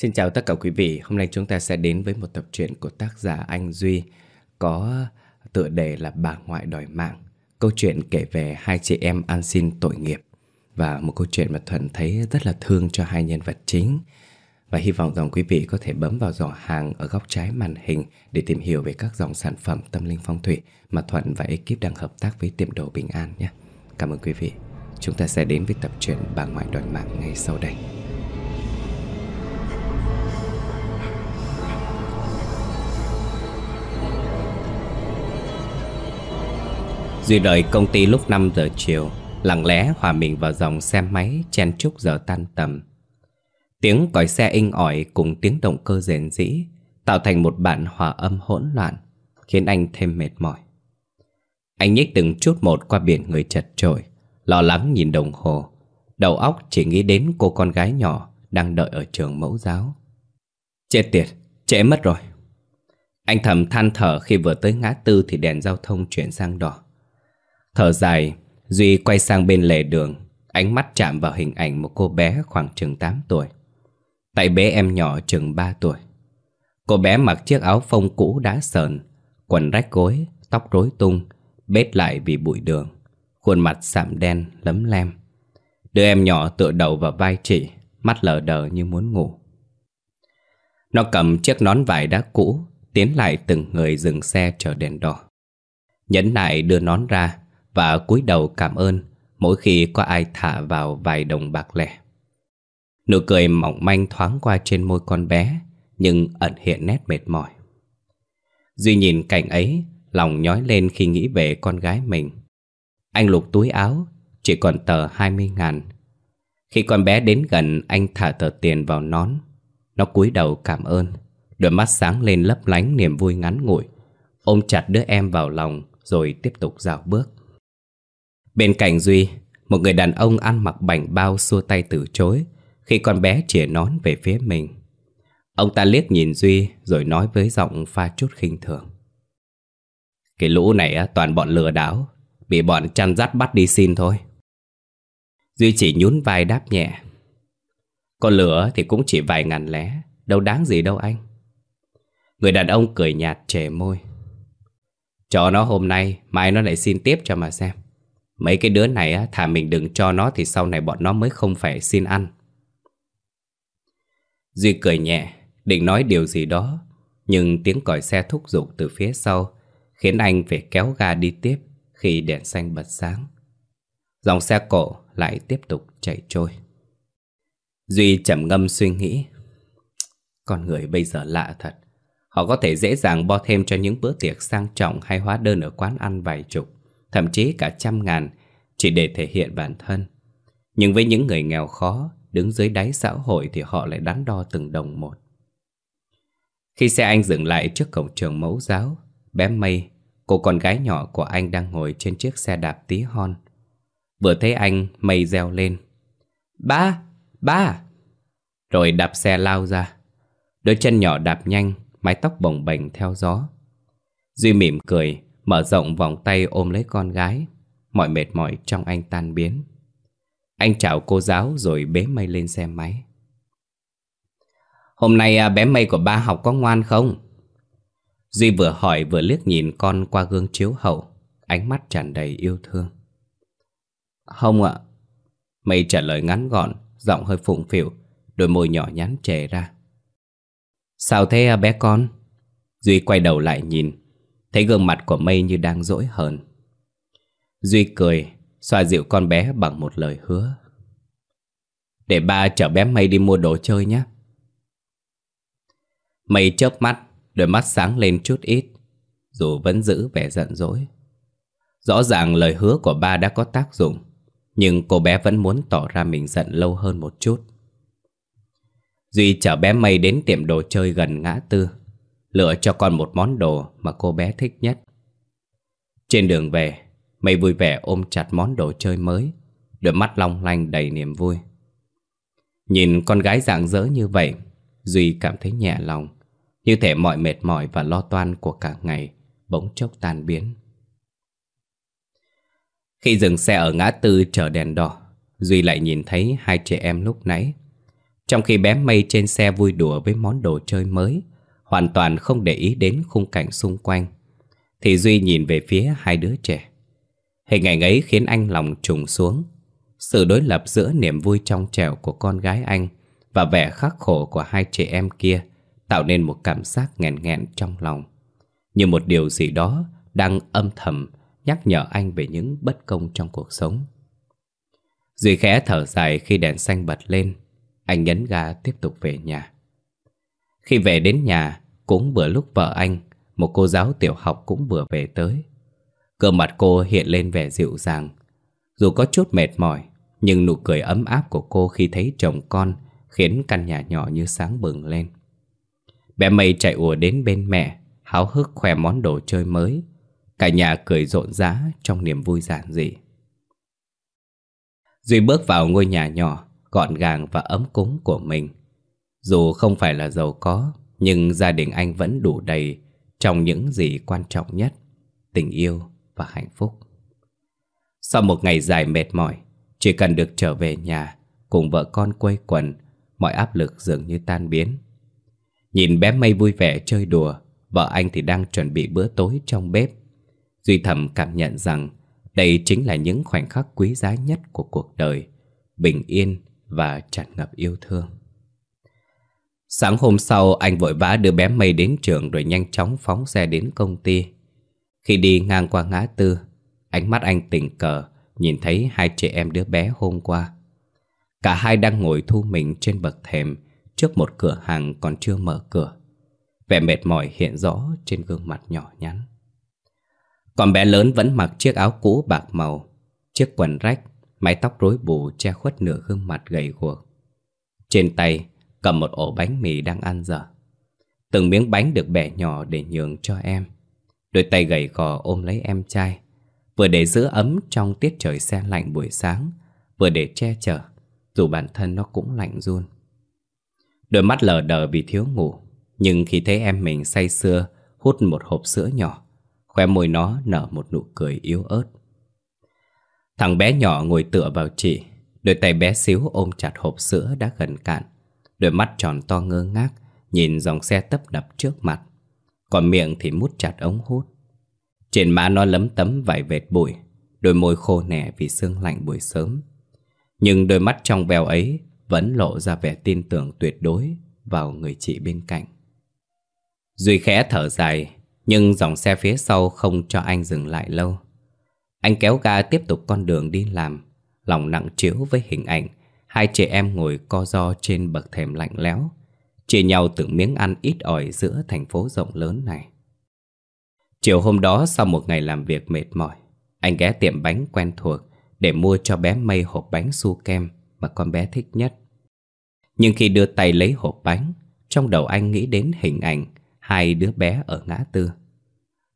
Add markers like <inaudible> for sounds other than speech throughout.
Xin chào tất cả quý vị, hôm nay chúng ta sẽ đến với một tập truyện của tác giả Anh Duy có tựa đề là Bà ngoại đòi mạng. Câu chuyện kể về hai chị em ăn xin tội nghiệp và một câu chuyện mà Thuận thấy rất là thương cho hai nhân vật chính. Và hy vọng rằng quý vị có thể bấm vào giỏ hàng ở góc trái màn hình để tìm hiểu về các dòng sản phẩm tâm linh phong thủy mà Thuận và ekip đang hợp tác với tiệm đồ Bình An nhé. Cảm ơn quý vị. Chúng ta sẽ đến với tập truyện Bà ngoại đòi mạng ngay sau đây. Duy đợi công ty lúc 5 giờ chiều Lặng lẽ hòa mình vào dòng xe máy Chen chúc giờ tan tầm. Tiếng còi xe inh ỏi Cùng tiếng động cơ rền rĩ Tạo thành một bản hòa âm hỗn loạn Khiến anh thêm mệt mỏi. Anh nhích từng chút một qua biển người chật trội Lo lắng nhìn đồng hồ. Đầu óc chỉ nghĩ đến cô con gái nhỏ Đang đợi ở trường mẫu giáo. Chết tiệt, trễ mất rồi. Anh thầm than thở khi vừa tới ngã tư Thì đèn giao thông chuyển sang đỏ. Thở dài, Duy quay sang bên lề đường, ánh mắt chạm vào hình ảnh một cô bé khoảng chừng 8 tuổi. Tại bé em nhỏ chừng 3 tuổi. Cô bé mặc chiếc áo phông cũ đã sờn, quần rách gối, tóc rối tung, bết lại vì bụi đường, khuôn mặt sạm đen, lấm lem. Đứa em nhỏ tựa đầu vào vai chị, mắt lờ đờ như muốn ngủ. Nó cầm chiếc nón vải đã cũ, tiến lại từng người dừng xe chờ đèn đỏ. Nhấn nại đưa nón ra, và cúi đầu cảm ơn mỗi khi có ai thả vào vài đồng bạc lẻ. Nụ cười mỏng manh thoáng qua trên môi con bé, nhưng ẩn hiện nét mệt mỏi. Duy nhìn cảnh ấy, lòng nhói lên khi nghĩ về con gái mình. Anh lục túi áo, chỉ còn tờ 20 ngàn. Khi con bé đến gần, anh thả tờ tiền vào nón. Nó cúi đầu cảm ơn, đôi mắt sáng lên lấp lánh niềm vui ngắn ngủi. Ôm chặt đứa em vào lòng, rồi tiếp tục dạo bước. Bên cạnh Duy, một người đàn ông ăn mặc bảnh bao xua tay từ chối khi con bé chỉa nón về phía mình. Ông ta liếc nhìn Duy rồi nói với giọng pha chút khinh thường. Cái lũ này toàn bọn lừa đảo, bị bọn chăn dắt bắt đi xin thôi. Duy chỉ nhún vai đáp nhẹ. Con lửa thì cũng chỉ vài ngàn lẻ đâu đáng gì đâu anh. Người đàn ông cười nhạt trẻ môi. Cho nó hôm nay, mai nó lại xin tiếp cho mà xem. Mấy cái đứa này thả mình đừng cho nó thì sau này bọn nó mới không phải xin ăn. Duy cười nhẹ, định nói điều gì đó, nhưng tiếng còi xe thúc giục từ phía sau khiến anh phải kéo ga đi tiếp khi đèn xanh bật sáng. Dòng xe cổ lại tiếp tục chạy trôi. Duy chậm ngâm suy nghĩ. Con người bây giờ lạ thật. Họ có thể dễ dàng bo thêm cho những bữa tiệc sang trọng hay hóa đơn ở quán ăn vài chục thậm chí cả trăm ngàn, chỉ để thể hiện bản thân. Nhưng với những người nghèo khó, đứng dưới đáy xã hội thì họ lại đắn đo từng đồng một. Khi xe anh dừng lại trước cổng trường mẫu giáo, bé Mây, cô con gái nhỏ của anh đang ngồi trên chiếc xe đạp tí hon. Vừa thấy anh, Mây reo lên. Ba! Ba! Rồi đạp xe lao ra. Đôi chân nhỏ đạp nhanh, mái tóc bồng bềnh theo gió. Duy mỉm cười, Mở rộng vòng tay ôm lấy con gái. Mọi mệt mỏi trong anh tan biến. Anh chào cô giáo rồi bế mây lên xe máy. Hôm nay à, bé mây của ba học có ngoan không? Duy vừa hỏi vừa liếc nhìn con qua gương chiếu hậu. Ánh mắt tràn đầy yêu thương. Không ạ. Mây trả lời ngắn gọn, Giọng hơi phụng phịu, Đôi môi nhỏ nhắn chề ra. Sao thế à, bé con? Duy quay đầu lại nhìn. Thấy gương mặt của mây như đang dỗi hờn. Duy cười, Xoa dịu con bé bằng một lời hứa. Để ba chở bé mây đi mua đồ chơi nhé. Mây chớp mắt, Đôi mắt sáng lên chút ít, Dù vẫn giữ vẻ giận dỗi. Rõ ràng lời hứa của ba đã có tác dụng, Nhưng cô bé vẫn muốn tỏ ra mình giận lâu hơn một chút. Duy chở bé mây đến tiệm đồ chơi gần ngã tư. Lựa cho con một món đồ mà cô bé thích nhất. Trên đường về Mây vui vẻ ôm chặt món đồ chơi mới, Đôi mắt long lanh đầy niềm vui. Nhìn con gái dạng dỡ như vậy, Duy cảm thấy nhẹ lòng, Như thể mọi mệt mỏi và lo toan của cả ngày Bỗng chốc tan biến. Khi dừng xe ở ngã tư chờ đèn đỏ, Duy lại nhìn thấy hai trẻ em lúc nãy. Trong khi bé mây trên xe vui đùa với món đồ chơi mới Hoàn toàn không để ý đến khung cảnh xung quanh. Thì Duy nhìn về phía hai đứa trẻ. Hình ảnh ấy khiến anh lòng trùng xuống. Sự đối lập giữa niềm vui trong trẻo của con gái anh Và vẻ khắc khổ của hai chị em kia Tạo nên một cảm giác nghẹn nghẹn trong lòng. Như một điều gì đó đang âm thầm nhắc nhở anh về những bất công trong cuộc sống. Duy khẽ thở dài khi đèn xanh bật lên, anh nhấn ga tiếp tục về nhà. Khi về đến nhà, cũng vừa lúc vợ anh, một cô giáo tiểu học cũng vừa về tới. Cơ mặt cô hiện lên vẻ dịu dàng. Dù có chút mệt mỏi, nhưng nụ cười ấm áp của cô khi thấy chồng con khiến căn nhà nhỏ như sáng bừng lên. Bé mây chạy ùa đến bên mẹ, háo hức khoe món đồ chơi mới Cả nhà cười rộn rã trong niềm vui giản dị. Duy bước vào ngôi nhà nhỏ, gọn gàng và ấm cúng của mình. Dù không phải là giàu có, nhưng gia đình anh vẫn đủ đầy trong những gì quan trọng nhất, tình yêu và hạnh phúc. Sau một ngày dài mệt mỏi, chỉ cần được trở về nhà, cùng vợ con quây quần, mọi áp lực dường như tan biến. Nhìn bé mây vui vẻ chơi đùa, vợ anh thì đang chuẩn bị bữa tối trong bếp Duy thầm cảm nhận rằng đây chính là những khoảnh khắc quý giá nhất của cuộc đời, bình yên và tràn ngập yêu thương. Sáng hôm sau anh vội vã đưa bé mây đến trường rồi nhanh chóng phóng xe đến công ty. Khi đi ngang qua ngã tư, ánh mắt anh tình cờ nhìn thấy hai chị em đứa bé hôm qua. Cả hai đang ngồi thu mình trên bậc thềm trước một cửa hàng còn chưa mở cửa. Vẻ mệt mỏi hiện rõ trên gương mặt nhỏ nhắn. Còn bé lớn vẫn mặc chiếc áo cũ bạc màu, chiếc quần rách, mái tóc rối bù che khuất nửa gương mặt gầy guộc. Trên tay cầm một ổ bánh mì đang ăn dở. Từng miếng bánh được bẻ nhỏ để nhường cho em. Đôi tay gầy gò ôm lấy em trai, vừa để giữ ấm trong tiết trời xe lạnh buổi sáng, vừa để che chở, dù bản thân nó cũng lạnh run. Đôi mắt lờ đờ vì thiếu ngủ, nhưng khi thấy em mình say sưa hút một hộp sữa nhỏ, Khóe môi nó nở một nụ cười yếu ớt Thằng bé nhỏ ngồi tựa vào chị Đôi tay bé xíu ôm chặt hộp sữa đã gần cạn Đôi mắt tròn to ngơ ngác, Nhìn dòng xe tấp nập trước mặt. Còn miệng thì mút chặt ống hút. Trên má nó lấm tấm vài vệt bụi, Đôi môi khô nẻ vì sương lạnh buổi sớm. Nhưng đôi mắt trong veo ấy Vẫn lộ ra vẻ tin tưởng tuyệt đối Vào người chị bên cạnh. Duy khẽ thở dài, nhưng dòng xe phía sau không cho anh dừng lại lâu. Anh kéo ga tiếp tục con đường đi làm, Lòng nặng chiếu với hình ảnh Hai chị em ngồi co do trên bậc thềm lạnh lẽo, Chia nhau từng miếng ăn ít ỏi giữa thành phố rộng lớn này Chiều hôm đó, sau một ngày làm việc mệt mỏi, Anh ghé tiệm bánh quen thuộc Để mua cho bé mây hộp bánh su kem Mà con bé thích nhất Nhưng khi đưa tay lấy hộp bánh, Trong đầu anh nghĩ đến hình ảnh hai đứa bé ở ngã tư.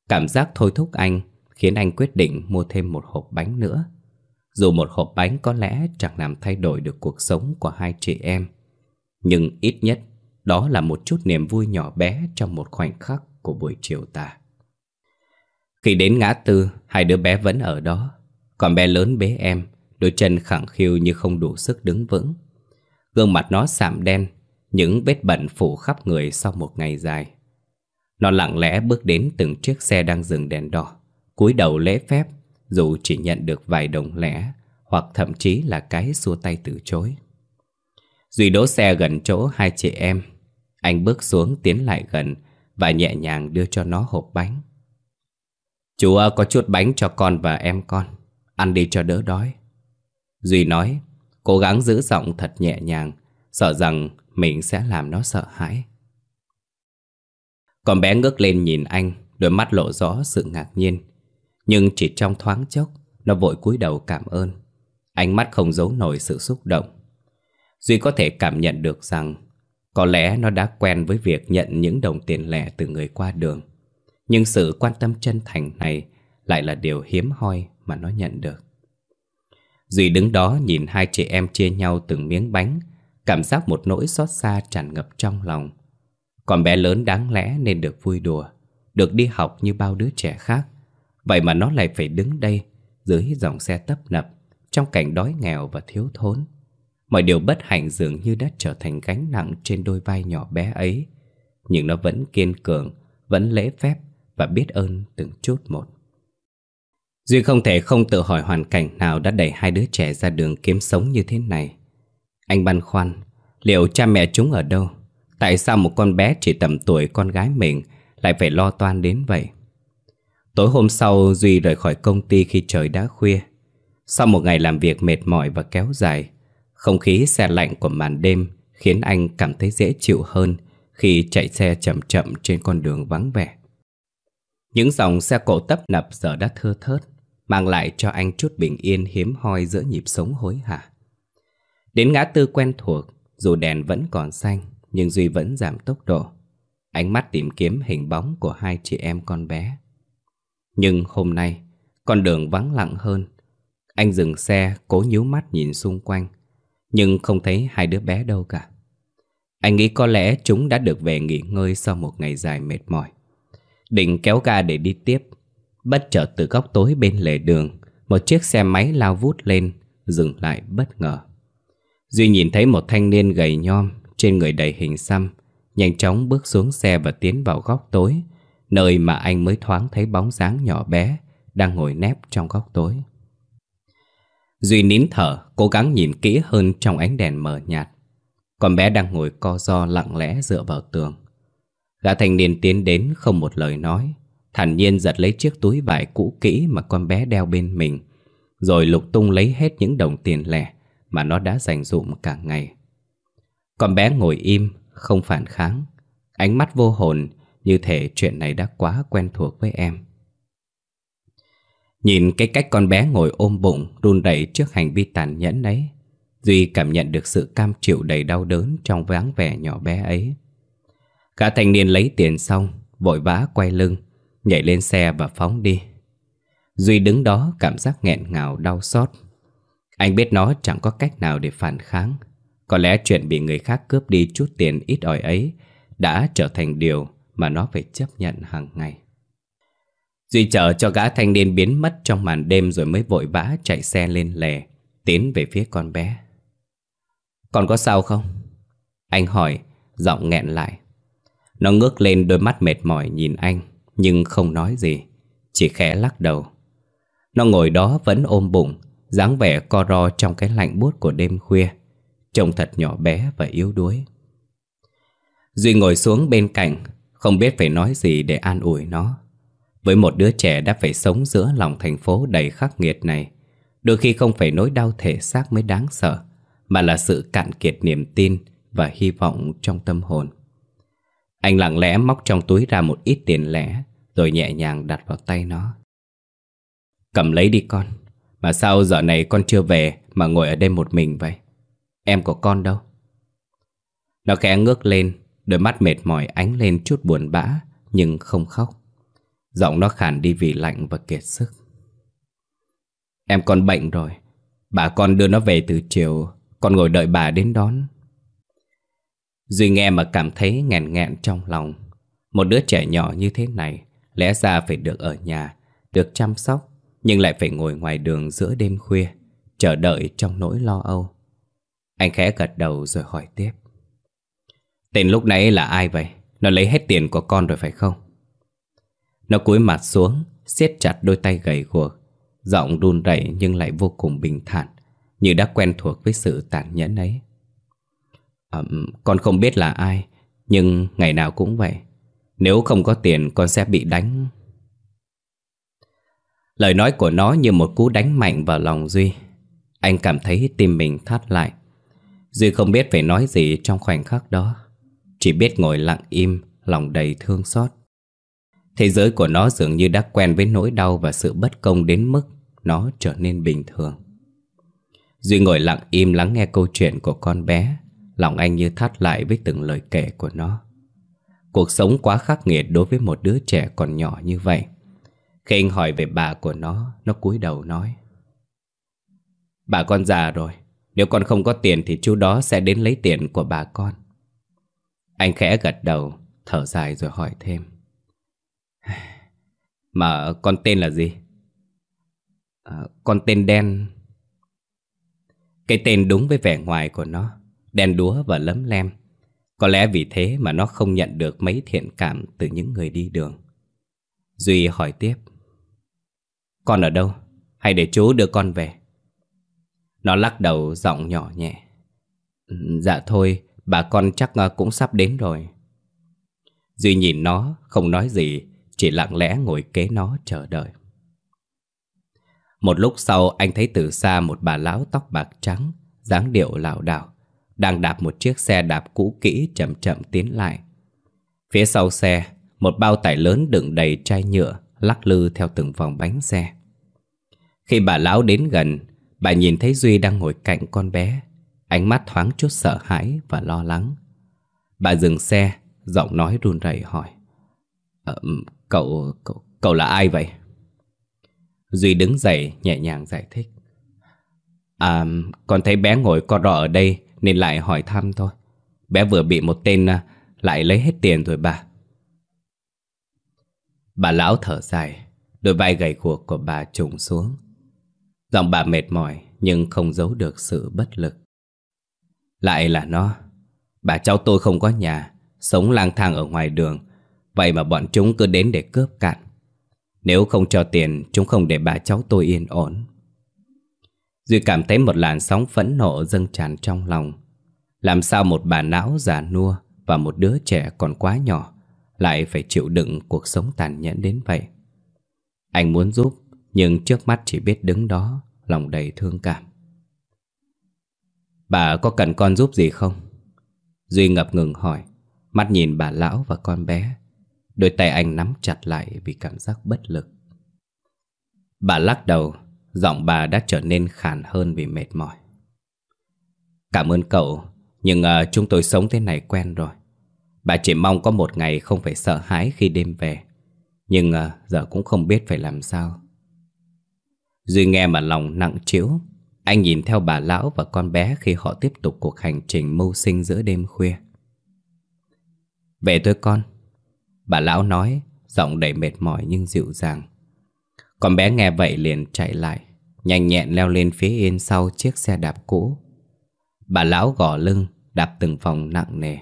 Cảm giác thôi thúc anh khiến anh quyết định mua thêm một hộp bánh nữa. Dù một hộp bánh có lẽ chẳng làm thay đổi được cuộc sống của hai chị em, nhưng ít nhất đó là một chút niềm vui nhỏ bé trong một khoảnh khắc của buổi chiều tà. Khi đến ngã tư, hai đứa bé vẫn ở đó, còn bé lớn bế em, đôi chân khẳng khiu như không đủ sức đứng vững. Gương mặt nó sạm đen, những vết bẩn phủ khắp người sau một ngày dài. Nó lặng lẽ bước đến từng chiếc xe đang dừng đèn đỏ cúi đầu lễ phép dù chỉ nhận được vài đồng lẻ, Hoặc thậm chí là cái xua tay từ chối. Duy đỗ xe gần chỗ hai chị em. Anh bước xuống tiến lại gần Và nhẹ nhàng đưa cho nó hộp bánh. Chú có chút bánh cho con và em con. Ăn đi cho đỡ đói. Duy nói, Cố gắng giữ giọng thật nhẹ nhàng, Sợ rằng mình sẽ làm nó sợ hãi. Con bé ngước lên nhìn anh, Đôi mắt lộ rõ sự ngạc nhiên. Nhưng chỉ trong thoáng chốc, Nó vội cúi đầu cảm ơn. Ánh mắt không giấu nổi sự xúc động. Duy có thể cảm nhận được rằng, Có lẽ nó đã quen với việc nhận những đồng tiền lẻ từ người qua đường. Nhưng sự quan tâm chân thành này Lại là điều hiếm hoi mà nó nhận được. Duy đứng đó nhìn hai chị em chia nhau từng miếng bánh, Cảm giác một nỗi xót xa tràn ngập trong lòng. Còn bé lớn đáng lẽ nên được vui đùa, Được đi học như bao đứa trẻ khác. Vậy mà nó lại phải đứng đây Dưới dòng xe tấp nập Trong cảnh đói nghèo và thiếu thốn Mọi điều bất hạnh dường như đã trở thành gánh nặng trên đôi vai nhỏ bé ấy Nhưng nó vẫn kiên cường, vẫn lễ phép và biết ơn từng chút một Duy không thể không tự hỏi hoàn cảnh nào đã đẩy hai đứa trẻ ra đường kiếm sống như thế này Anh băn khoăn, liệu cha mẹ chúng ở đâu? Tại sao một con bé chỉ tầm tuổi con gái mình lại phải lo toan đến vậy? Tối hôm sau Duy rời khỏi công ty khi trời đã khuya Sau một ngày làm việc mệt mỏi và kéo dài Không khí xe lạnh của màn đêm khiến anh cảm thấy dễ chịu hơn khi chạy xe chậm chậm trên con đường vắng vẻ. Những dòng xe cộ tấp nập giờ đã thưa thớt, mang lại cho anh chút bình yên hiếm hoi giữa nhịp sống hối hả. Đến ngã tư quen thuộc, dù đèn vẫn còn xanh, nhưng Duy vẫn giảm tốc độ. Ánh mắt tìm kiếm hình bóng của hai chị em con bé. Nhưng hôm nay, con đường vắng lặng hơn. Anh dừng xe, cố nhíu mắt nhìn xung quanh, nhưng không thấy hai đứa bé đâu cả. Anh nghĩ có lẽ chúng đã được về nghỉ ngơi sau một ngày dài mệt mỏi. Định kéo ga để đi tiếp. Bất chợt từ góc tối bên lề đường, một chiếc xe máy lao vút lên, dừng lại bất ngờ. Duy nhìn thấy một thanh niên gầy nhom, trên người đầy hình xăm, nhanh chóng bước xuống xe và tiến vào góc tối, nơi mà anh mới thoáng thấy bóng dáng nhỏ bé đang ngồi nép trong góc tối. Duy nín thở, cố gắng nhìn kỹ hơn trong ánh đèn mờ nhạt. Con bé đang ngồi co ro lặng lẽ dựa vào tường. Gã thanh niên tiến đến không một lời nói, thản nhiên giật lấy chiếc túi vải cũ kỹ mà con bé đeo bên mình, rồi lục tung lấy hết những đồng tiền lẻ mà nó đã dành dụm cả ngày. Con bé ngồi im, không phản kháng, ánh mắt vô hồn như thể chuyện này đã quá quen thuộc với em. Nhìn cái cách con bé ngồi ôm bụng run rẩy trước hành vi tàn nhẫn ấy, Duy cảm nhận được sự cam chịu đầy đau đớn trong váng vẻ nhỏ bé ấy. Cả thanh niên lấy tiền xong, vội vã quay lưng, nhảy lên xe và phóng đi. Duy đứng đó cảm giác nghẹn ngào đau xót. Anh biết nó chẳng có cách nào để phản kháng. Có lẽ chuyện bị người khác cướp đi chút tiền ít ỏi ấy đã trở thành điều mà nó phải chấp nhận hàng ngày. Duy chờ cho gã thanh niên biến mất trong màn đêm rồi mới vội vã chạy xe lên lề, tiến về phía con bé. Còn có sao không? Anh hỏi, giọng nghẹn lại. Nó ngước lên đôi mắt mệt mỏi nhìn anh, nhưng không nói gì, chỉ khẽ lắc đầu. Nó ngồi đó vẫn ôm bụng, dáng vẻ co ro trong cái lạnh buốt của đêm khuya, trông thật nhỏ bé và yếu đuối. Duy ngồi xuống bên cạnh, không biết phải nói gì để an ủi nó. Với một đứa trẻ đã phải sống giữa lòng thành phố đầy khắc nghiệt này, đôi khi không phải nỗi đau thể xác mới đáng sợ, mà là sự cạn kiệt niềm tin và hy vọng trong tâm hồn. Anh lặng lẽ móc trong túi ra một ít tiền lẻ, rồi nhẹ nhàng đặt vào tay nó. Cầm lấy đi con, mà sao giờ này con chưa về mà ngồi ở đây một mình vậy? Em của con đâu? Nó khẽ ngước lên, đôi mắt mệt mỏi ánh lên chút buồn bã, nhưng không khóc. Giọng nó khàn đi vì lạnh và kiệt sức. Em còn bệnh rồi, bà con đưa nó về từ chiều, con ngồi đợi bà đến đón. Duy nghe mà cảm thấy nghẹn nghẹn trong lòng. Một đứa trẻ nhỏ như thế này, lẽ ra phải được ở nhà, được chăm sóc, nhưng lại phải ngồi ngoài đường giữa đêm khuya, chờ đợi trong nỗi lo âu. Anh khẽ gật đầu rồi hỏi tiếp. Tên lúc nãy là ai vậy? Nó lấy hết tiền của con rồi phải không? Nó cúi mặt xuống, siết chặt đôi tay gầy guộc, giọng run rẩy nhưng lại vô cùng bình thản, như đã quen thuộc với sự tàn nhẫn ấy. À, con không biết là ai, nhưng ngày nào cũng vậy. Nếu không có tiền con sẽ bị đánh. Lời nói của nó như một cú đánh mạnh vào lòng Duy. Anh cảm thấy tim mình thắt lại. Duy không biết phải nói gì trong khoảnh khắc đó. Chỉ biết ngồi lặng im, lòng đầy thương xót. Thế giới của nó dường như đã quen với nỗi đau và sự bất công đến mức nó trở nên bình thường. Duy ngồi lặng im lắng nghe câu chuyện của con bé Lòng anh như thắt lại với từng lời kể của nó Cuộc sống quá khắc nghiệt đối với một đứa trẻ còn nhỏ như vậy Khi anh hỏi về bà của nó Nó cúi đầu nói Bà con già rồi Nếu con không có tiền thì chú đó sẽ đến lấy tiền của bà con anh khẽ gật đầu Thở dài rồi hỏi thêm <sighs> Mà con tên là gì? À, con tên đen Cái tên đúng với vẻ ngoài của nó Đen đúa và lấm lem Có lẽ vì thế mà nó không nhận được mấy thiện cảm từ những người đi đường Duy hỏi tiếp Con ở đâu? Hay để chú đưa con về? Nó lắc đầu giọng nhỏ nhẹ ừ, Dạ thôi, bà con chắc ờ, cũng sắp đến rồi. Duy nhìn nó, không nói gì Chỉ lặng lẽ ngồi kế nó chờ đợi. Một lúc sau anh thấy từ xa một bà lão tóc bạc trắng dáng điệu lảo đảo Đang đạp một chiếc xe đạp cũ kỹ chậm chậm tiến lại. Phía sau xe, một bao tải lớn đựng đầy chai nhựa Lắc lư theo từng vòng bánh xe. Khi bà lão đến gần Bà nhìn thấy Duy đang ngồi cạnh con bé. Ánh mắt thoáng chút sợ hãi và lo lắng. Bà dừng xe Giọng nói run rẩy hỏi. Ờ, cậu, cậu Cậu là ai vậy? Duy đứng dậy nhẹ nhàng giải thích. À con thấy bé ngồi co ro ở đây Nên lại hỏi thăm thôi. Bé vừa bị một tên à, lại lấy hết tiền rồi bà. Bà lão thở dài Đôi vai gầy guộc của bà trùng xuống. Giọng bà mệt mỏi Nhưng không giấu được sự bất lực. Lại là nó. Bà cháu tôi không có nhà, Sống lang thang ở ngoài đường. Vậy mà bọn chúng cứ đến để cướp cạn Nếu không cho tiền, Chúng không để bà cháu tôi yên ổn. Duy cảm thấy một làn sóng phẫn nộ dâng tràn trong lòng. Làm sao một bà não già nua Và một đứa trẻ còn quá nhỏ Lại phải chịu đựng cuộc sống tàn nhẫn đến vậy? Anh muốn giúp, Nhưng trước mắt chỉ biết đứng đó, Lòng đầy thương cảm. Bà có cần con giúp gì không? Duy ngập ngừng hỏi Mắt nhìn bà lão và con bé. Đôi tay anh nắm chặt lại vì cảm giác bất lực. Bà lắc đầu Giọng bà đã trở nên khàn hơn vì mệt mỏi. Cảm ơn cậu Nhưng uh, chúng tôi sống thế này quen rồi. Bà chỉ mong có một ngày không phải sợ hãi khi đêm về. Nhưng uh, giờ cũng không biết phải làm sao. Duy nghe mà lòng nặng trĩu anh nhìn theo bà lão và con bé khi họ tiếp tục cuộc hành trình mưu sinh giữa đêm khuya. Về thôi con, Bà lão nói, Giọng đầy mệt mỏi nhưng dịu dàng. Con bé nghe vậy liền chạy lại, Nhanh nhẹn leo lên phía yên sau chiếc xe đạp cũ. Bà lão gõ lưng, Đạp từng vòng nặng nề.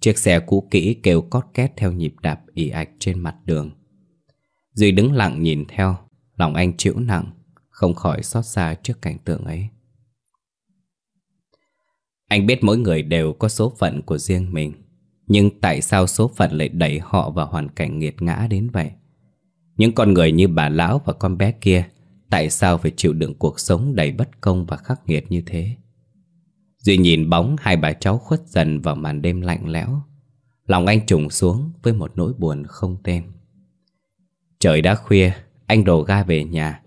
Chiếc xe cũ kỹ kêu cót két theo nhịp đạp ỉ ạch trên mặt đường. Duy đứng lặng nhìn theo, Lòng anh chịu nặng. Không khỏi xót xa trước cảnh tượng ấy Anh biết mỗi người đều có số phận của riêng mình Nhưng tại sao số phận lại đẩy họ vào hoàn cảnh nghiệt ngã đến vậy? Những con người như bà lão và con bé kia Tại sao phải chịu đựng cuộc sống đầy bất công và khắc nghiệt như thế? Duy nhìn bóng hai bà cháu khuất dần vào màn đêm lạnh lẽo Lòng anh trùng xuống với một nỗi buồn không tên Trời đã khuya, anh đổ ga về nhà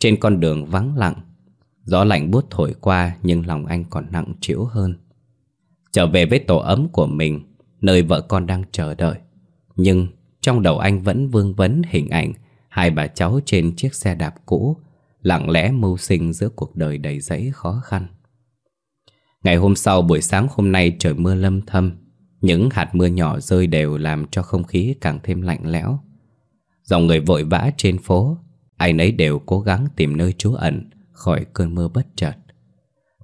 trên con đường vắng lặng, Gió lạnh buốt thổi qua nhưng lòng anh còn nặng trĩu hơn. Trở về với tổ ấm của mình, Nơi vợ con đang chờ đợi. Nhưng trong đầu anh vẫn vương vấn hình ảnh Hai bà cháu trên chiếc xe đạp cũ, Lặng lẽ mưu sinh giữa cuộc đời đầy rẫy khó khăn. Ngày hôm sau buổi sáng hôm nay trời mưa lâm thâm, Những hạt mưa nhỏ rơi đều làm cho không khí càng thêm lạnh lẽo. Dòng người vội vã trên phố Ai nấy đều cố gắng tìm nơi trú ẩn Khỏi cơn mưa bất chợt.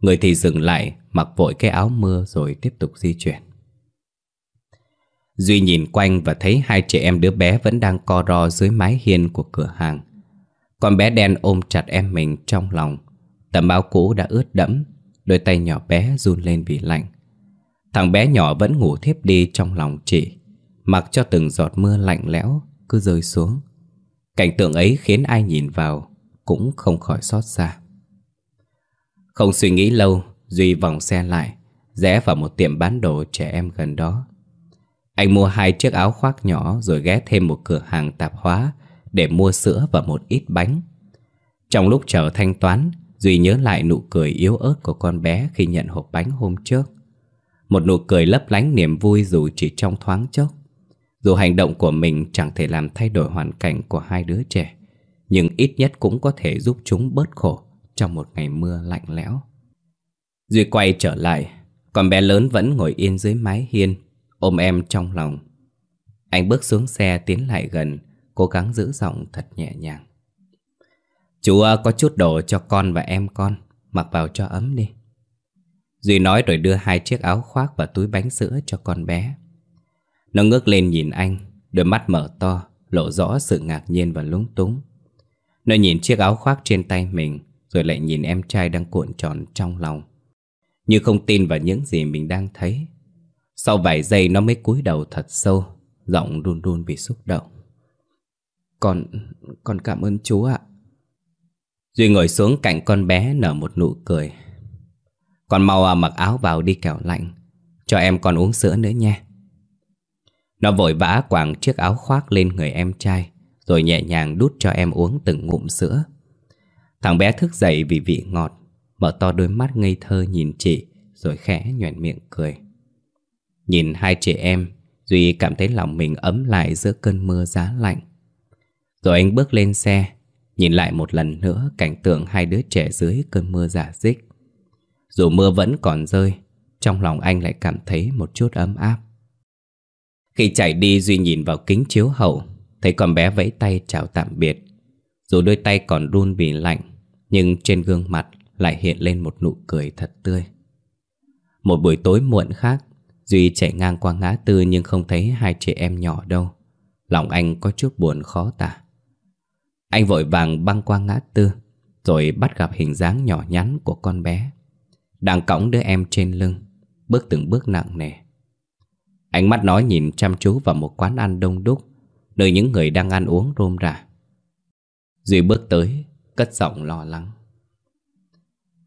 Người thì dừng lại, Mặc vội cái áo mưa rồi tiếp tục di chuyển. Duy nhìn quanh và thấy hai trẻ em đứa bé vẫn đang co ro dưới mái hiên của cửa hàng. Con bé đen ôm chặt em mình trong lòng. Tấm áo cũ đã ướt đẫm, Đôi tay nhỏ bé run lên vì lạnh. Thằng bé nhỏ vẫn ngủ thiếp đi trong lòng chị, Mặc cho từng giọt mưa lạnh lẽo cứ rơi xuống. Cảnh tượng ấy khiến ai nhìn vào Cũng không khỏi xót xa Không suy nghĩ lâu, Duy vòng xe lại, Rẽ vào một tiệm bán đồ trẻ em gần đó Anh mua hai chiếc áo khoác nhỏ Rồi ghé thêm một cửa hàng tạp hóa Để mua sữa và một ít bánh Trong lúc chờ thanh toán, Duy nhớ lại nụ cười yếu ớt của con bé khi nhận hộp bánh hôm trước. Một nụ cười lấp lánh niềm vui dù chỉ trong thoáng chốc. Dù hành động của mình chẳng thể làm thay đổi hoàn cảnh của hai đứa trẻ, nhưng ít nhất cũng có thể giúp chúng bớt khổ trong một ngày mưa lạnh lẽo. Duy quay trở lại, còn bé lớn vẫn ngồi yên dưới mái hiên, ôm em trong lòng. Anh bước xuống xe tiến lại gần, cố gắng giữ giọng thật nhẹ nhàng. Chú à, có chút đồ cho con và em con mặc vào cho ấm đi. Duy nói rồi đưa hai chiếc áo khoác và túi bánh sữa cho con bé. Nó ngước lên nhìn anh, đôi mắt mở to, lộ rõ sự ngạc nhiên và lúng túng. Nó nhìn chiếc áo khoác trên tay mình, rồi lại nhìn em trai đang cuộn tròn trong lòng. Như không tin vào những gì mình đang thấy. Sau vài giây nó mới cúi đầu thật sâu, giọng run run vì xúc động. Con, con cảm ơn chú ạ. Duy ngồi xuống cạnh con bé nở một nụ cười. Con mau à, mặc áo vào đi kẻo lạnh, cho em còn uống sữa nữa nha. Nó vội vã quàng chiếc áo khoác lên người em trai, rồi nhẹ nhàng đút cho em uống từng ngụm sữa. Thằng bé thức dậy vì vị ngọt, mở to đôi mắt ngây thơ nhìn chị, rồi khẽ nhoẻn miệng cười. Nhìn hai chị em, Duy cảm thấy lòng mình ấm lại giữa cơn mưa giá lạnh. Rồi anh bước lên xe, nhìn lại một lần nữa cảnh tượng hai đứa trẻ dưới cơn mưa giả dích. Dù mưa vẫn còn rơi, trong lòng anh lại cảm thấy một chút ấm áp. Khi chạy đi Duy nhìn vào kính chiếu hậu, thấy con bé vẫy tay chào tạm biệt. Dù đôi tay còn run vì lạnh, nhưng trên gương mặt lại hiện lên một nụ cười thật tươi. Một buổi tối muộn khác, Duy chạy ngang qua ngã tư nhưng không thấy hai chị em nhỏ đâu. Lòng anh có chút buồn khó tả. Anh vội vàng băng qua ngã tư, rồi bắt gặp hình dáng nhỏ nhắn của con bé. Đang cõng đứa em trên lưng, bước từng bước nặng nề. Ánh mắt nó nhìn chăm chú vào một quán ăn đông đúc, nơi những người đang ăn uống rôm rả. Duy bước tới, cất giọng lo lắng.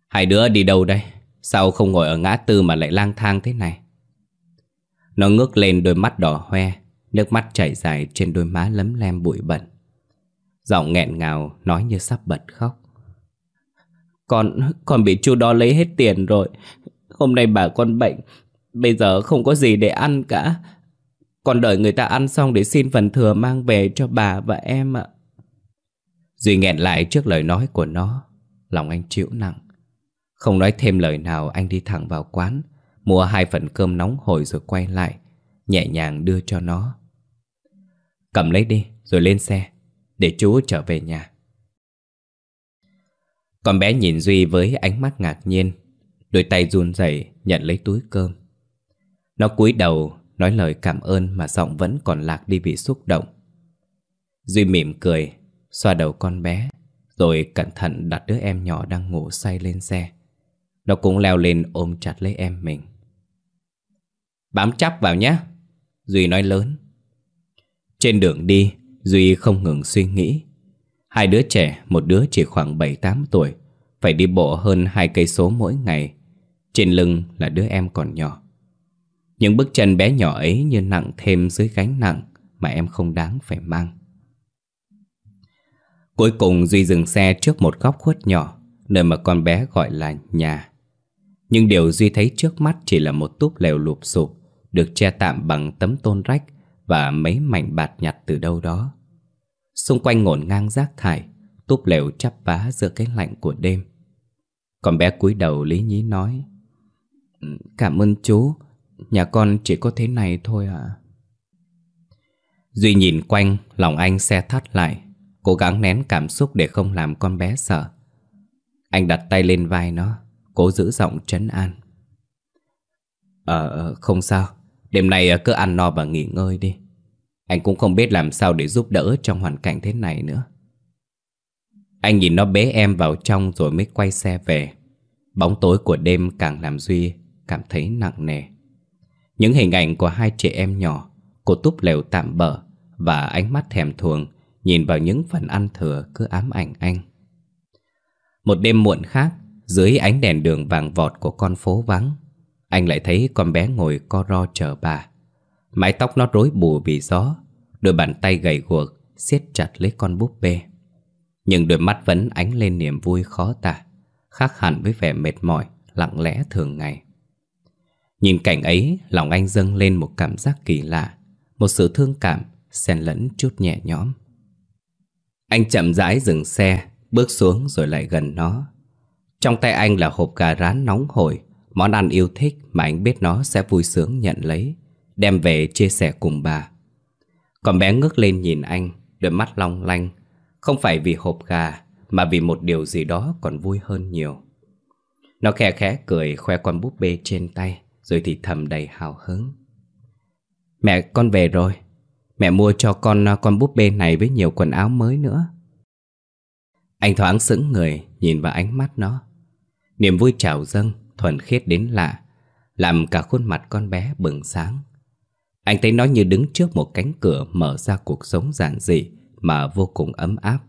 Hai đứa đi đâu đây? Sao không ngồi ở ngã tư mà lại lang thang thế này? Nó ngước lên đôi mắt đỏ hoe, nước mắt chảy dài trên đôi má lấm lem bụi bẩn. Giọng nghẹn ngào nói như sắp bật khóc. Con, con bị chú đó lấy hết tiền rồi. Hôm nay bà con bệnh, bây giờ không có gì để ăn cả. còn đợi người ta ăn xong để xin phần thừa mang về cho bà và em ạ. Duy nghẹn lại trước lời nói của nó, lòng anh chịu nặng. Không nói thêm lời nào anh đi thẳng vào quán, mua hai phần cơm nóng hổi rồi quay lại, nhẹ nhàng đưa cho nó. Cầm lấy đi, rồi lên xe, để chú trở về nhà. Con bé nhìn Duy với ánh mắt ngạc nhiên, đôi tay run rẩy nhận lấy túi cơm. Nó cúi đầu nói lời cảm ơn mà giọng vẫn còn lạc đi vì xúc động. Duy mỉm cười, xoa đầu con bé, rồi cẩn thận đặt đứa em nhỏ đang ngủ say lên xe. Nó cũng leo lên ôm chặt lấy em mình. Bám chắp vào nhé, Duy nói lớn. Trên đường đi, Duy không ngừng suy nghĩ. Hai đứa trẻ, một đứa chỉ khoảng 7-8 tuổi, phải đi bộ hơn hai cây số mỗi ngày. Trên lưng là đứa em còn nhỏ. Những bước chân bé nhỏ ấy như nặng thêm dưới gánh nặng mà em không đáng phải mang. Cuối cùng Duy dừng xe trước một góc khuất nhỏ, nơi mà con bé gọi là nhà. Nhưng điều Duy thấy trước mắt chỉ là một túp lều lụp sụp, được che tạm bằng tấm tôn rách và mấy mảnh bạt nhặt từ đâu đó. Xung quanh ngổn ngang rác thải, túp lều chắp vá giữa cái lạnh của đêm. Con bé cúi đầu lý nhí nói ừ, Cảm ơn chú, nhà con chỉ có thế này thôi à. Duy nhìn quanh, lòng anh xe thắt lại, cố gắng nén cảm xúc để không làm con bé sợ. Anh đặt tay lên vai nó, cố giữ giọng trấn an. Ờ, ờ không sao, đêm nay ờ, cứ ăn no và nghỉ ngơi đi. Anh cũng không biết làm sao để giúp đỡ trong hoàn cảnh thế này nữa. Anh nhìn nó bế em vào trong rồi mới quay xe về. Bóng tối của đêm càng làm Duy cảm thấy nặng nề. Những hình ảnh của hai chị em nhỏ, cô túp lều tạm bỡ và ánh mắt thèm thuồng nhìn vào những phần ăn thừa cứ ám ảnh anh. Một đêm muộn khác, dưới ánh đèn đường vàng vọt của con phố vắng, anh lại thấy con bé ngồi co ro chờ bà. Mái tóc nó rối bù vì gió, đôi bàn tay gầy guộc siết chặt lấy con búp bê. Nhưng đôi mắt vẫn ánh lên niềm vui khó tả Khác hẳn với vẻ mệt mỏi Lặng lẽ thường ngày Nhìn cảnh ấy, Lòng anh dâng lên một cảm giác kỳ lạ, Một sự thương cảm, xen lẫn chút nhẹ nhõm. Anh chậm rãi dừng xe, Bước xuống rồi lại gần nó. Trong tay anh là hộp gà rán nóng hổi, Món ăn yêu thích mà anh biết nó sẽ vui sướng nhận lấy, Đem về chia sẻ cùng bà. Còn bé ngước lên nhìn anh, Đôi mắt long lanh, không phải vì hộp gà, Mà vì một điều gì đó còn vui hơn nhiều. Nó khẽ khẽ cười khoe con búp bê trên tay. Rồi thì thầm đầy hào hứng. Mẹ, con về rồi. Mẹ mua cho con à, con búp bê này với nhiều quần áo mới nữa. Anh thoáng sững người, Nhìn vào ánh mắt nó. Niềm vui trào dâng, Thuần khiết đến lạ, Làm cả khuôn mặt con bé bừng sáng. Anh thấy nó như đứng trước một cánh cửa Mở ra cuộc sống giản dị Mà vô cùng ấm áp.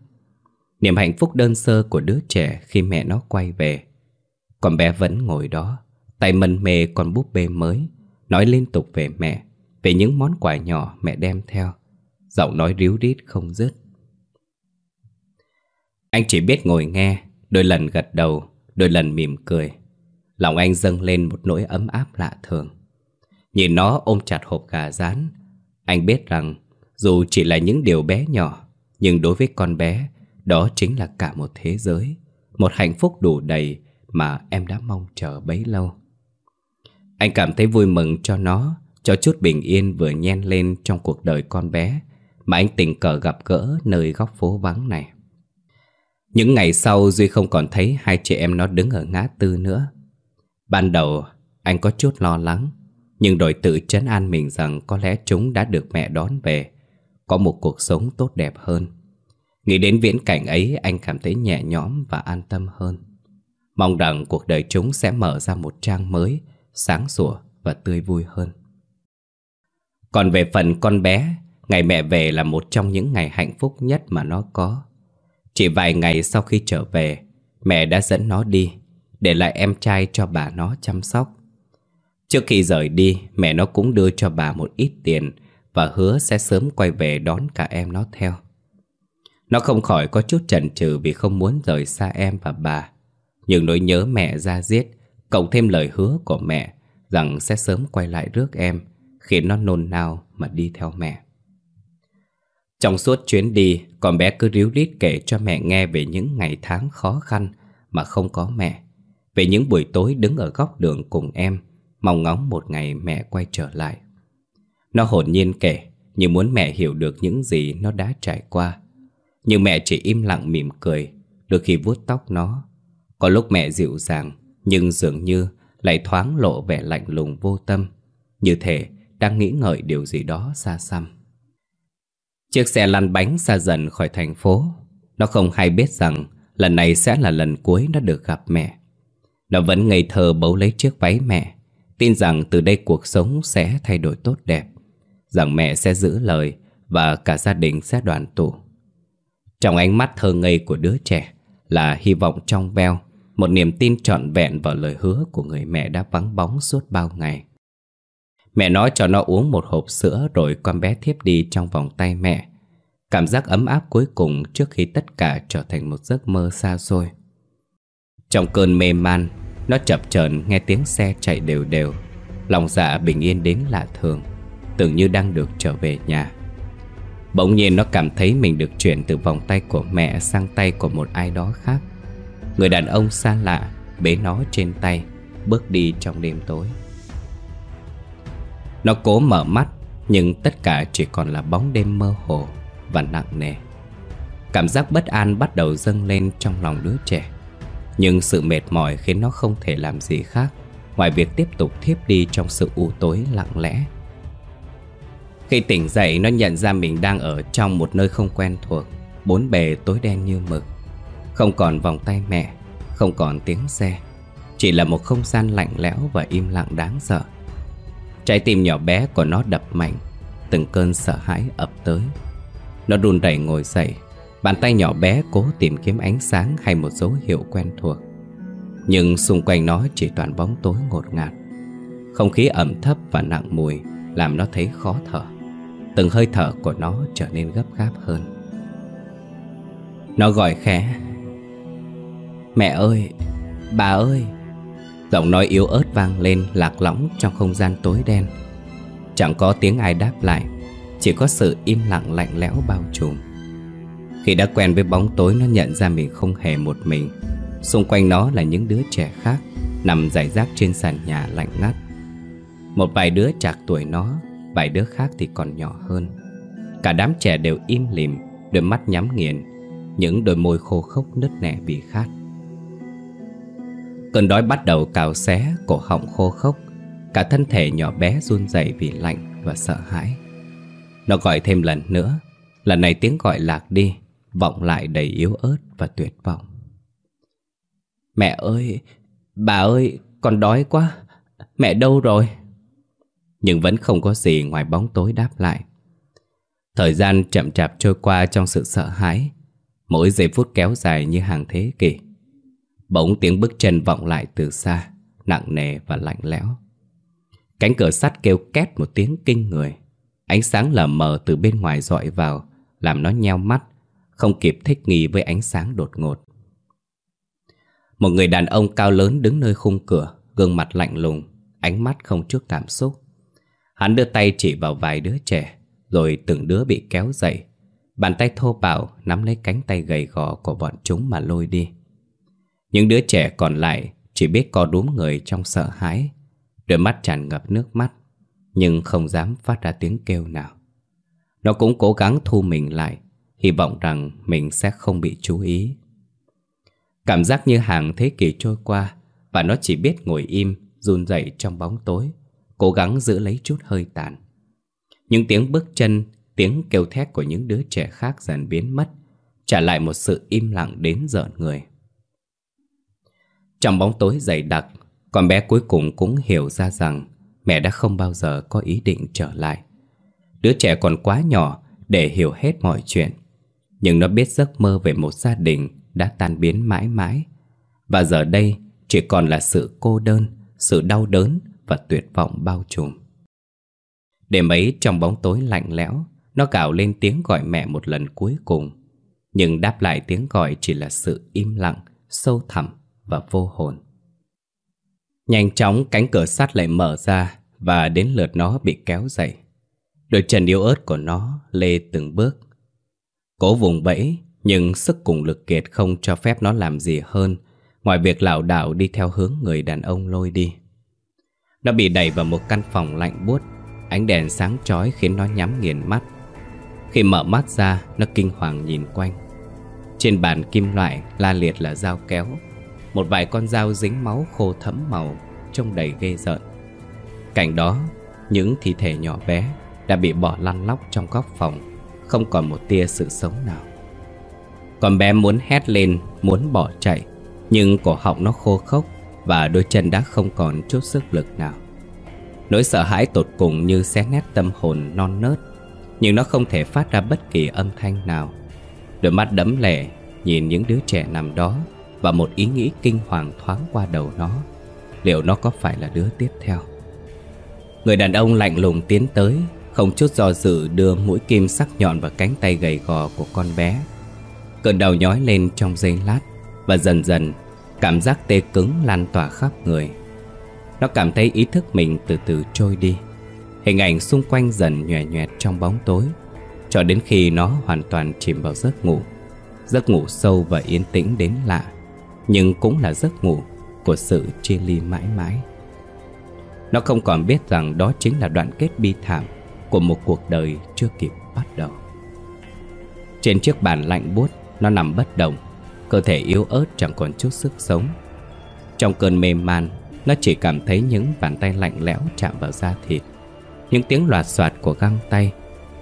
Niềm hạnh phúc đơn sơ của đứa trẻ Khi mẹ nó quay về. Con bé vẫn ngồi đó tại mân mê con búp bê mới, Nói liên tục về mẹ, Về những món quà nhỏ mẹ đem theo. Giọng nói ríu rít không dứt. Anh chỉ biết ngồi nghe, Đôi lần gật đầu, Đôi lần mỉm cười. Lòng anh dâng lên một nỗi ấm áp lạ thường. Nhìn nó ôm chặt hộp gà rán, Anh biết rằng Dù chỉ là những điều bé nhỏ, Nhưng đối với con bé, Đó chính là cả một thế giới, Một hạnh phúc đủ đầy Mà em đã mong chờ bấy lâu. Anh cảm thấy vui mừng cho nó Cho chút bình yên vừa nhen lên Trong cuộc đời con bé Mà anh tình cờ gặp gỡ Nơi góc phố vắng này những ngày sau Duy không còn thấy hai chị em nó đứng ở ngã tư nữa. Ban đầu anh có chút lo lắng, nhưng đổi tự chấn an mình rằng có lẽ chúng đã được mẹ đón về, có một cuộc sống tốt đẹp hơn. Nghĩ đến viễn cảnh ấy anh cảm thấy nhẹ nhõm và an tâm hơn. Mong rằng cuộc đời chúng sẽ mở ra một trang mới, sáng sủa và tươi vui hơn. Còn về phần con bé, ngày mẹ về là một trong những ngày hạnh phúc nhất mà nó có. Chỉ vài ngày sau khi trở về Mẹ đã dẫn nó đi Để lại em trai cho bà nó chăm sóc Trước khi rời đi Mẹ nó cũng đưa cho bà một ít tiền Và hứa sẽ sớm quay về đón cả em nó theo Nó không khỏi có chút chần chừ Vì không muốn rời xa em và bà Nhưng nỗi nhớ mẹ ra giết Cộng thêm lời hứa của mẹ Rằng sẽ sớm quay lại rước em Khiến nó nôn nao mà đi theo mẹ trong suốt chuyến đi, con bé cứ ríu rít kể cho mẹ nghe về những ngày tháng khó khăn mà không có mẹ. Về những buổi tối đứng ở góc đường cùng em, mong ngóng một ngày mẹ quay trở lại. Nó hồn nhiên kể, như muốn mẹ hiểu được những gì nó đã trải qua. Nhưng mẹ chỉ im lặng mỉm cười, đôi khi vuốt tóc nó. Có lúc mẹ dịu dàng, nhưng dường như lại thoáng lộ vẻ lạnh lùng vô tâm. Như thể đang nghĩ ngợi điều gì đó xa xăm. Chiếc xe lăn bánh xa dần khỏi thành phố Nó không hay biết rằng Lần này sẽ là lần cuối nó được gặp mẹ Nó vẫn ngây thơ bấu lấy chiếc váy mẹ, Tin rằng từ đây cuộc sống sẽ thay đổi tốt đẹp, Rằng mẹ sẽ giữ lời Và cả gia đình sẽ đoàn tụ Trong ánh mắt thơ ngây của đứa trẻ Là hy vọng trong veo một niềm tin trọn vẹn vào lời hứa Của người mẹ đã vắng bóng suốt bao ngày Mẹ nói cho nó uống một hộp sữa rồi con bé thiếp đi trong vòng tay mẹ. Cảm giác ấm áp cuối cùng trước khi tất cả trở thành một giấc mơ xa xôi. Trong cơn mê man, nó chập chờn nghe tiếng xe chạy đều đều. Lòng dạ bình yên đến lạ thường, tưởng như đang được trở về nhà. Bỗng nhiên nó cảm thấy mình được chuyển từ vòng tay của mẹ sang tay của một ai đó khác. Người đàn ông xa lạ bế nó trên tay, bước đi trong đêm tối. Nó cố mở mắt Nhưng tất cả chỉ còn là bóng đêm mơ hồ Và nặng nề. Cảm giác bất an bắt đầu dâng lên trong lòng đứa trẻ. Nhưng sự mệt mỏi khiến nó không thể làm gì khác Ngoài việc tiếp tục thiếp đi trong sự u tối lặng lẽ. Khi tỉnh dậy nó nhận ra mình đang ở trong một nơi không quen thuộc Bốn bề tối đen như mực. Không còn vòng tay mẹ, Không còn tiếng xe. Chỉ là một không gian lạnh lẽo và im lặng đáng sợ. Trái tim nhỏ bé của nó đập mạnh, Từng cơn sợ hãi ập tới. Nó đùn đẩy ngồi dậy, Bàn tay nhỏ bé cố tìm kiếm ánh sáng hay một dấu hiệu quen thuộc. Nhưng xung quanh nó chỉ toàn bóng tối ngột ngạt. Không khí ẩm thấp và nặng mùi Làm nó thấy khó thở. Từng hơi thở của nó trở nên gấp gáp hơn. Nó gọi khẽ Mẹ ơi, Bà ơi. Giọng nói yếu ớt vang lên lạc lõng trong không gian tối đen. Chẳng có tiếng ai đáp lại, Chỉ có sự im lặng lạnh lẽo bao trùm. Khi đã quen với bóng tối, nó nhận ra mình không hề một mình. Xung quanh nó là những đứa trẻ khác, Nằm rải rác trên sàn nhà lạnh ngắt. Một vài đứa chạc tuổi nó, Vài đứa khác thì còn nhỏ hơn. Cả đám trẻ đều im lìm, Đôi mắt nhắm nghiền, Những đôi môi khô khốc nứt nẻ vì khát. Cơn đói bắt đầu cào xé, cổ họng khô khốc. Cả thân thể nhỏ bé run rẩy vì lạnh và sợ hãi. Nó gọi thêm lần nữa. Lần này tiếng gọi lạc đi Vọng lại đầy yếu ớt và tuyệt vọng. Mẹ ơi, bà ơi, con đói quá. Mẹ đâu rồi? Nhưng vẫn không có gì ngoài bóng tối đáp lại. Thời gian chậm chạp trôi qua trong sự sợ hãi. Mỗi giây phút kéo dài như hàng thế kỷ. Bỗng tiếng bước chân vọng lại từ xa, Nặng nề và lạnh lẽo. Cánh cửa sắt kêu két một tiếng kinh người. Ánh sáng lờ mờ từ bên ngoài dọi vào, Làm nó nheo mắt, Không kịp thích nghi với ánh sáng đột ngột. Một người đàn ông cao lớn đứng nơi khung cửa, Gương mặt lạnh lùng, Ánh mắt không chút cảm xúc. Hắn đưa tay chỉ vào vài đứa trẻ, Rồi từng đứa bị kéo dậy. Bàn tay thô bạo nắm lấy cánh tay gầy gò của bọn chúng mà lôi đi. Những đứa trẻ còn lại chỉ biết co đúm người trong sợ hãi. Đôi mắt tràn ngập nước mắt, Nhưng không dám phát ra tiếng kêu nào. Nó cũng cố gắng thu mình lại, Hy vọng rằng mình sẽ không bị chú ý. Cảm giác như hàng thế kỷ trôi qua Và nó chỉ biết ngồi im, Run rẩy trong bóng tối, Cố gắng giữ lấy chút hơi tàn. Những tiếng bước chân, Tiếng kêu thét của những đứa trẻ khác dần biến mất, Trả lại một sự im lặng đến giận người. Trong bóng tối dày đặc Con bé cuối cùng cũng hiểu ra rằng Mẹ đã không bao giờ có ý định trở lại. Đứa trẻ còn quá nhỏ Để hiểu hết mọi chuyện Nhưng nó biết giấc mơ về một gia đình Đã tan biến mãi mãi. Và giờ đây chỉ còn là sự cô đơn Sự đau đớn Và tuyệt vọng bao trùm. Đêm ấy trong bóng tối lạnh lẽo nó gào lên tiếng gọi mẹ một lần cuối cùng Nhưng đáp lại tiếng gọi chỉ là sự im lặng, sâu thẳm và vô hồn. Nhanh chóng cánh cửa sắt lại mở ra Và đến lượt nó bị kéo dậy. Đôi chân yếu ớt của nó lê từng bước. Cố vùng vẫy Nhưng sức cùng lực kiệt không cho phép nó làm gì hơn. Ngoài việc lảo đảo đi theo hướng người đàn ông lôi đi. Nó bị đẩy vào một căn phòng lạnh buốt. Ánh đèn sáng chói khiến nó nhắm nghiền mắt. Khi mở mắt ra, Nó kinh hoàng nhìn quanh. Trên bàn kim loại la liệt là dao kéo. Một vài con dao dính máu khô thẫm màu, Trông đầy ghê rợn. Cạnh đó, Những thi thể nhỏ bé Đã bị bỏ lăn lóc trong góc phòng, Không còn một tia sự sống nào. Con bé muốn hét lên, Muốn bỏ chạy, Nhưng cổ họng nó khô khốc Và đôi chân đã không còn chút sức lực nào. Nỗi sợ hãi tột cùng như xé nét tâm hồn non nớt, nhưng nó không thể phát ra bất kỳ âm thanh nào. Đôi mắt đẫm lệ Nhìn những đứa trẻ nằm đó và một ý nghĩ kinh hoàng thoáng qua đầu nó. Liệu nó có phải là đứa tiếp theo? Người đàn ông lạnh lùng tiến tới, Không chút do dự đưa mũi kim sắc nhọn vào cánh tay gầy gò của con bé. Cơn đau nhói lên trong giây lát Và dần dần, Cảm giác tê cứng lan tỏa khắp người. Nó cảm thấy ý thức mình từ từ trôi đi. Hình ảnh xung quanh dần nhòe nhòe trong bóng tối, Cho đến khi nó hoàn toàn chìm vào giấc ngủ. Giấc ngủ sâu và yên tĩnh đến lạ. Nhưng cũng là giấc ngủ của sự chia ly mãi mãi. Nó không còn biết rằng đó chính là đoạn kết bi thảm Của một cuộc đời chưa kịp bắt đầu. Trên chiếc bàn lạnh buốt, Nó nằm bất động, Cơ thể yếu ớt chẳng còn chút sức sống. Trong cơn mê man, Nó chỉ cảm thấy những bàn tay lạnh lẽo chạm vào da thịt, những tiếng loạt soạt của găng tay,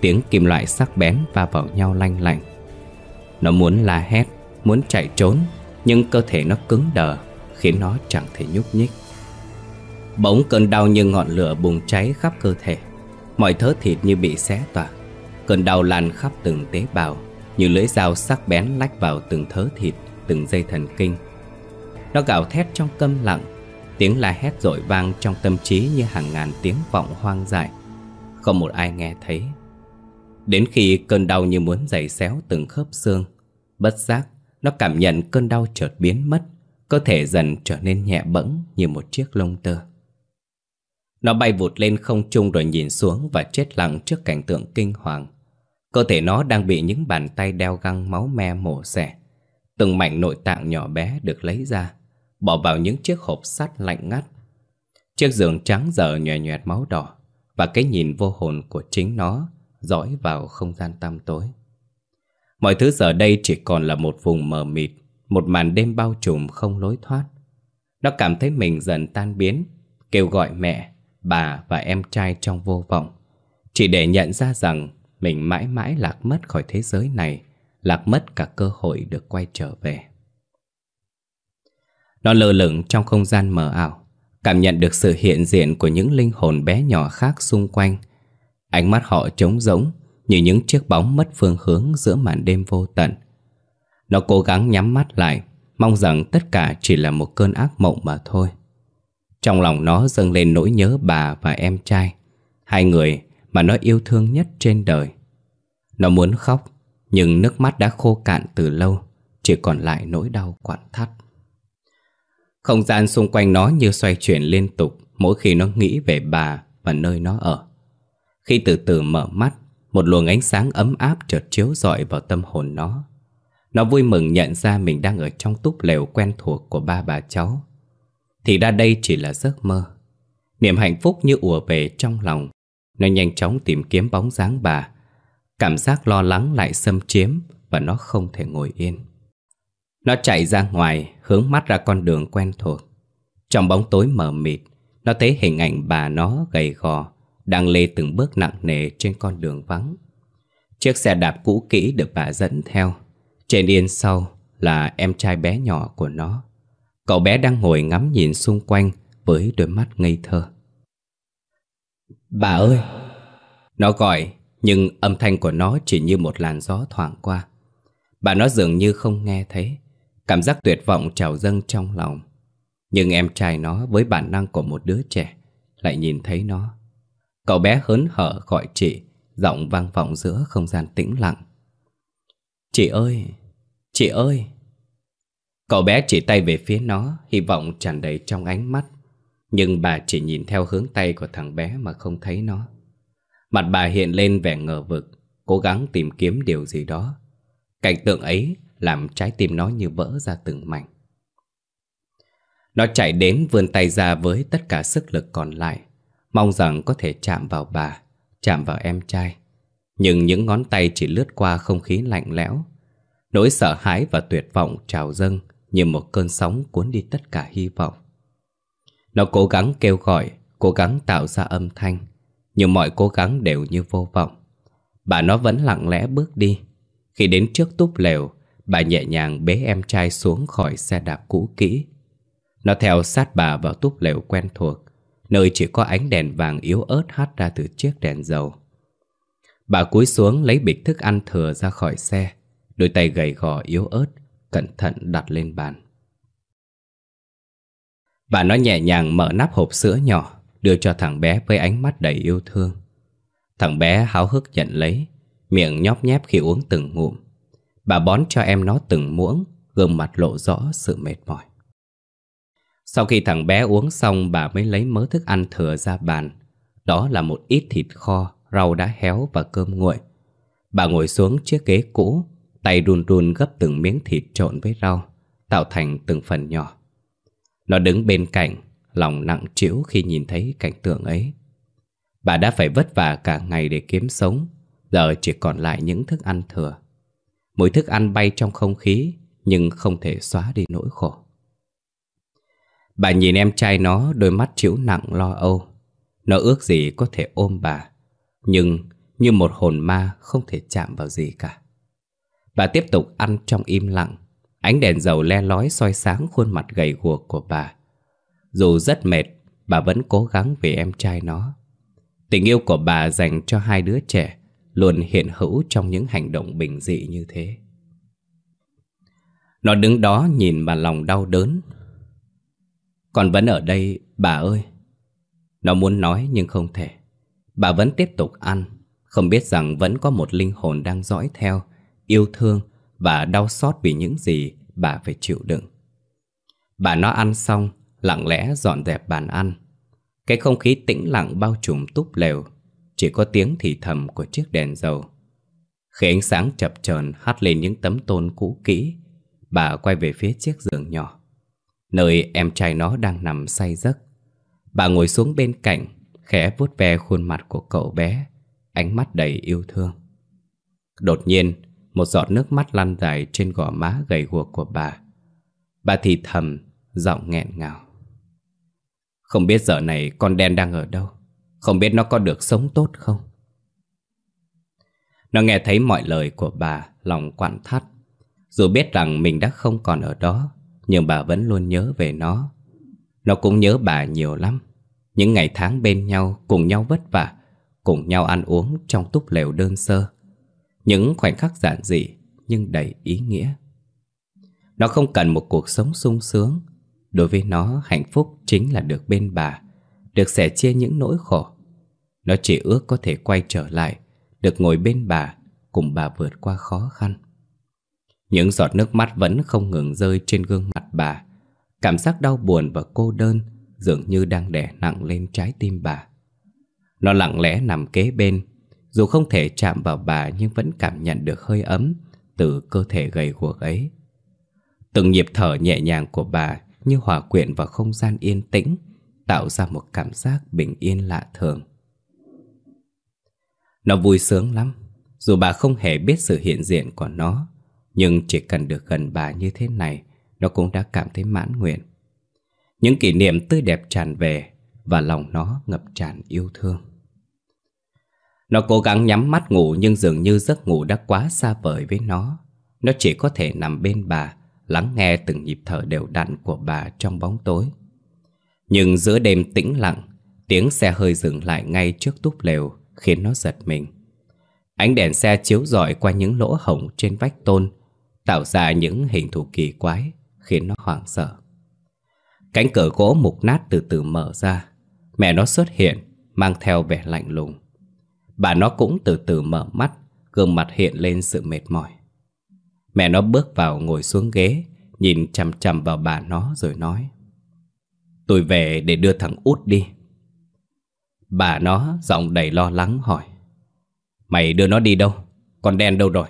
Tiếng kim loại sắc bén va vào nhau lanh lạnh Nó muốn la hét, Muốn chạy trốn nhưng cơ thể nó cứng đờ, Khiến nó chẳng thể nhúc nhích. Bỗng cơn đau như ngọn lửa bùng cháy khắp cơ thể. Mọi thớ thịt như bị xé toạc. Cơn đau lan khắp từng tế bào, Như lưỡi dao sắc bén lách vào từng thớ thịt, Từng dây thần kinh. Nó gào thét trong câm lặng. Tiếng la hét rội vang trong tâm trí như hàng ngàn tiếng vọng hoang dại. Không một ai nghe thấy. Đến khi cơn đau như muốn giày xéo từng khớp xương, Bất giác nó cảm nhận cơn đau chợt biến mất, Cơ thể dần trở nên nhẹ bẫng Như một chiếc lông tơ. Nó bay vụt lên không trung rồi nhìn xuống Và chết lặng trước cảnh tượng kinh hoàng. Cơ thể nó đang bị những bàn tay đeo găng máu me mổ xẻ. Từng mảnh nội tạng nhỏ bé được lấy ra, Bỏ vào những chiếc hộp sắt lạnh ngắt. Chiếc giường trắng dở nhòe nhòe máu đỏ và cái nhìn vô hồn của chính nó dõi vào không gian tăm tối. Mọi thứ giờ đây chỉ còn là một vùng mờ mịt, một màn đêm bao trùm không lối thoát. Nó cảm thấy mình dần tan biến Kêu gọi mẹ, bà và em trai trong vô vọng. Chỉ để nhận ra rằng Mình mãi mãi lạc mất khỏi thế giới này Lạc mất cả cơ hội được quay trở về. Nó lơ lửng trong không gian mờ ảo Cảm nhận được sự hiện diện của những linh hồn bé nhỏ khác xung quanh. Ánh mắt họ trống rỗng như những chiếc bóng mất phương hướng giữa màn đêm vô tận. Nó cố gắng nhắm mắt lại, Mong rằng tất cả chỉ là một cơn ác mộng mà thôi. Trong lòng nó dâng lên nỗi nhớ bà và em trai, Hai người mà nó yêu thương nhất trên đời. Nó muốn khóc, Nhưng nước mắt đã khô cạn từ lâu, Chỉ còn lại nỗi đau quặn thắt. Không gian xung quanh nó như xoay chuyển liên tục Mỗi khi nó nghĩ về bà và nơi nó ở. Khi từ từ mở mắt một luồng ánh sáng ấm áp chợt chiếu rọi vào tâm hồn nó. Nó vui mừng nhận ra mình đang ở trong túp lều quen thuộc của ba bà cháu. Thì ra đây chỉ là giấc mơ. Niềm hạnh phúc như ùa về trong lòng. Nó nhanh chóng tìm kiếm bóng dáng bà. Cảm giác lo lắng lại xâm chiếm Và nó không thể ngồi yên. Nó chạy ra ngoài, Hướng mắt ra con đường quen thuộc. Trong bóng tối mờ mịt, Nó thấy hình ảnh bà nó gầy gò đang lê từng bước nặng nề trên con đường vắng. Chiếc xe đạp cũ kỹ được bà dẫn theo. Trên yên sau là em trai bé nhỏ của nó. Cậu bé đang ngồi ngắm nhìn xung quanh với đôi mắt ngây thơ. Bà ơi! Nó gọi, nhưng âm thanh của nó chỉ như một làn gió thoảng qua. Bà nó dường như không nghe thấy. Cảm giác tuyệt vọng trào dâng trong lòng. Nhưng em trai nó với bản năng của một đứa trẻ Lại nhìn thấy nó. Cậu bé hớn hở gọi chị Giọng vang vọng giữa không gian tĩnh lặng. Chị ơi, chị ơi. Cậu bé chỉ tay về phía nó Hy vọng tràn đầy trong ánh mắt. Nhưng bà chỉ nhìn theo hướng tay của thằng bé mà không thấy nó. Mặt bà hiện lên vẻ ngờ vực Cố gắng tìm kiếm điều gì đó. Cảnh tượng ấy làm trái tim nó như vỡ ra từng mảnh. Nó chạy đến vươn tay ra với tất cả sức lực còn lại. Mong rằng có thể chạm vào bà, Chạm vào em trai. Nhưng những ngón tay chỉ lướt qua không khí lạnh lẽo. Nỗi sợ hãi và tuyệt vọng trào dâng Như một cơn sóng cuốn đi tất cả hy vọng. Nó cố gắng kêu gọi, Cố gắng tạo ra âm thanh, Nhưng mọi cố gắng đều như vô vọng. Bà nó vẫn lặng lẽ bước đi. Khi đến trước túp lều, Bà nhẹ nhàng bế em trai xuống khỏi xe đạp cũ kỹ. Nó theo sát bà vào túp lều quen thuộc. Nơi chỉ có ánh đèn vàng yếu ớt hắt ra từ chiếc đèn dầu. Bà cúi xuống lấy bịch thức ăn thừa ra khỏi xe, Đôi tay gầy gò yếu ớt, Cẩn thận đặt lên bàn. Bà nói nhẹ nhàng mở nắp hộp sữa nhỏ, Đưa cho thằng bé với ánh mắt đầy yêu thương. Thằng bé háo hức nhận lấy, Miệng nhóp nhép khi uống từng ngụm. Bà bón cho em nó từng muỗng, Gương mặt lộ rõ sự mệt mỏi. Sau khi thằng bé uống xong Bà mới lấy mớ thức ăn thừa ra bàn Đó là một ít thịt kho rau đã héo và cơm nguội. Bà ngồi xuống chiếc ghế cũ, tay run run gấp từng miếng thịt trộn với rau, tạo thành từng phần nhỏ. Nó đứng bên cạnh, lòng nặng trĩu khi nhìn thấy cảnh tượng ấy. Bà đã phải vất vả cả ngày để kiếm sống, giờ chỉ còn lại những thức ăn thừa. Mỗi thức ăn bay trong không khí, nhưng không thể xóa đi nỗi khổ. Bà nhìn em trai nó đôi mắt chịu nặng lo âu. Nó ước gì có thể ôm bà, nhưng như một hồn ma không thể chạm vào gì cả. Bà tiếp tục ăn trong im lặng Ánh đèn dầu le lói soi sáng khuôn mặt gầy guộc của bà. Dù rất mệt, bà vẫn cố gắng vì em trai nó. Tình yêu của bà dành cho hai đứa trẻ Luôn hiện hữu trong những hành động bình dị như thế. Nó đứng đó nhìn mà lòng đau đớn còn vẫn ở đây, bà ơi. Nó muốn nói nhưng không thể. Bà vẫn tiếp tục ăn Không biết rằng vẫn có một linh hồn đang dõi theo Yêu thương Và đau xót vì những gì bà phải chịu đựng. Bà nó ăn xong Lặng lẽ dọn dẹp bàn ăn. Cái không khí tĩnh lặng bao trùm túp lều Chỉ có tiếng thì thầm của chiếc đèn dầu. Khi ánh sáng chập chờn hắt lên những tấm tôn cũ kỹ Bà quay về phía chiếc giường nhỏ. Nơi em trai nó đang nằm say giấc Bà ngồi xuống bên cạnh khẽ vuốt ve khuôn mặt của cậu bé, ánh mắt đầy yêu thương. Đột nhiên, một giọt nước mắt lăn dài trên gò má gầy guộc của bà. Bà thì thầm, giọng nghẹn ngào. Không biết giờ này con đen đang ở đâu Không biết nó có được sống tốt không Nó nghe thấy mọi lời của bà Lòng quặn thắt Dù biết rằng mình đã không còn ở đó nhưng bà vẫn luôn nhớ về nó. Nó cũng nhớ bà nhiều lắm. Những ngày tháng bên nhau, Cùng nhau vất vả, Cùng nhau ăn uống trong túp lều đơn sơ. Những khoảnh khắc giản dị, Nhưng đầy ý nghĩa. Nó không cần một cuộc sống sung sướng. Đối với nó, hạnh phúc chính là được bên bà, Được sẻ chia những nỗi khổ. Nó chỉ ước có thể quay trở lại, Được ngồi bên bà, Cùng bà vượt qua khó khăn. Những giọt nước mắt vẫn không ngừng rơi trên gương mặt bà. Cảm giác đau buồn và cô đơn Dường như đang đè nặng lên trái tim bà. Nó lặng lẽ nằm kế bên. Dù không thể chạm vào bà Nhưng vẫn cảm nhận được hơi ấm Từ cơ thể gầy guộc ấy. Từng nhịp thở nhẹ nhàng của bà như hòa quyện vào không gian yên tĩnh, tạo ra một cảm giác bình yên lạ thường. Nó vui sướng lắm, dù bà không hề biết sự hiện diện của nó, nhưng chỉ cần được gần bà như thế này, nó cũng đã cảm thấy mãn nguyện. Những kỷ niệm tươi đẹp tràn về và lòng nó ngập tràn yêu thương. Nó cố gắng nhắm mắt ngủ nhưng dường như giấc ngủ đã quá xa vời với nó. Nó chỉ có thể nằm bên bà lắng nghe từng nhịp thở đều đặn của bà trong bóng tối. Nhưng giữa đêm tĩnh lặng, tiếng xe hơi dừng lại ngay trước túp lều khiến nó giật mình. Ánh đèn xe chiếu rọi qua những lỗ hổng trên vách tôn, tạo ra những hình thù kỳ quái khiến nó hoảng sợ. Cánh cửa gỗ mục nát từ từ mở ra, mẹ nó xuất hiện mang theo vẻ lạnh lùng. Bà nó cũng từ từ mở mắt, gương mặt hiện lên sự mệt mỏi. Mẹ nó bước vào ngồi xuống ghế Nhìn chằm chằm vào bà nó rồi nói Tôi về để đưa thằng út đi Bà nó giọng đầy lo lắng hỏi Mày đưa nó đi đâu? Con đen đâu rồi?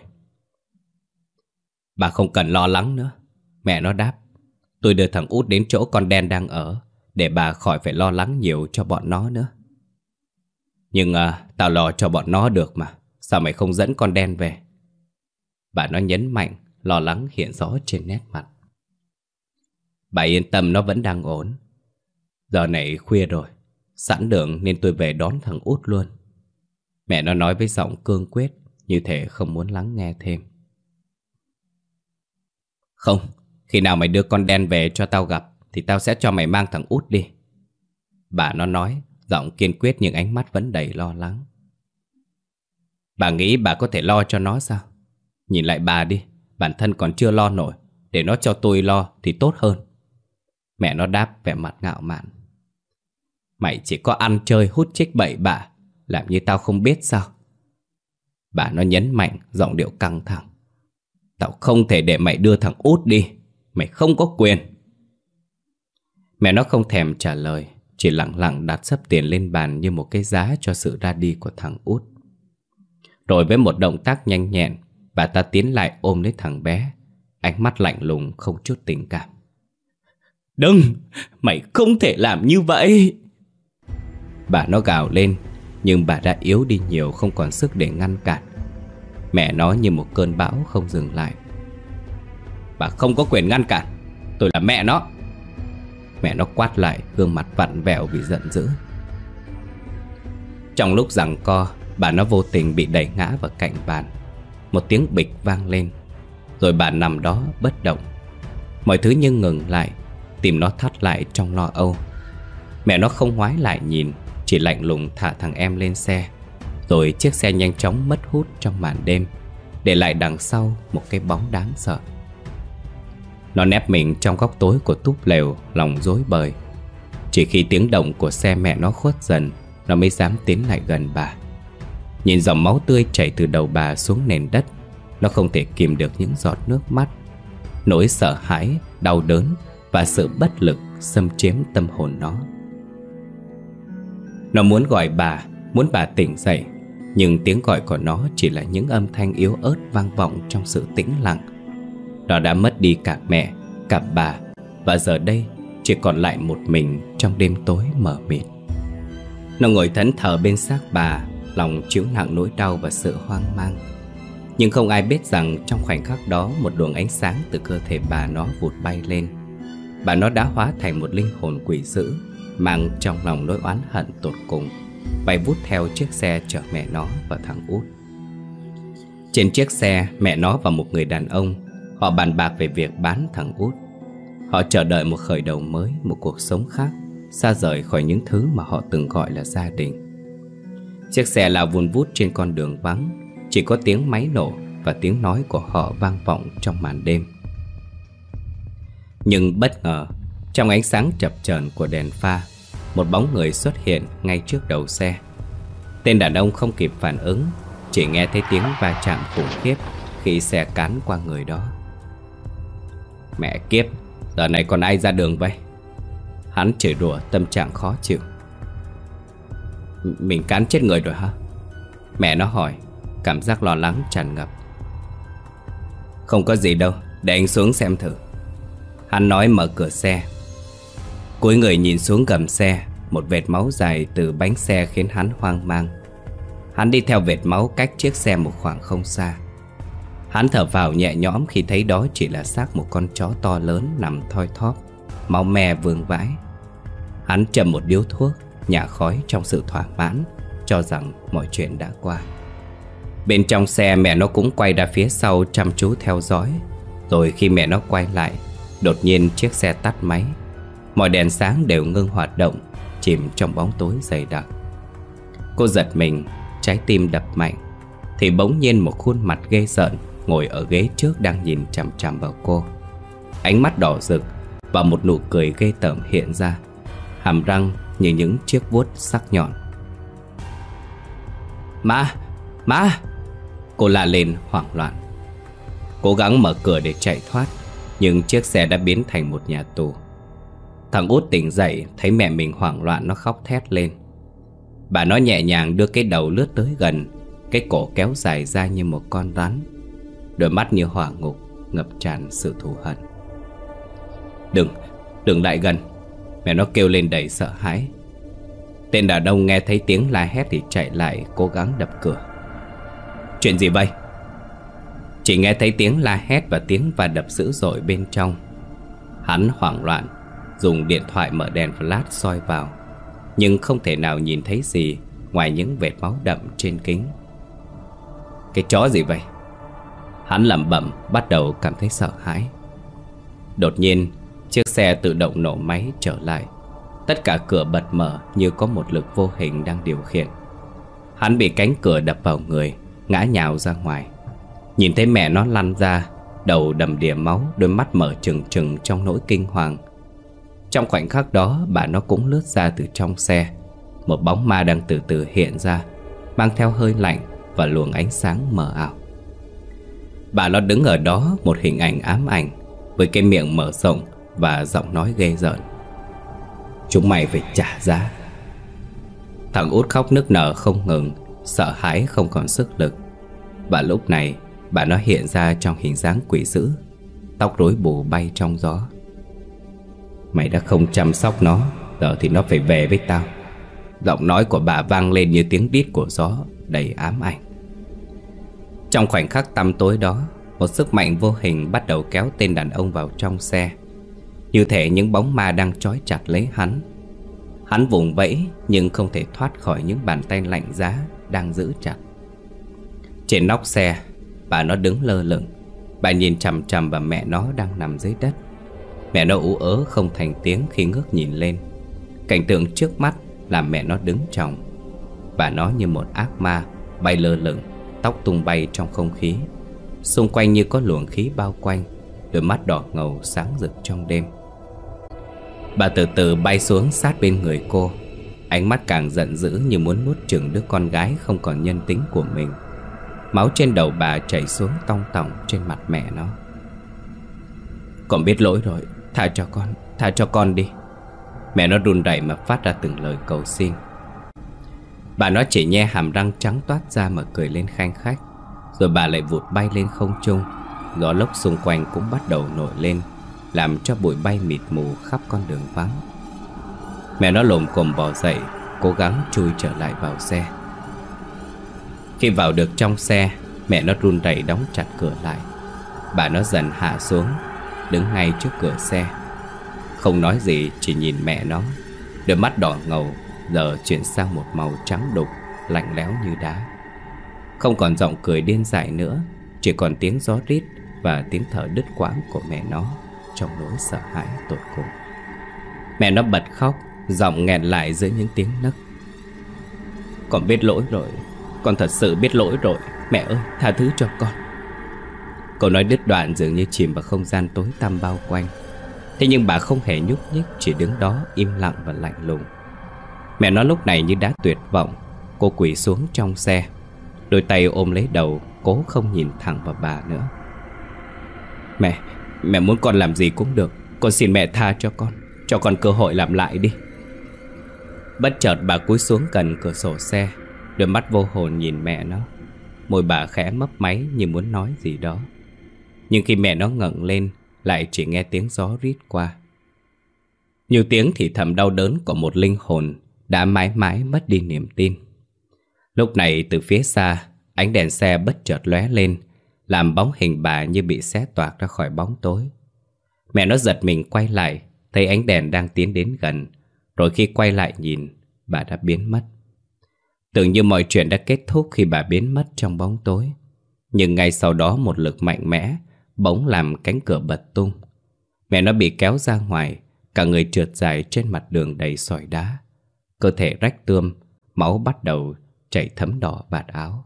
Bà không cần lo lắng nữa Mẹ nó đáp Tôi đưa thằng út đến chỗ con đen đang ở Để bà khỏi phải lo lắng nhiều cho bọn nó nữa Nhưng à, tao lo cho bọn nó được mà Sao mày không dẫn con đen về Bà nó nhấn mạnh, lo lắng hiện rõ trên nét mặt. Bà yên tâm nó vẫn đang ổn. Giờ này khuya rồi, sẵn đường nên tôi về đón thằng út luôn. Mẹ nó nói với giọng cương quyết, như thể không muốn lắng nghe thêm. Không, khi nào mày đưa con đen về cho tao gặp, thì tao sẽ cho mày mang thằng út đi. Bà nó nói, giọng kiên quyết nhưng ánh mắt vẫn đầy lo lắng. Bà nghĩ bà có thể lo cho nó sao? Nhìn lại bà đi Bản thân còn chưa lo nổi Để nó cho tôi lo thì tốt hơn Mẹ nó đáp vẻ mặt ngạo mạn Mày chỉ có ăn chơi hút chích bậy bạ Làm như tao không biết sao Bà nó nhấn mạnh Giọng điệu căng thẳng Tao không thể để mày đưa thằng út đi. Mày không có quyền. Mẹ nó không thèm trả lời, Chỉ lặng lặng đặt sấp tiền lên bàn Như một cái giá cho sự ra đi của thằng út. Rồi với một động tác nhanh nhẹn, Bà ta tiến lại ôm lấy thằng bé. Ánh mắt lạnh lùng, không chút tình cảm. Đừng! Mày không thể làm như vậy! Bà nó gào lên, Nhưng bà đã yếu đi nhiều, Không còn sức để ngăn cản. Mẹ nó như một cơn bão không dừng lại. Bà không có quyền ngăn cản. Tôi là mẹ nó. Mẹ nó quát lại, Gương mặt vặn vẹo vì giận dữ. Trong lúc giằng co, Bà nó vô tình bị đẩy ngã vào cạnh bàn một tiếng bịch vang lên, Rồi bà nằm đó bất động. Mọi thứ như ngừng lại Tìm nó thắt lại trong lo âu. Mẹ nó không ngoái lại nhìn, Chỉ lạnh lùng thả thằng em lên xe. Rồi chiếc xe nhanh chóng mất hút trong màn đêm Để lại đằng sau một cái bóng đáng sợ. Nó nép mình trong góc tối của túp lều Lòng dối bời. Chỉ khi tiếng động của xe mẹ nó khuất dần Nó mới dám tiến lại gần bà. Nhìn dòng máu tươi chảy từ đầu bà xuống nền đất Nó không thể kìm được những giọt nước mắt. Nỗi sợ hãi, đau đớn Và sự bất lực xâm chiếm tâm hồn nó. Nó muốn gọi bà, muốn bà tỉnh dậy. Nhưng tiếng gọi của nó chỉ là những âm thanh yếu ớt vang vọng trong sự tĩnh lặng. Nó đã mất đi cả mẹ, cả bà Và giờ đây chỉ còn lại một mình trong đêm tối mờ mịt. Nó ngồi thẫn thờ bên xác bà Lòng chịu nặng nỗi đau và sự hoang mang. Nhưng không ai biết rằng trong khoảnh khắc đó Một luồng ánh sáng từ cơ thể bà nó vụt bay lên. Bà nó đã hóa thành một linh hồn quỷ dữ Mang trong lòng nỗi oán hận tột cùng. Bay vút theo chiếc xe chở mẹ nó và thằng út. Trên chiếc xe, mẹ nó và một người đàn ông, Họ bàn bạc về việc bán thằng út. Họ chờ đợi một khởi đầu mới, Một cuộc sống khác, Xa rời khỏi những thứ mà họ từng gọi là gia đình. Chiếc xe lao vun vút trên con đường vắng, Chỉ có tiếng máy nổ Và tiếng nói của họ vang vọng trong màn đêm. Nhưng bất ngờ, Trong ánh sáng chập chờn của đèn pha một bóng người xuất hiện ngay trước đầu xe. Tên đàn ông không kịp phản ứng, Chỉ nghe thấy tiếng va chạm khủng khiếp Khi xe cán qua người đó. Mẹ kiếp, Giờ này còn ai ra đường vậy? Hắn chửi rủa, tâm trạng khó chịu. Mình cán chết người rồi hả? Mẹ nó hỏi, Cảm giác lo lắng tràn ngập. Không có gì đâu, Để anh xuống xem thử. Hắn nói mở cửa xe Cuối người nhìn xuống gầm xe, Một vệt máu dài từ bánh xe khiến hắn hoang mang. Hắn đi theo vệt máu cách chiếc xe một khoảng không xa. Hắn thở vào nhẹ nhõm khi thấy đó chỉ là xác một con chó to lớn nằm thoi thóp, Máu me vương vãi. Hắn chậm một điếu thuốc, Nhả khói trong sự thỏa mãn, Cho rằng mọi chuyện đã qua. Bên trong xe mẹ nó cũng quay ra phía sau chăm chú theo dõi, Rồi khi mẹ nó quay lại, Đột nhiên chiếc xe tắt máy. Mọi đèn sáng đều ngưng hoạt động, Chìm trong bóng tối dày đặc Cô giật mình, Trái tim đập mạnh, Thì bỗng nhiên một khuôn mặt ghê sợ Ngồi ở ghế trước đang nhìn chằm chằm vào cô Ánh mắt đỏ rực Và một nụ cười ghê tởm hiện ra, Hàm răng như những chiếc vuốt sắc nhọn Má! Má! Cô la lên hoảng loạn Cố gắng mở cửa để chạy thoát, Nhưng chiếc xe đã biến thành một nhà tù Thằng út tỉnh dậy Thấy mẹ mình hoảng loạn nó khóc thét lên. Bà nó nhẹ nhàng đưa cái đầu lướt tới gần Cái cổ kéo dài ra như một con rắn. Đôi mắt như hỏa ngục Ngập tràn sự thù hận. Đừng, đừng lại gần. Mẹ nó kêu lên đầy sợ hãi. Tên đàn ông nghe thấy tiếng la hét thì chạy lại cố gắng đập cửa. Chuyện gì vậy? Chỉ nghe thấy tiếng la hét và tiếng và đập dữ dội bên trong. Hắn hoảng loạn Dùng điện thoại mở đèn flash soi vào, Nhưng không thể nào nhìn thấy gì Ngoài những vệt máu đậm trên kính. Cái chó gì vậy? Hắn lẩm bẩm, bắt đầu cảm thấy sợ hãi. Đột nhiên, Chiếc xe tự động nổ máy trở lại. Tất cả cửa bật mở như có một lực vô hình đang điều khiển. Hắn bị cánh cửa đập vào người, Ngã nhào ra ngoài. Nhìn thấy mẹ nó lăn ra, Đầu đầm đìa máu, Đôi mắt mở trừng trừng trong nỗi kinh hoàng. Trong khoảnh khắc đó, Bà nó cũng lướt ra từ trong xe. Một bóng ma đang từ từ hiện ra, Mang theo hơi lạnh Và luồng ánh sáng mờ ảo. Bà nó đứng ở đó, Một hình ảnh ám ảnh, Với cái miệng mở rộng Và giọng nói ghê rợn. Chúng mày phải trả giá. Thằng út khóc nức nở không ngừng, Sợ hãi không còn sức lực. Và lúc này, Bà nó hiện ra trong hình dáng quỷ dữ, Tóc rối bù bay trong gió. Mày đã không chăm sóc nó, Giờ thì nó phải về với tao. Giọng nói của bà vang lên như tiếng đít của gió, Đầy ám ảnh. Trong khoảnh khắc tăm tối đó, Một sức mạnh vô hình bắt đầu kéo tên đàn ông vào trong xe. Như thể những bóng ma đang trói chặt lấy hắn. Hắn vùng vẫy nhưng không thể thoát khỏi những bàn tay lạnh giá đang giữ chặt. Trên nóc xe, Bà nó đứng lơ lửng. Bà nhìn chằm chằm vào mẹ nó đang nằm dưới đất. Mẹ nó ú ớ không thành tiếng khi ngước nhìn lên. Cảnh tượng trước mắt làm mẹ nó đứng tròng. Và nó như một ác ma, Bay lơ lửng, Tóc tung bay trong không khí. Xung quanh như có luồng khí bao quanh, Đôi mắt đỏ ngầu sáng rực trong đêm. Bà từ từ bay xuống sát bên người cô. Ánh mắt càng giận dữ như muốn nuốt chừng đứa con gái không còn nhân tính của mình. Máu trên đầu bà chảy xuống tong tỏng trên mặt mẹ nó. Con biết lỗi rồi. Tha cho con, Tha cho con đi. Mẹ nó run rẩy mà phát ra từng lời cầu xin. Bà nó chỉ nhe hàm răng trắng toát ra mà cười lên khanh khách. Rồi bà lại vụt bay lên không trung. Gió lốc xung quanh cũng bắt đầu nổi lên, Làm cho bụi bay mịt mù khắp con đường vắng. Mẹ nó lồm cồm bò dậy, Cố gắng chui trở lại vào xe. Khi vào được trong xe, Mẹ nó run rẩy đóng chặt cửa lại. Bà nó dần hạ xuống Đứng ngay trước cửa xe. Không nói gì, chỉ nhìn mẹ nó. Đôi mắt đỏ ngầu, Giờ chuyển sang một màu trắng đục, Lạnh lẽo như đá. Không còn giọng cười điên dại nữa, Chỉ còn tiếng gió rít Và tiếng thở đứt quãng của mẹ nó Trong nỗi sợ hãi tột cùng. Mẹ nó bật khóc, Giọng nghẹn lại giữa những tiếng nấc. Con biết lỗi rồi, Con thật sự biết lỗi rồi, Mẹ ơi, tha thứ cho con. Câu nói đứt đoạn dường như chìm vào không gian tối tăm bao quanh. Thế nhưng bà không hề nhúc nhích, Chỉ đứng đó im lặng và lạnh lùng. Mẹ nó lúc này như đã tuyệt vọng. Cô quỳ xuống trong xe. Đôi tay ôm lấy đầu, Cố không nhìn thẳng vào bà nữa. Mẹ Mẹ muốn con làm gì cũng được. Con xin mẹ tha cho con. Cho con cơ hội làm lại đi. Bất chợt bà cúi xuống gần cửa sổ xe. Đôi mắt vô hồn nhìn mẹ nó. Môi bà khẽ mấp máy như muốn nói gì đó. Nhưng khi mẹ nó ngẩng lên, Lại chỉ nghe tiếng gió rít qua. Nhiều tiếng thì thầm đau đớn của một linh hồn Đã mãi mãi mất đi niềm tin. Lúc này từ phía xa, Ánh đèn xe bất chợt lóe lên, Làm bóng hình bà như bị xé toạc ra khỏi bóng tối. Mẹ nó giật mình quay lại, Thấy ánh đèn đang tiến đến gần. Rồi khi quay lại nhìn, Bà đã biến mất. Tưởng như mọi chuyện đã kết thúc khi bà biến mất trong bóng tối. Nhưng ngay sau đó một lực mạnh mẽ Bỗng làm cánh cửa bật tung. Mẹ nó bị kéo ra ngoài, Cả người trượt dài trên mặt đường đầy sỏi đá. Cơ thể rách tươm, Máu bắt đầu chảy thấm đỏ vạt áo.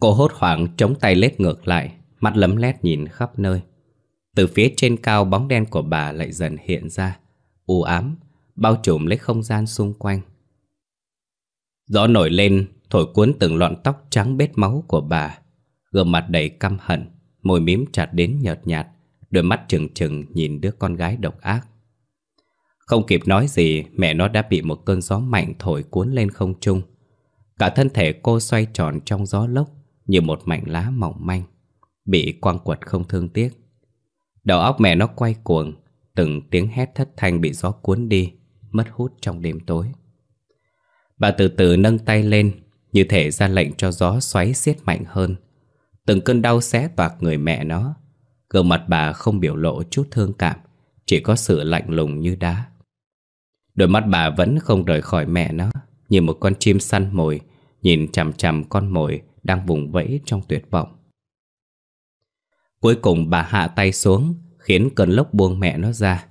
Cô hốt hoảng chống tay lết ngược lại, Mắt lấm lét nhìn khắp nơi. Từ phía trên cao bóng đen của bà lại dần hiện ra, u ám, Bao trùm lấy không gian xung quanh. Gió nổi lên, Thổi cuốn từng lọn tóc trắng bết máu của bà, Gương mặt đầy căm hận. Môi mím chặt đến nhợt nhạt, Đôi mắt trừng trừng nhìn đứa con gái độc ác. Không kịp nói gì, Mẹ nó đã bị một cơn gió mạnh thổi cuốn lên không trung. Cả thân thể cô xoay tròn trong gió lốc Như một mảnh lá mỏng manh, Bị quăng quật không thương tiếc. Đầu óc mẹ nó quay cuồng, Từng tiếng hét thất thanh bị gió cuốn đi, Mất hút trong đêm tối. Bà từ từ nâng tay lên, Như thể ra lệnh cho gió xoáy xiết mạnh hơn. Từng cơn đau xé toạc người mẹ nó. Gương mặt bà không biểu lộ chút thương cảm, Chỉ có sự lạnh lùng như đá. Đôi mắt bà vẫn không rời khỏi mẹ nó Như một con chim săn mồi, Nhìn chằm chằm con mồi Đang vùng vẫy trong tuyệt vọng. Cuối cùng bà hạ tay xuống, Khiến cơn lốc buông mẹ nó ra,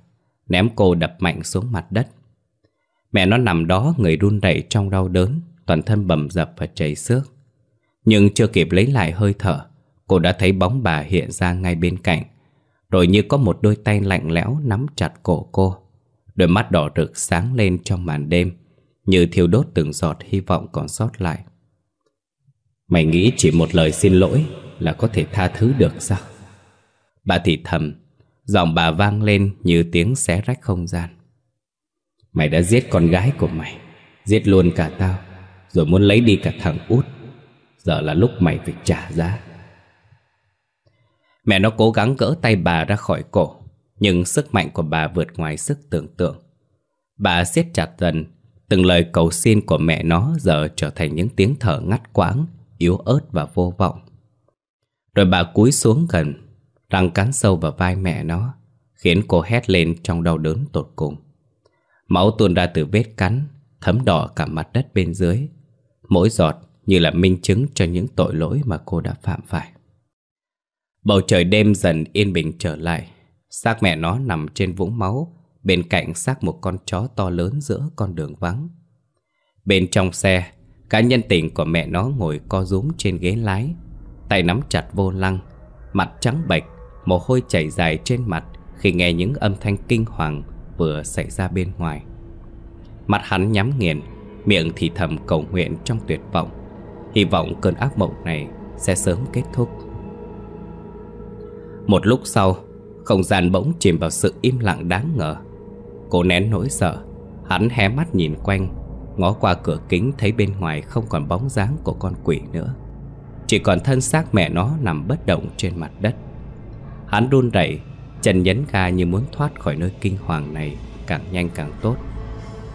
Ném cô đập mạnh xuống mặt đất. Mẹ nó nằm đó, người run rẩy trong đau đớn, Toàn thân bầm dập và chảy xước. Nhưng chưa kịp lấy lại hơi thở Cô đã thấy bóng bà hiện ra ngay bên cạnh, Rồi như có một đôi tay lạnh lẽo nắm chặt cổ cô. Đôi mắt đỏ rực sáng lên trong màn đêm, Như thiêu đốt từng giọt hy vọng còn sót lại. Mày nghĩ chỉ một lời xin lỗi là có thể tha thứ được sao? Bà thì thầm, Giọng bà vang lên như tiếng xé rách không gian. Mày đã giết con gái của mày, Giết luôn cả tao, Rồi muốn lấy đi cả thằng út. Giờ là lúc mày phải trả giá. Mẹ nó cố gắng gỡ tay bà ra khỏi cổ, Nhưng sức mạnh của bà vượt ngoài sức tưởng tượng. Bà siết chặt dần, Từng lời cầu xin của mẹ nó giờ trở thành những tiếng thở ngắt quãng, Yếu ớt và vô vọng. Rồi bà cúi xuống gần, Răng cắn sâu vào vai mẹ nó, Khiến cô hét lên trong đau đớn tột cùng. Máu tuôn ra từ vết cắn, Thấm đỏ cả mặt đất bên dưới, Mỗi giọt như là minh chứng cho những tội lỗi mà cô đã phạm phải. Bầu trời đêm dần yên bình trở lại. Xác mẹ nó nằm trên vũng máu, Bên cạnh xác một con chó to lớn giữa con đường vắng. Bên trong xe, Cá nhân tình của mẹ nó ngồi co rúm trên ghế lái, Tay nắm chặt vô lăng, Mặt trắng bệch, Mồ hôi chảy dài trên mặt Khi nghe những âm thanh kinh hoàng vừa xảy ra bên ngoài. Mặt hắn nhắm nghiền, Miệng thì thầm cầu nguyện trong tuyệt vọng. Hy vọng cơn ác mộng này sẽ sớm kết thúc. Một lúc sau, Không gian bỗng chìm vào sự im lặng đáng ngờ. Cô nén nỗi sợ, Hắn hé mắt nhìn quanh, Ngó qua cửa kính thấy bên ngoài không còn bóng dáng của con quỷ nữa. Chỉ còn thân xác mẹ nó nằm bất động trên mặt đất. Hắn run rẩy, Chân nhấn ga như muốn thoát khỏi nơi kinh hoàng này Càng nhanh càng tốt.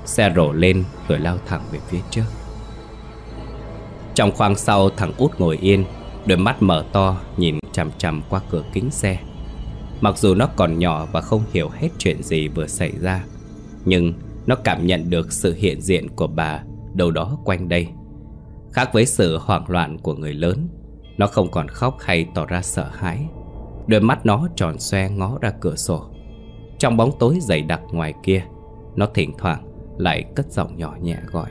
Xe rổ lên rồi lao thẳng về phía trước. Trong khoang sau, thằng út ngồi yên Đôi mắt mở to nhìn chằm chằm qua cửa kính xe. Mặc dù nó còn nhỏ và không hiểu hết chuyện gì vừa xảy ra Nhưng Nó cảm nhận được sự hiện diện của bà đâu đó quanh đây. Khác với sự hoảng loạn của người lớn Nó không còn khóc hay tỏ ra sợ hãi. Đôi mắt nó tròn xoe ngó ra cửa sổ. Trong bóng tối dày đặc ngoài kia Nó thỉnh thoảng lại cất giọng nhỏ nhẹ gọi.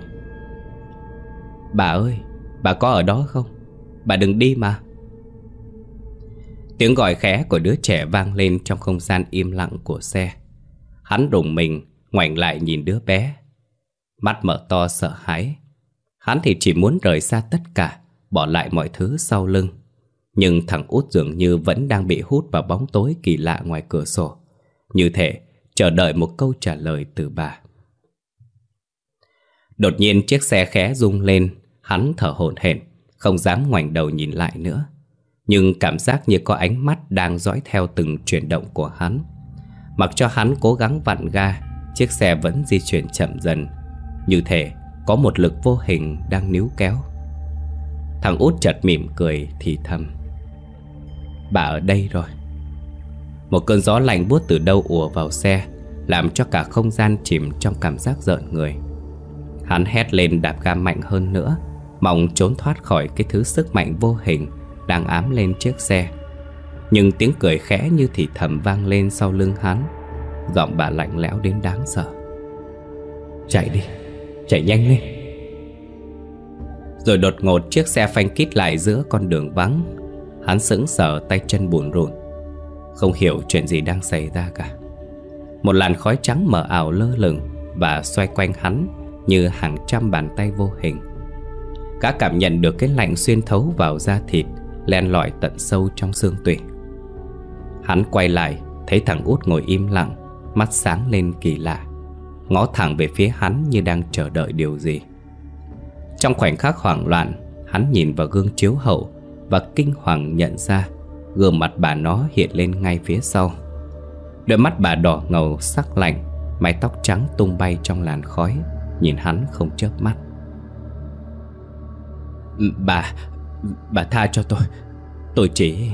Bà ơi, bà có ở đó không? Bà đừng đi mà. Tiếng gọi khẽ của đứa trẻ vang lên trong không gian im lặng của xe. Hắn đùng mình, ngoảnh lại nhìn đứa bé. Mắt mở to sợ hãi. Hắn thì chỉ muốn rời xa tất cả Bỏ lại mọi thứ sau lưng. Nhưng thằng út dường như vẫn đang bị hút vào bóng tối kỳ lạ ngoài cửa sổ. Như thể chờ đợi một câu trả lời từ bà. Đột nhiên chiếc xe khẽ rung lên. Hắn thở hổn hển. Không dám ngoảnh đầu nhìn lại nữa. Nhưng cảm giác như có ánh mắt đang dõi theo từng chuyển động của hắn. Mặc cho hắn cố gắng vặn ga, Chiếc xe vẫn di chuyển chậm dần. Như thể có một lực vô hình đang níu kéo. Thằng út chợt mỉm cười thì thầm. Bà ở đây rồi. Một cơn gió lạnh buốt từ đâu ùa vào xe, Làm cho cả không gian chìm trong cảm giác rợn người. Hắn hét lên đạp ga mạnh hơn nữa. Mong trốn thoát khỏi cái thứ sức mạnh vô hình Đang ám lên chiếc xe. Nhưng tiếng cười khẽ như thì thầm vang lên sau lưng hắn. Giọng bà lạnh lẽo đến đáng sợ. Chạy đi, Chạy nhanh lên. Rồi đột ngột chiếc xe phanh kít lại giữa con đường vắng. Hắn sững sờ, tay chân buồn rùn. Không hiểu chuyện gì đang xảy ra cả. Một làn khói trắng mờ ảo lơ lửng Và xoay quanh hắn Như hàng trăm bàn tay vô hình. Cả cảm nhận được cái lạnh xuyên thấu vào da thịt, Len lỏi tận sâu trong xương tủy. Hắn quay lại, Thấy thằng út ngồi im lặng, Mắt sáng lên kỳ lạ. Ngó thẳng về phía hắn như đang chờ đợi điều gì. Trong khoảnh khắc hoảng loạn, Hắn nhìn vào gương chiếu hậu Và kinh hoàng nhận ra Gương mặt bà nó hiện lên ngay phía sau. Đôi mắt bà đỏ ngầu, sắc lạnh, Mái tóc trắng tung bay trong làn khói, Nhìn hắn không chớp mắt. Bà Bà tha cho tôi. Tôi chỉ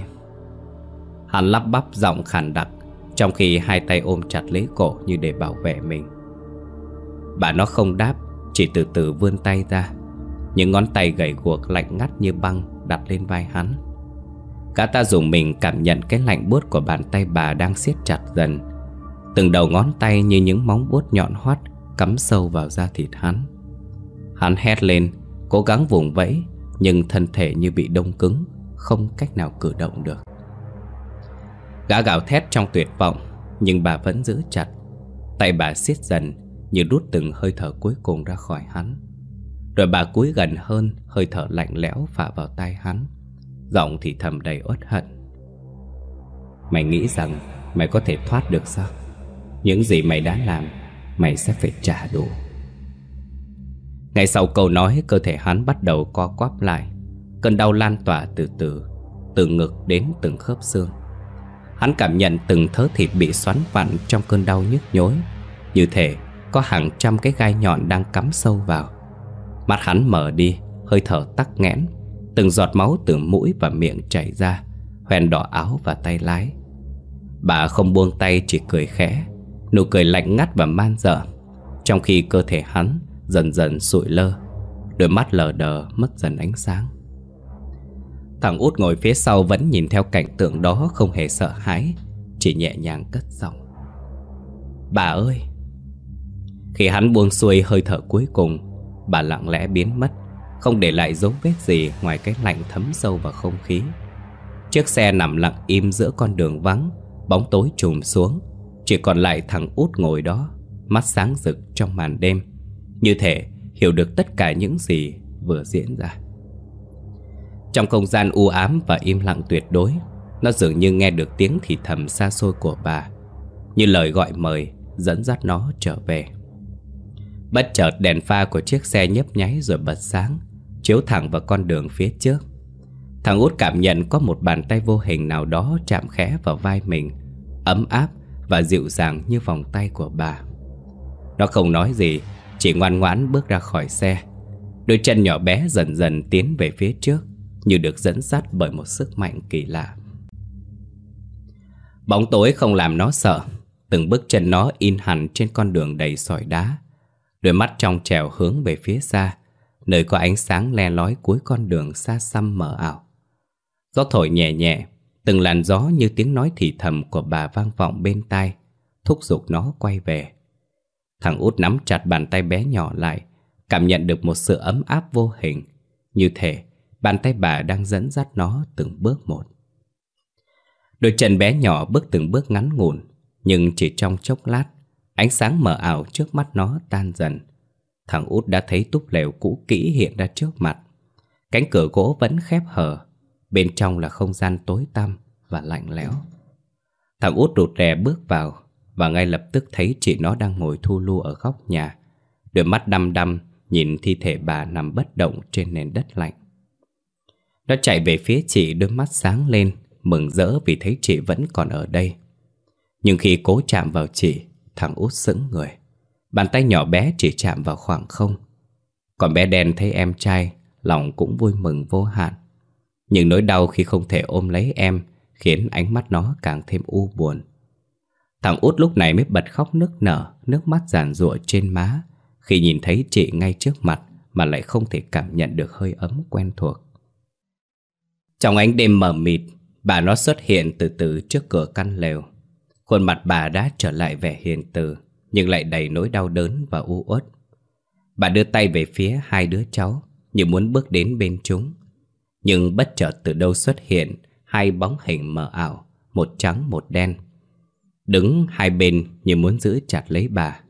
Hắn lắp bắp giọng khàn đặc, Trong khi hai tay ôm chặt lấy cổ Như để bảo vệ mình. Bà nó không đáp, Chỉ từ từ vươn tay ra. Những ngón tay gầy guộc lạnh ngắt như băng Đặt lên vai hắn. Cả ta dùng mình cảm nhận cái lạnh buốt của bàn tay bà đang siết chặt dần. Từng đầu ngón tay như những móng buốt nhọn hoắt Cắm sâu vào da thịt hắn. Hắn hét lên, Cố gắng vùng vẫy nhưng thân thể như bị đông cứng, Không cách nào cử động được. Gã gào thét trong tuyệt vọng, Nhưng bà vẫn giữ chặt. Tay bà siết dần Như rút từng hơi thở cuối cùng ra khỏi hắn. Rồi bà cúi gần hơn, Hơi thở lạnh lẽo phả vào tay hắn. Giọng thì thầm đầy uất hận. Mày nghĩ rằng Mày có thể thoát được sao? Những gì mày đã làm, Mày sẽ phải trả đủ ngay sau câu nói cơ thể hắn bắt đầu co quắp lại. Cơn đau lan tỏa từ từ Từ ngực đến từng khớp xương. Hắn cảm nhận từng thớ thịt bị xoắn vặn trong cơn đau nhức nhối. Như thể có hàng trăm cái gai nhọn đang cắm sâu vào. Mắt hắn mở đi, hơi thở tắc nghẽn. Từng giọt máu từ mũi và miệng chảy ra Hoen đỏ áo và tay lái. Bà không buông tay chỉ cười khẽ. Nụ cười lạnh ngắt và man dợ. Trong khi cơ thể hắn Dần dần sụi lơ, Đôi mắt lờ đờ mất dần ánh sáng. Thằng út ngồi phía sau vẫn nhìn theo cảnh tượng đó không hề sợ hãi, Chỉ nhẹ nhàng cất giọng. Bà ơi! Khi hắn buông xuôi hơi thở cuối cùng, Bà lặng lẽ biến mất, Không để lại dấu vết gì ngoài cái lạnh thấm sâu vào không khí. Chiếc xe nằm lặng im giữa con đường vắng, Bóng tối trùm xuống, Chỉ còn lại thằng út ngồi đó, Mắt sáng rực trong màn đêm như thể hiểu được tất cả những gì vừa diễn ra. Trong không gian u ám và im lặng tuyệt đối, Nó dường như nghe được tiếng thì thầm xa xôi của bà, Như lời gọi mời dẫn dắt nó trở về. Bất chợt đèn pha của chiếc xe nhấp nháy rồi bật sáng, Chiếu thẳng vào con đường phía trước. Thằng út cảm nhận có một bàn tay vô hình nào đó chạm khẽ vào vai mình, Ấm áp và dịu dàng như vòng tay của bà. Nó không nói gì chỉ ngoan ngoãn bước ra khỏi xe. Đôi chân nhỏ bé dần dần tiến về phía trước, Như được dẫn dắt bởi một sức mạnh kỳ lạ. Bóng tối không làm nó sợ. Từng bước chân nó in hẳn trên con đường đầy sỏi đá. Đôi mắt trong trèo hướng về phía xa, Nơi có ánh sáng le lói cuối con đường xa xăm mờ ảo. Gió thổi nhẹ nhẹ, Từng làn gió như tiếng nói thì thầm của bà vang vọng bên tai, Thúc giục nó quay về. Thằng út nắm chặt bàn tay bé nhỏ lại, Cảm nhận được một sự ấm áp vô hình. Như thể bàn tay bà đang dẫn dắt nó từng bước một. Đôi chân bé nhỏ bước từng bước ngắn ngủn, Nhưng chỉ trong chốc lát, Ánh sáng mờ ảo trước mắt nó tan dần. Thằng út đã thấy túp lều cũ kỹ hiện ra trước mặt. Cánh cửa gỗ vẫn khép hờ, Bên trong là không gian tối tăm và lạnh lẽo. Thằng út rụt rè bước vào và ngay lập tức thấy chị nó đang ngồi thu lu ở góc nhà. Đôi mắt đăm đăm nhìn thi thể bà nằm bất động trên nền đất lạnh. Nó chạy về phía chị, đôi mắt sáng lên, Mừng rỡ vì thấy chị vẫn còn ở đây. Nhưng khi cố chạm vào chị, Thằng út sững người. Bàn tay nhỏ bé chỉ chạm vào khoảng không. Còn bé đen thấy em trai, Lòng cũng vui mừng vô hạn. Nhưng nỗi đau khi không thể ôm lấy em Khiến ánh mắt nó càng thêm u buồn. Thằng út lúc này mới bật khóc nức nở, Nước mắt giàn rụa trên má. Khi nhìn thấy chị ngay trước mặt Mà lại không thể cảm nhận được hơi ấm quen thuộc. Trong ánh đêm mờ mịt, Bà nó xuất hiện từ từ trước cửa căn lều. Khuôn mặt bà đã trở lại vẻ hiền từ, Nhưng lại đầy nỗi đau đớn và u uất. Bà đưa tay về phía hai đứa cháu Như muốn bước đến bên chúng. Nhưng bất chợt từ đâu xuất hiện Hai bóng hình mờ ảo, Một trắng một đen. Đứng hai bên như muốn giữ chặt lấy bà.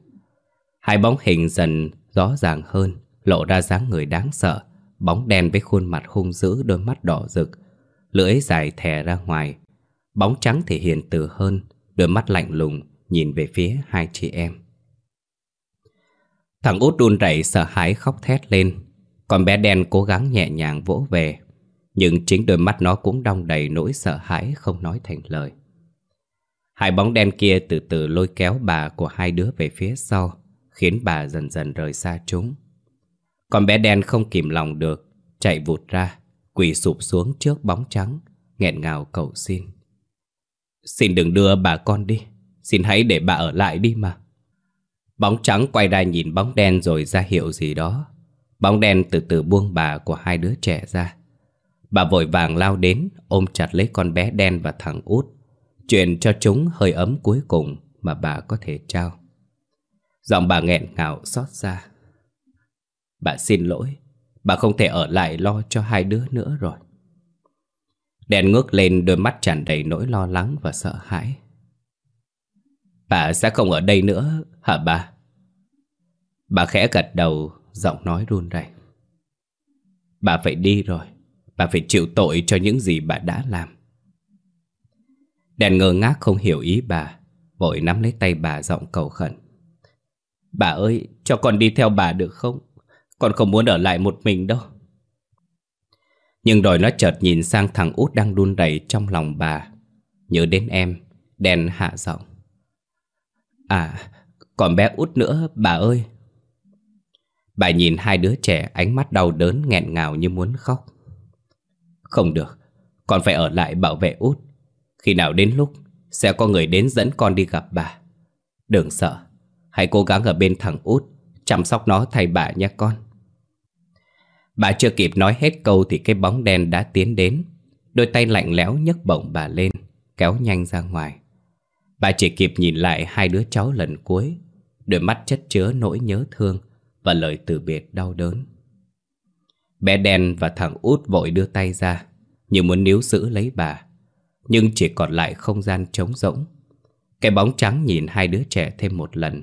Hai bóng hình dần rõ ràng hơn, Lộ ra dáng người đáng sợ, Bóng đen với khuôn mặt hung dữ, Đôi mắt đỏ rực, Lưỡi dài thè ra ngoài. Bóng trắng thì hiền từ hơn, Đôi mắt lạnh lùng Nhìn về phía hai chị em. Thằng út đun rẩy sợ hãi khóc thét lên. Còn bé đen cố gắng nhẹ nhàng vỗ về, Nhưng chính đôi mắt nó cũng đong đầy nỗi sợ hãi không nói thành lời. Hai bóng đen kia từ từ lôi kéo bà của hai đứa về phía sau, Khiến bà dần dần rời xa chúng. Còn bé đen không kìm lòng được, Chạy vụt ra, Quỳ sụp xuống trước bóng trắng, nghẹn ngào cầu xin. Xin đừng đưa bà con đi, Xin hãy để bà ở lại đi mà. Bóng trắng quay ra nhìn bóng đen rồi ra hiệu gì đó. Bóng đen từ từ buông bà của hai đứa trẻ ra. Bà vội vàng lao đến, Ôm chặt lấy con bé đen và thằng út truyền cho chúng hơi ấm cuối cùng Mà bà có thể trao. Giọng bà nghẹn ngào xót xa. Bà xin lỗi, Bà không thể ở lại lo cho hai đứa nữa rồi. Đèn ngước lên đôi mắt tràn đầy nỗi lo lắng và sợ hãi. Bà sẽ không ở đây nữa, hả bà? Bà khẽ gật đầu, Giọng nói run rẩy. Bà phải đi rồi, Bà phải chịu tội cho những gì bà đã làm. Đèn ngơ ngác không hiểu ý bà, Vội nắm lấy tay bà giọng cầu khẩn. Bà ơi, cho con đi theo bà được không? Con không muốn ở lại một mình đâu. Nhưng rồi nó chợt nhìn sang thằng út đang đun đầy trong lòng bà. Nhớ đến em Đèn hạ giọng. À còn bé út nữa, bà ơi. Bà nhìn hai đứa trẻ ánh mắt đau đớn nghẹn ngào như muốn khóc. Không được, Con phải ở lại bảo vệ út. Khi nào đến lúc, Sẽ có người đến dẫn con đi gặp bà. Đừng sợ, Hãy cố gắng ở bên thằng út, Chăm sóc nó thay bà nha con. Bà chưa kịp nói hết câu Thì cái bóng đen đã tiến đến. Đôi tay lạnh lẽo nhấc bổng bà lên, Kéo nhanh ra ngoài. Bà chỉ kịp nhìn lại hai đứa cháu lần cuối. Đôi mắt chất chứa nỗi nhớ thương Và lời từ biệt đau đớn. Bé đen và thằng út vội đưa tay ra, Như muốn níu giữ lấy bà. Nhưng chỉ còn lại không gian trống rỗng. Cái bóng trắng nhìn hai đứa trẻ thêm một lần.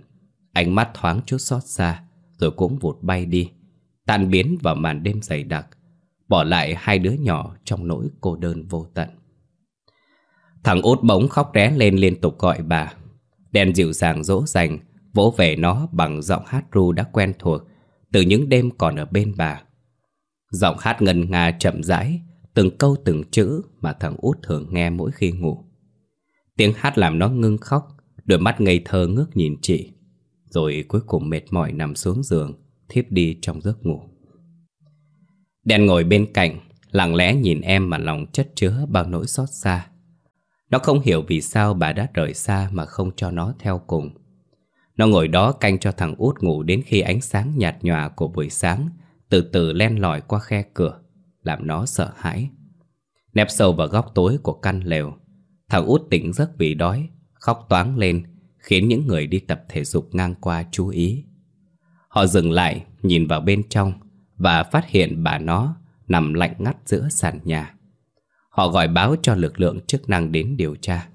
Ánh mắt thoáng chút xót xa, Rồi cũng vụt bay đi, Tan biến vào màn đêm dày đặc, Bỏ lại hai đứa nhỏ trong nỗi cô đơn vô tận. Thằng út bỗng khóc ré lên liên tục gọi bà. Đèn dịu dàng dỗ dành, Vỗ về nó bằng giọng hát ru đã quen thuộc Từ những đêm còn ở bên bà. Giọng hát ngân nga chậm rãi Từng câu từng chữ mà thằng út thường nghe mỗi khi ngủ. Tiếng hát làm nó ngưng khóc Đôi mắt ngây thơ ngước nhìn chị Rồi cuối cùng mệt mỏi nằm xuống giường Thiếp đi trong giấc ngủ. Đen ngồi bên cạnh Lặng lẽ nhìn em mà lòng chất chứa bao nỗi xót xa. Nó không hiểu vì sao bà đã rời xa mà không cho nó theo cùng. Nó ngồi đó canh cho thằng út ngủ đến khi ánh sáng nhạt nhòa của buổi sáng từ từ len lỏi qua khe cửa, làm nó sợ hãi. Nép sâu vào góc tối của căn lều, thằng út tỉnh giấc vì đói, khóc toáng lên, khiến những người đi tập thể dục ngang qua chú ý. Họ dừng lại, nhìn vào bên trong và phát hiện bà nó nằm lạnh ngắt giữa sàn nhà. Họ gọi báo cho lực lượng chức năng đến điều tra.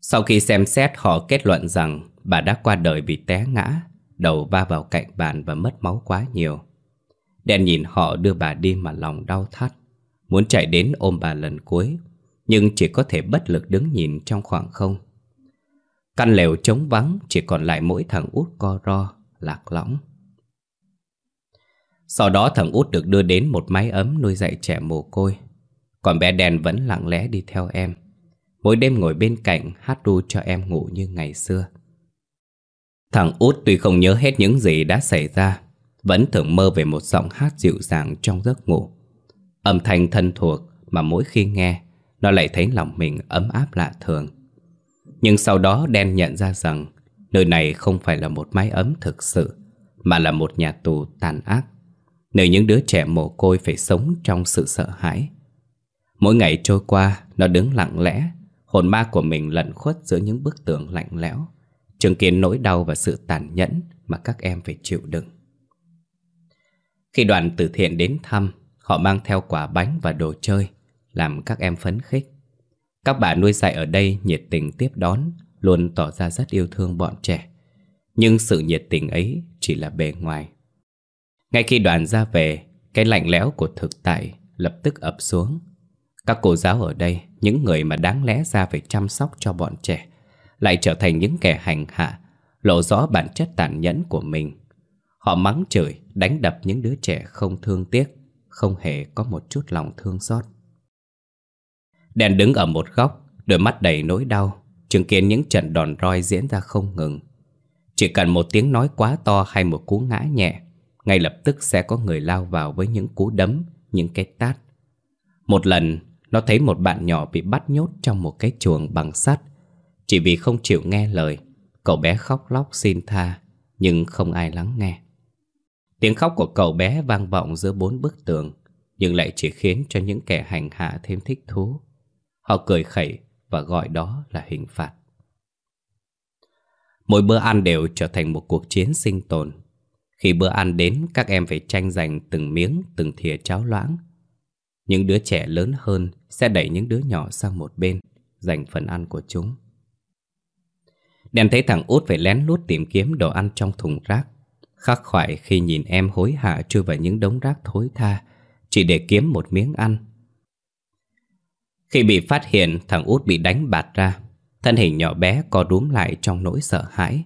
Sau khi xem xét họ kết luận rằng bà đã qua đời vì té ngã, đầu va vào cạnh bàn và mất máu quá nhiều. Đen nhìn họ đưa bà đi mà lòng đau thắt, muốn chạy đến ôm bà lần cuối, nhưng chỉ có thể bất lực đứng nhìn trong khoảng không. Căn lều trống vắng chỉ còn lại mỗi thằng út co ro, lạc lõng. Sau đó thằng út được đưa đến một mái ấm nuôi dạy trẻ mồ côi. Còn bé đèn vẫn lặng lẽ đi theo em. Mỗi đêm ngồi bên cạnh hát ru cho em ngủ như ngày xưa. Thằng út tuy không nhớ hết những gì đã xảy ra, vẫn thường mơ về một giọng hát dịu dàng trong giấc ngủ. Âm thanh thân thuộc mà mỗi khi nghe, nó lại thấy lòng mình ấm áp lạ thường. Nhưng sau đó đen nhận ra rằng nơi này không phải là một mái ấm thực sự, mà là một nhà tù tàn ác, nơi những đứa trẻ mồ côi phải sống trong sự sợ hãi. Mỗi ngày trôi qua, nó đứng lặng lẽ, hồn ma của mình lẩn khuất giữa những bức tường lạnh lẽo, chứng kiến nỗi đau và sự tàn nhẫn mà các em phải chịu đựng. Khi đoàn từ thiện đến thăm, họ mang theo quả bánh và đồ chơi, làm các em phấn khích. Các bà nuôi dạy ở đây nhiệt tình tiếp đón, luôn tỏ ra rất yêu thương bọn trẻ. Nhưng sự nhiệt tình ấy chỉ là bề ngoài. Ngay khi đoàn ra về, cái lạnh lẽo của thực tại lập tức ập xuống. Các cô giáo ở đây, những người mà đáng lẽ ra phải chăm sóc cho bọn trẻ, lại trở thành những kẻ hành hạ, lộ rõ bản chất tàn nhẫn của mình. Họ mắng chửi, đánh đập những đứa trẻ không thương tiếc, không hề có một chút lòng thương xót. Đèn đứng ở một góc, đôi mắt đầy nỗi đau, chứng kiến những trận đòn roi diễn ra không ngừng. Chỉ cần một tiếng nói quá to hay một cú ngã nhẹ, ngay lập tức sẽ có người lao vào với những cú đấm, những cái tát. Một lần, nó thấy một bạn nhỏ bị bắt nhốt trong một cái chuồng bằng sắt. Chỉ vì không chịu nghe lời, cậu bé khóc lóc xin tha, nhưng không ai lắng nghe. Tiếng khóc của cậu bé vang vọng giữa bốn bức tường, nhưng lại chỉ khiến cho những kẻ hành hạ thêm thích thú. Họ cười khẩy và gọi đó là hình phạt. Mỗi bữa ăn đều trở thành một cuộc chiến sinh tồn. Khi bữa ăn đến, các em phải tranh giành từng miếng, từng thìa cháo loãng. Những đứa trẻ lớn hơn sẽ đẩy những đứa nhỏ sang một bên, giành phần ăn của chúng. Đèn thấy thằng út phải lén lút tìm kiếm đồ ăn trong thùng rác. Khắc khoải khi nhìn em hối hả chui vào những đống rác thối tha, chỉ để kiếm một miếng ăn. Khi bị phát hiện, thằng út bị đánh bạt ra. Thân hình nhỏ bé co rúm lại trong nỗi sợ hãi.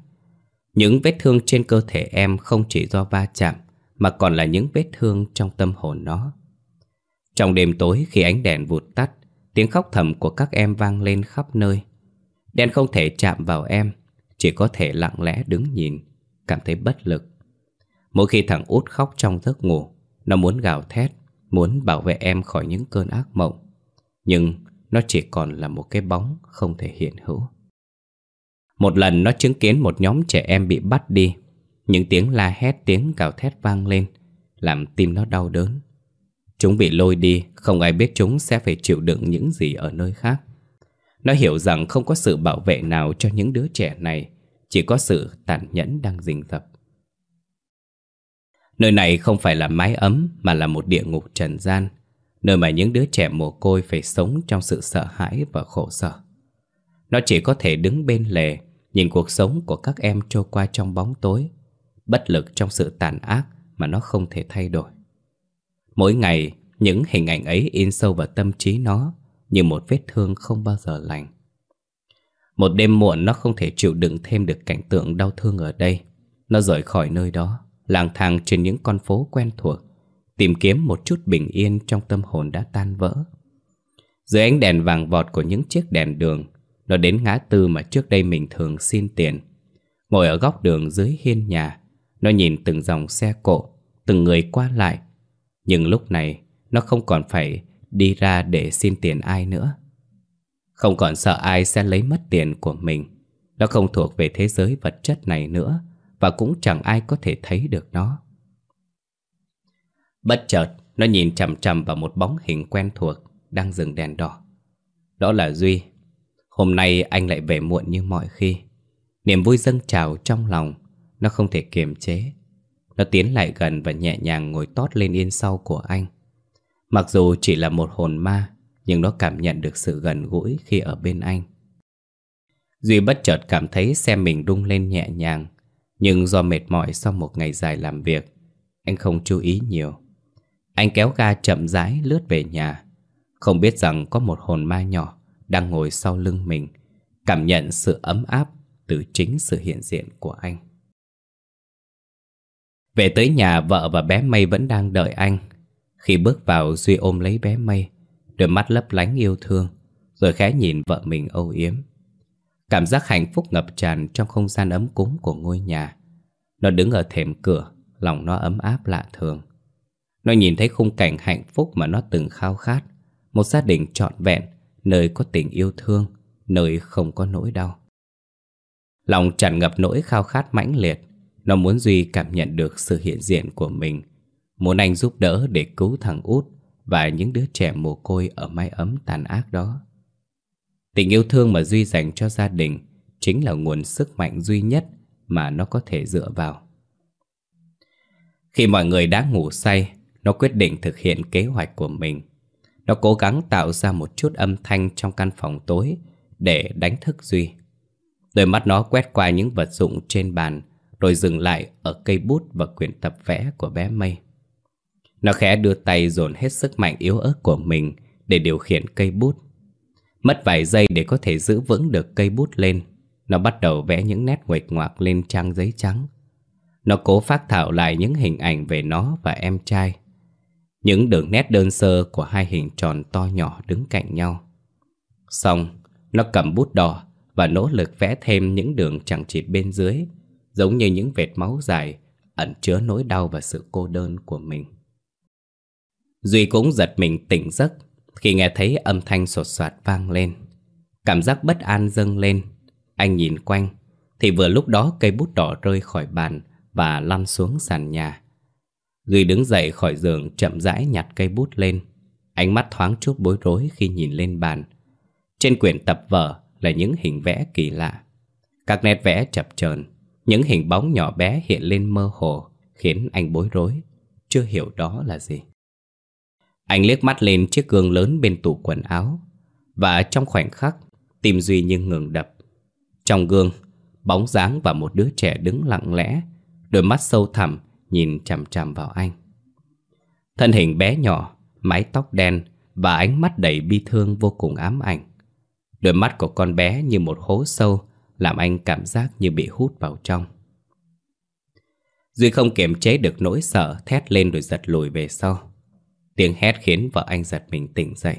Những vết thương trên cơ thể em không chỉ do va chạm, mà còn là những vết thương trong tâm hồn nó. Trong đêm tối khi ánh đèn vụt tắt, tiếng khóc thầm của các em vang lên khắp nơi. Đen không thể chạm vào em, chỉ có thể lặng lẽ đứng nhìn, cảm thấy bất lực. Mỗi khi thằng út khóc trong giấc ngủ, nó muốn gào thét, muốn bảo vệ em khỏi những cơn ác mộng. Nhưng nó chỉ còn là một cái bóng không thể hiện hữu. Một lần nó chứng kiến một nhóm trẻ em bị bắt đi. Những tiếng la hét, tiếng gào thét vang lên, làm tim nó đau đớn. Chúng bị lôi đi, không ai biết chúng sẽ phải chịu đựng những gì ở nơi khác. Nó hiểu rằng không có sự bảo vệ nào cho những đứa trẻ này, chỉ có sự tàn nhẫn đang rình rập. Nơi này không phải là mái ấm mà là một địa ngục trần gian, nơi mà những đứa trẻ mồ côi phải sống trong sự sợ hãi và khổ sở. Nó chỉ có thể đứng bên lề, nhìn cuộc sống của các em trôi qua trong bóng tối, bất lực trong sự tàn ác mà nó không thể thay đổi. Mỗi ngày, những hình ảnh ấy in sâu vào tâm trí nó như một vết thương không bao giờ lành. Một đêm muộn nó không thể chịu đựng thêm được cảnh tượng đau thương ở đây. Nó rời khỏi nơi đó, lang thang trên những con phố quen thuộc, tìm kiếm một chút bình yên trong tâm hồn đã tan vỡ. Dưới ánh đèn vàng vọt của những chiếc đèn đường, nó đến ngã tư mà trước đây mình thường xin tiền. Ngồi ở góc đường dưới hiên nhà, nó nhìn từng dòng xe cộ, từng người qua lại. Nhưng lúc này, nó không còn phải đi ra để xin tiền ai nữa. Không còn sợ ai sẽ lấy mất tiền của mình. Nó không thuộc về thế giới vật chất này nữa và cũng chẳng ai có thể thấy được nó. Bất chợt, Nó nhìn chằm chằm vào một bóng hình quen thuộc Đang dừng đèn đỏ. Đó là Duy. Hôm nay anh lại về muộn như mọi khi. Niềm vui dâng trào trong lòng, Nó không thể kiềm chế. Nó tiến lại gần và nhẹ nhàng ngồi tót lên yên sau của anh. Mặc dù chỉ là một hồn ma, Nhưng nó cảm nhận được sự gần gũi khi ở bên anh. Duy bất chợt cảm thấy xe mình rung lên nhẹ nhàng nhưng do mệt mỏi sau một ngày dài làm việc, Anh không chú ý nhiều. Anh kéo ga chậm rãi lướt về nhà. Không biết rằng có một hồn ma nhỏ Đang ngồi sau lưng mình, Cảm nhận sự ấm áp Từ chính sự hiện diện của anh. Về tới nhà, vợ và bé Mây vẫn đang đợi anh. Khi bước vào, Duy ôm lấy bé Mây Đôi mắt lấp lánh yêu thương, Rồi khẽ nhìn vợ mình âu yếm. Cảm giác hạnh phúc ngập tràn trong không gian ấm cúng của ngôi nhà. Nó đứng ở thềm cửa, lòng nó ấm áp lạ thường. Nó nhìn thấy khung cảnh hạnh phúc mà nó từng khao khát. Một gia đình trọn vẹn, nơi có tình yêu thương, nơi không có nỗi đau. Lòng tràn ngập nỗi khao khát mãnh liệt. Nó muốn Duy cảm nhận được sự hiện diện của mình. Muốn anh giúp đỡ để cứu thằng út và những đứa trẻ mồ côi ở mái ấm tàn ác đó. Tình yêu thương mà Duy dành cho gia đình chính là nguồn sức mạnh duy nhất mà nó có thể dựa vào. Khi mọi người đã ngủ say, nó quyết định thực hiện kế hoạch của mình. Nó cố gắng tạo ra một chút âm thanh trong căn phòng tối để đánh thức Duy. Đôi mắt nó quét qua những vật dụng trên bàn rồi dừng lại ở cây bút và quyển tập vẽ của bé Mây. Nó khẽ đưa tay dồn hết sức mạnh yếu ớt của mình để điều khiển cây bút. Mất vài giây để có thể giữ vững được cây bút lên. Nó bắt đầu vẽ những nét nguệch ngoạc lên trang giấy trắng. Nó cố phát thảo lại những hình ảnh về nó và em trai. Những đường nét đơn sơ của hai hình tròn to nhỏ đứng cạnh nhau. Xong, nó cầm bút đỏ và nỗ lực vẽ thêm những đường chẳng chịt bên dưới Giống như những vệt máu dài ẩn chứa nỗi đau và sự cô đơn của mình. Duy cũng giật mình tỉnh giấc khi nghe thấy âm thanh sột soạt vang lên, Cảm giác bất an dâng lên, Anh nhìn quanh, Thì vừa lúc đó cây bút đỏ rơi khỏi bàn Và lăn xuống sàn nhà. Duy đứng dậy khỏi giường, chậm rãi nhặt cây bút lên. Ánh mắt thoáng chút bối rối khi nhìn lên bàn. Trên quyển tập vở là những hình vẽ kỳ lạ. Các nét vẽ chập chờn, Những hình bóng nhỏ bé hiện lên mơ hồ, Khiến anh bối rối, Chưa hiểu đó là gì anh liếc mắt lên chiếc gương lớn bên tủ quần áo Và trong khoảnh khắc Tim Duy như ngừng đập. Trong gương, Bóng dáng và một đứa trẻ đứng lặng lẽ, Đôi mắt sâu thẳm Nhìn chằm chằm vào anh. Thân hình bé nhỏ, Mái tóc đen Và ánh mắt đầy bi thương vô cùng ám ảnh. Đôi mắt của con bé như một hố sâu Làm anh cảm giác như bị hút vào trong. Duy không kiềm chế được nỗi sợ Thét lên rồi giật lùi về sau. Tiếng hét khiến vợ anh giật mình tỉnh dậy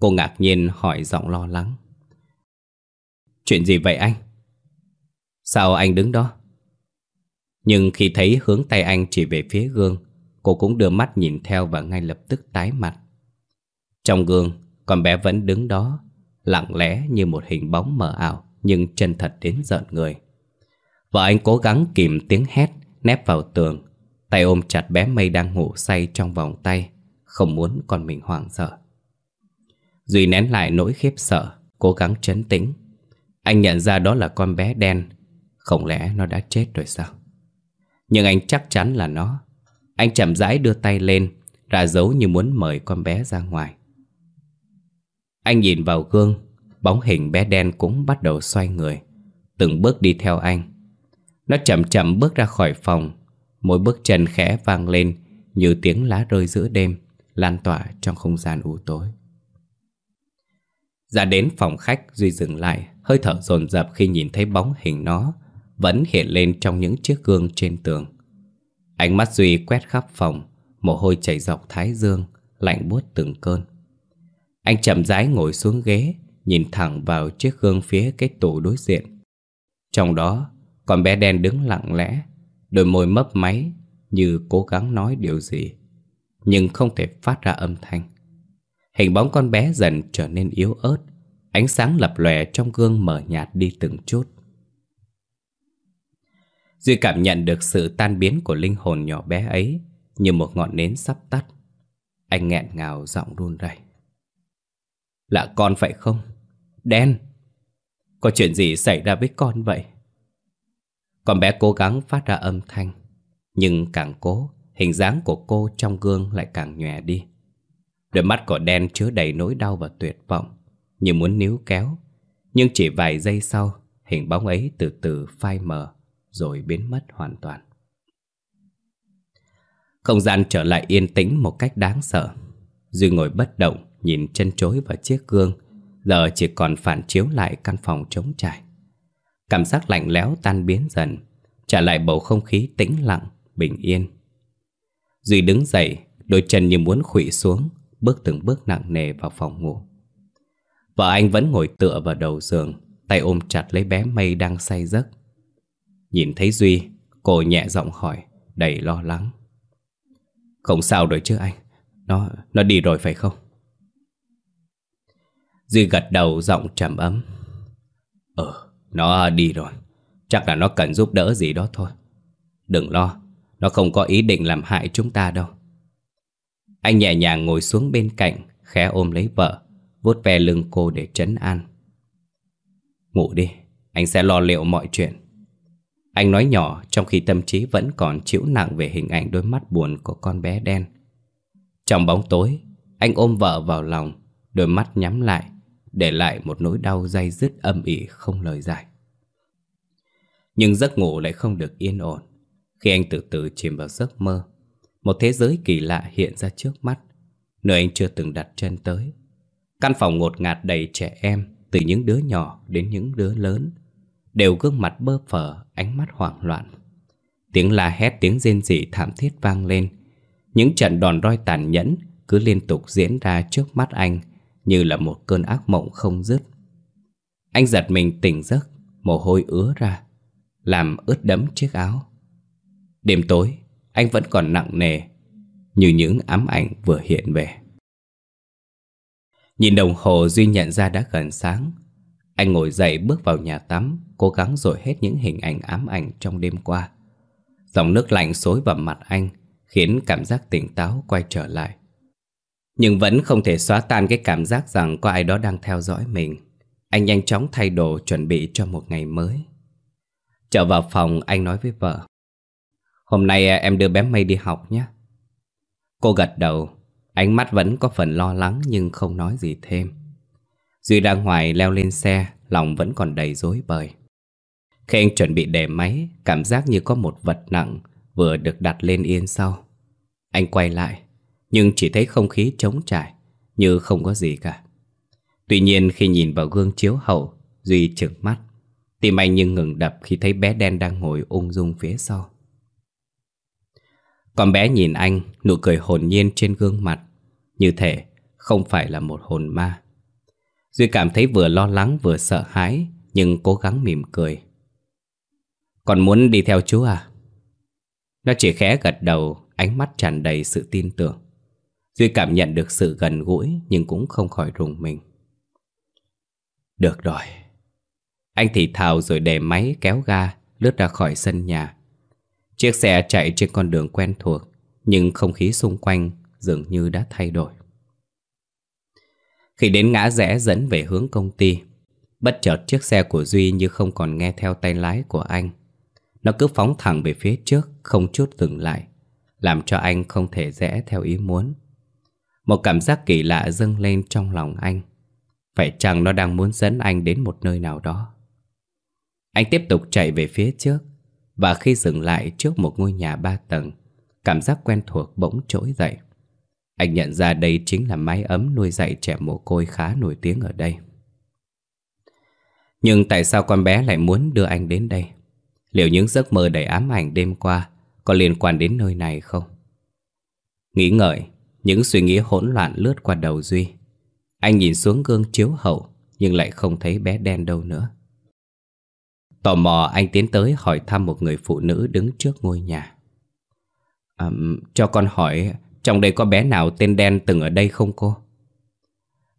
Cô ngạc nhiên hỏi giọng lo lắng Chuyện gì vậy anh? Sao anh đứng đó? Nhưng khi thấy hướng tay anh chỉ về phía gương Cô cũng đưa mắt nhìn theo và ngay lập tức tái mặt Trong gương, con bé vẫn đứng đó Lặng lẽ như một hình bóng mờ ảo Nhưng chân thật đến giận người Vợ anh cố gắng kìm tiếng hét Nép vào tường Tay ôm chặt bé mây đang ngủ say trong vòng tay, Không muốn con mình hoảng sợ. Duy nén lại nỗi khiếp sợ, Cố gắng trấn tĩnh. Anh nhận ra đó là con bé đen, Không lẽ nó đã chết rồi sao? Nhưng anh chắc chắn là nó. Anh chậm rãi đưa tay lên, Ra dấu như muốn mời con bé ra ngoài. Anh nhìn vào gương, Bóng hình bé đen cũng bắt đầu xoay người, Từng bước đi theo anh. Nó chậm chậm bước ra khỏi phòng Mỗi bước chân khẽ vang lên, Như tiếng lá rơi giữa đêm, Lan tỏa trong không gian u tối. Ra đến phòng khách, Duy dừng lại, Hơi thở dồn dập khi nhìn thấy bóng hình nó Vẫn hiện lên trong những chiếc gương trên tường. Ánh mắt Duy quét khắp phòng, Mồ hôi chảy dọc thái dương, Lạnh buốt từng cơn. Anh chậm rãi ngồi xuống ghế, Nhìn thẳng vào chiếc gương phía cái tủ đối diện. Trong đó, Con bé đen đứng lặng lẽ Đôi môi mấp máy Như cố gắng nói điều gì, Nhưng không thể phát ra âm thanh Hình bóng con bé dần trở nên yếu ớt, Ánh sáng lập lòe trong gương mờ nhạt đi từng chút Duy cảm nhận được sự tan biến của linh hồn nhỏ bé ấy Như một ngọn nến sắp tắt Anh nghẹn ngào giọng run rẩy. Là con phải không? Đen, Có chuyện gì xảy ra với con vậy? Con bé cố gắng phát ra âm thanh, Nhưng càng cố, Hình dáng của cô trong gương lại càng nhòe đi. Đôi mắt của đen chứa đầy nỗi đau và tuyệt vọng, Như muốn níu kéo, Nhưng chỉ vài giây sau, Hình bóng ấy từ từ phai mờ, Rồi biến mất hoàn toàn. Không gian trở lại yên tĩnh một cách đáng sợ. Duy ngồi bất động, Nhìn chân chối vào chiếc gương, Giờ chỉ còn phản chiếu lại căn phòng trống trải. Cảm giác lạnh lẽo tan biến dần Trả lại bầu không khí tĩnh lặng, bình yên. Duy đứng dậy Đôi chân như muốn khủy xuống Bước từng bước nặng nề vào phòng ngủ. Vợ anh vẫn ngồi tựa vào đầu giường Tay ôm chặt lấy bé mây đang say giấc. Nhìn thấy Duy Cô nhẹ giọng hỏi Đầy lo lắng. Không sao rồi chứ anh Nó, nó đi rồi phải không? Duy gật đầu giọng trầm ấm. Ờ, nó đi rồi. Chắc là nó cần giúp đỡ gì đó thôi. Đừng lo, Nó không có ý định làm hại chúng ta đâu. Anh nhẹ nhàng ngồi xuống bên cạnh, Khẽ ôm lấy vợ, vuốt ve lưng cô để trấn an. Ngủ đi, Anh sẽ lo liệu mọi chuyện. Anh nói nhỏ trong khi tâm trí vẫn còn chịu nặng về hình ảnh đôi mắt buồn của con bé đen. Trong bóng tối, Anh ôm vợ vào lòng, Đôi mắt nhắm lại, Để lại một nỗi đau dây dứt âm ỉ không lời giải nhưng giấc ngủ lại không được yên ổn. Khi anh từ từ chìm vào giấc mơ, Một thế giới kỳ lạ hiện ra trước mắt, Nơi anh chưa từng đặt chân tới. Căn phòng ngột ngạt đầy trẻ em, Từ những đứa nhỏ đến những đứa lớn, Đều gương mặt bơ phờ, Ánh mắt hoảng loạn. Tiếng la hét, tiếng rên rỉ thảm thiết vang lên. Những trận đòn roi tàn nhẫn Cứ liên tục diễn ra trước mắt anh, Như là một cơn ác mộng không dứt. Anh giật mình tỉnh giấc, Mồ hôi ứa ra làm ướt đẫm chiếc áo. Đêm tối, anh vẫn còn nặng nề, như những ám ảnh vừa hiện về. Nhìn đồng hồ Duy nhận ra đã gần sáng. Anh ngồi dậy bước vào nhà tắm, cố gắng rồi hết những hình ảnh ám ảnh trong đêm qua. Dòng nước lạnh xối vào mặt anh, khiến cảm giác tỉnh táo quay trở lại. Nhưng vẫn không thể xóa tan cái cảm giác rằng có ai đó đang theo dõi mình. Anh nhanh chóng thay đồ chuẩn bị cho một ngày mới. Trở vào phòng anh nói với vợ. Hôm nay à, em đưa bé Mây đi học nhé. Cô gật đầu. Ánh mắt vẫn có phần lo lắng nhưng không nói gì thêm. Duy ra ngoài leo lên xe, Lòng vẫn còn đầy rối bời. Khi anh chuẩn bị để máy, Cảm giác như có một vật nặng Vừa được đặt lên yên sau. Anh quay lại, Nhưng chỉ thấy không khí trống trải, Như không có gì cả. Tuy nhiên, khi nhìn vào gương chiếu hậu, Duy trừng mắt. Tim anh nhưng ngừng đập khi thấy bé đen đang ngồi ung dung phía sau. Con bé nhìn anh, nụ cười hồn nhiên trên gương mặt, như thể không phải là một hồn ma. Duy cảm thấy vừa lo lắng vừa sợ hãi, nhưng cố gắng mỉm cười. Còn muốn đi theo chú à? Nó chỉ khẽ gật đầu, ánh mắt tràn đầy sự tin tưởng. Duy cảm nhận được sự gần gũi nhưng cũng không khỏi rùng mình. Được rồi, anh thì thào rồi để máy kéo ga, Lướt ra khỏi sân nhà. Chiếc xe chạy trên con đường quen thuộc, Nhưng không khí xung quanh Dường như đã thay đổi. Khi đến ngã rẽ dẫn về hướng công ty, Bất chợt chiếc xe của Duy Như không còn nghe theo tay lái của anh. Nó cứ phóng thẳng về phía trước, Không chút dừng lại, Làm cho anh không thể rẽ theo ý muốn. Một cảm giác kỳ lạ dâng lên trong lòng anh. Phải chăng nó đang muốn dẫn anh đến một nơi nào đó? Anh tiếp tục chạy về phía trước Và khi dừng lại trước một ngôi nhà ba tầng, Cảm giác quen thuộc bỗng trỗi dậy Anh nhận ra đây chính là mái ấm nuôi dạy trẻ mồ côi khá nổi tiếng ở đây Nhưng tại sao con bé lại muốn đưa anh đến đây? Liệu những giấc mơ đầy ám ảnh đêm qua Có liên quan đến nơi này không? Nghĩ ngợi, Những suy nghĩ hỗn loạn lướt qua đầu Duy Anh nhìn xuống gương chiếu hậu Nhưng lại không thấy bé đen đâu nữa Tò mò anh tiến tới hỏi thăm một người phụ nữ đứng trước ngôi nhà. À, cho con hỏi, trong đây có bé nào tên đen từng ở đây không cô?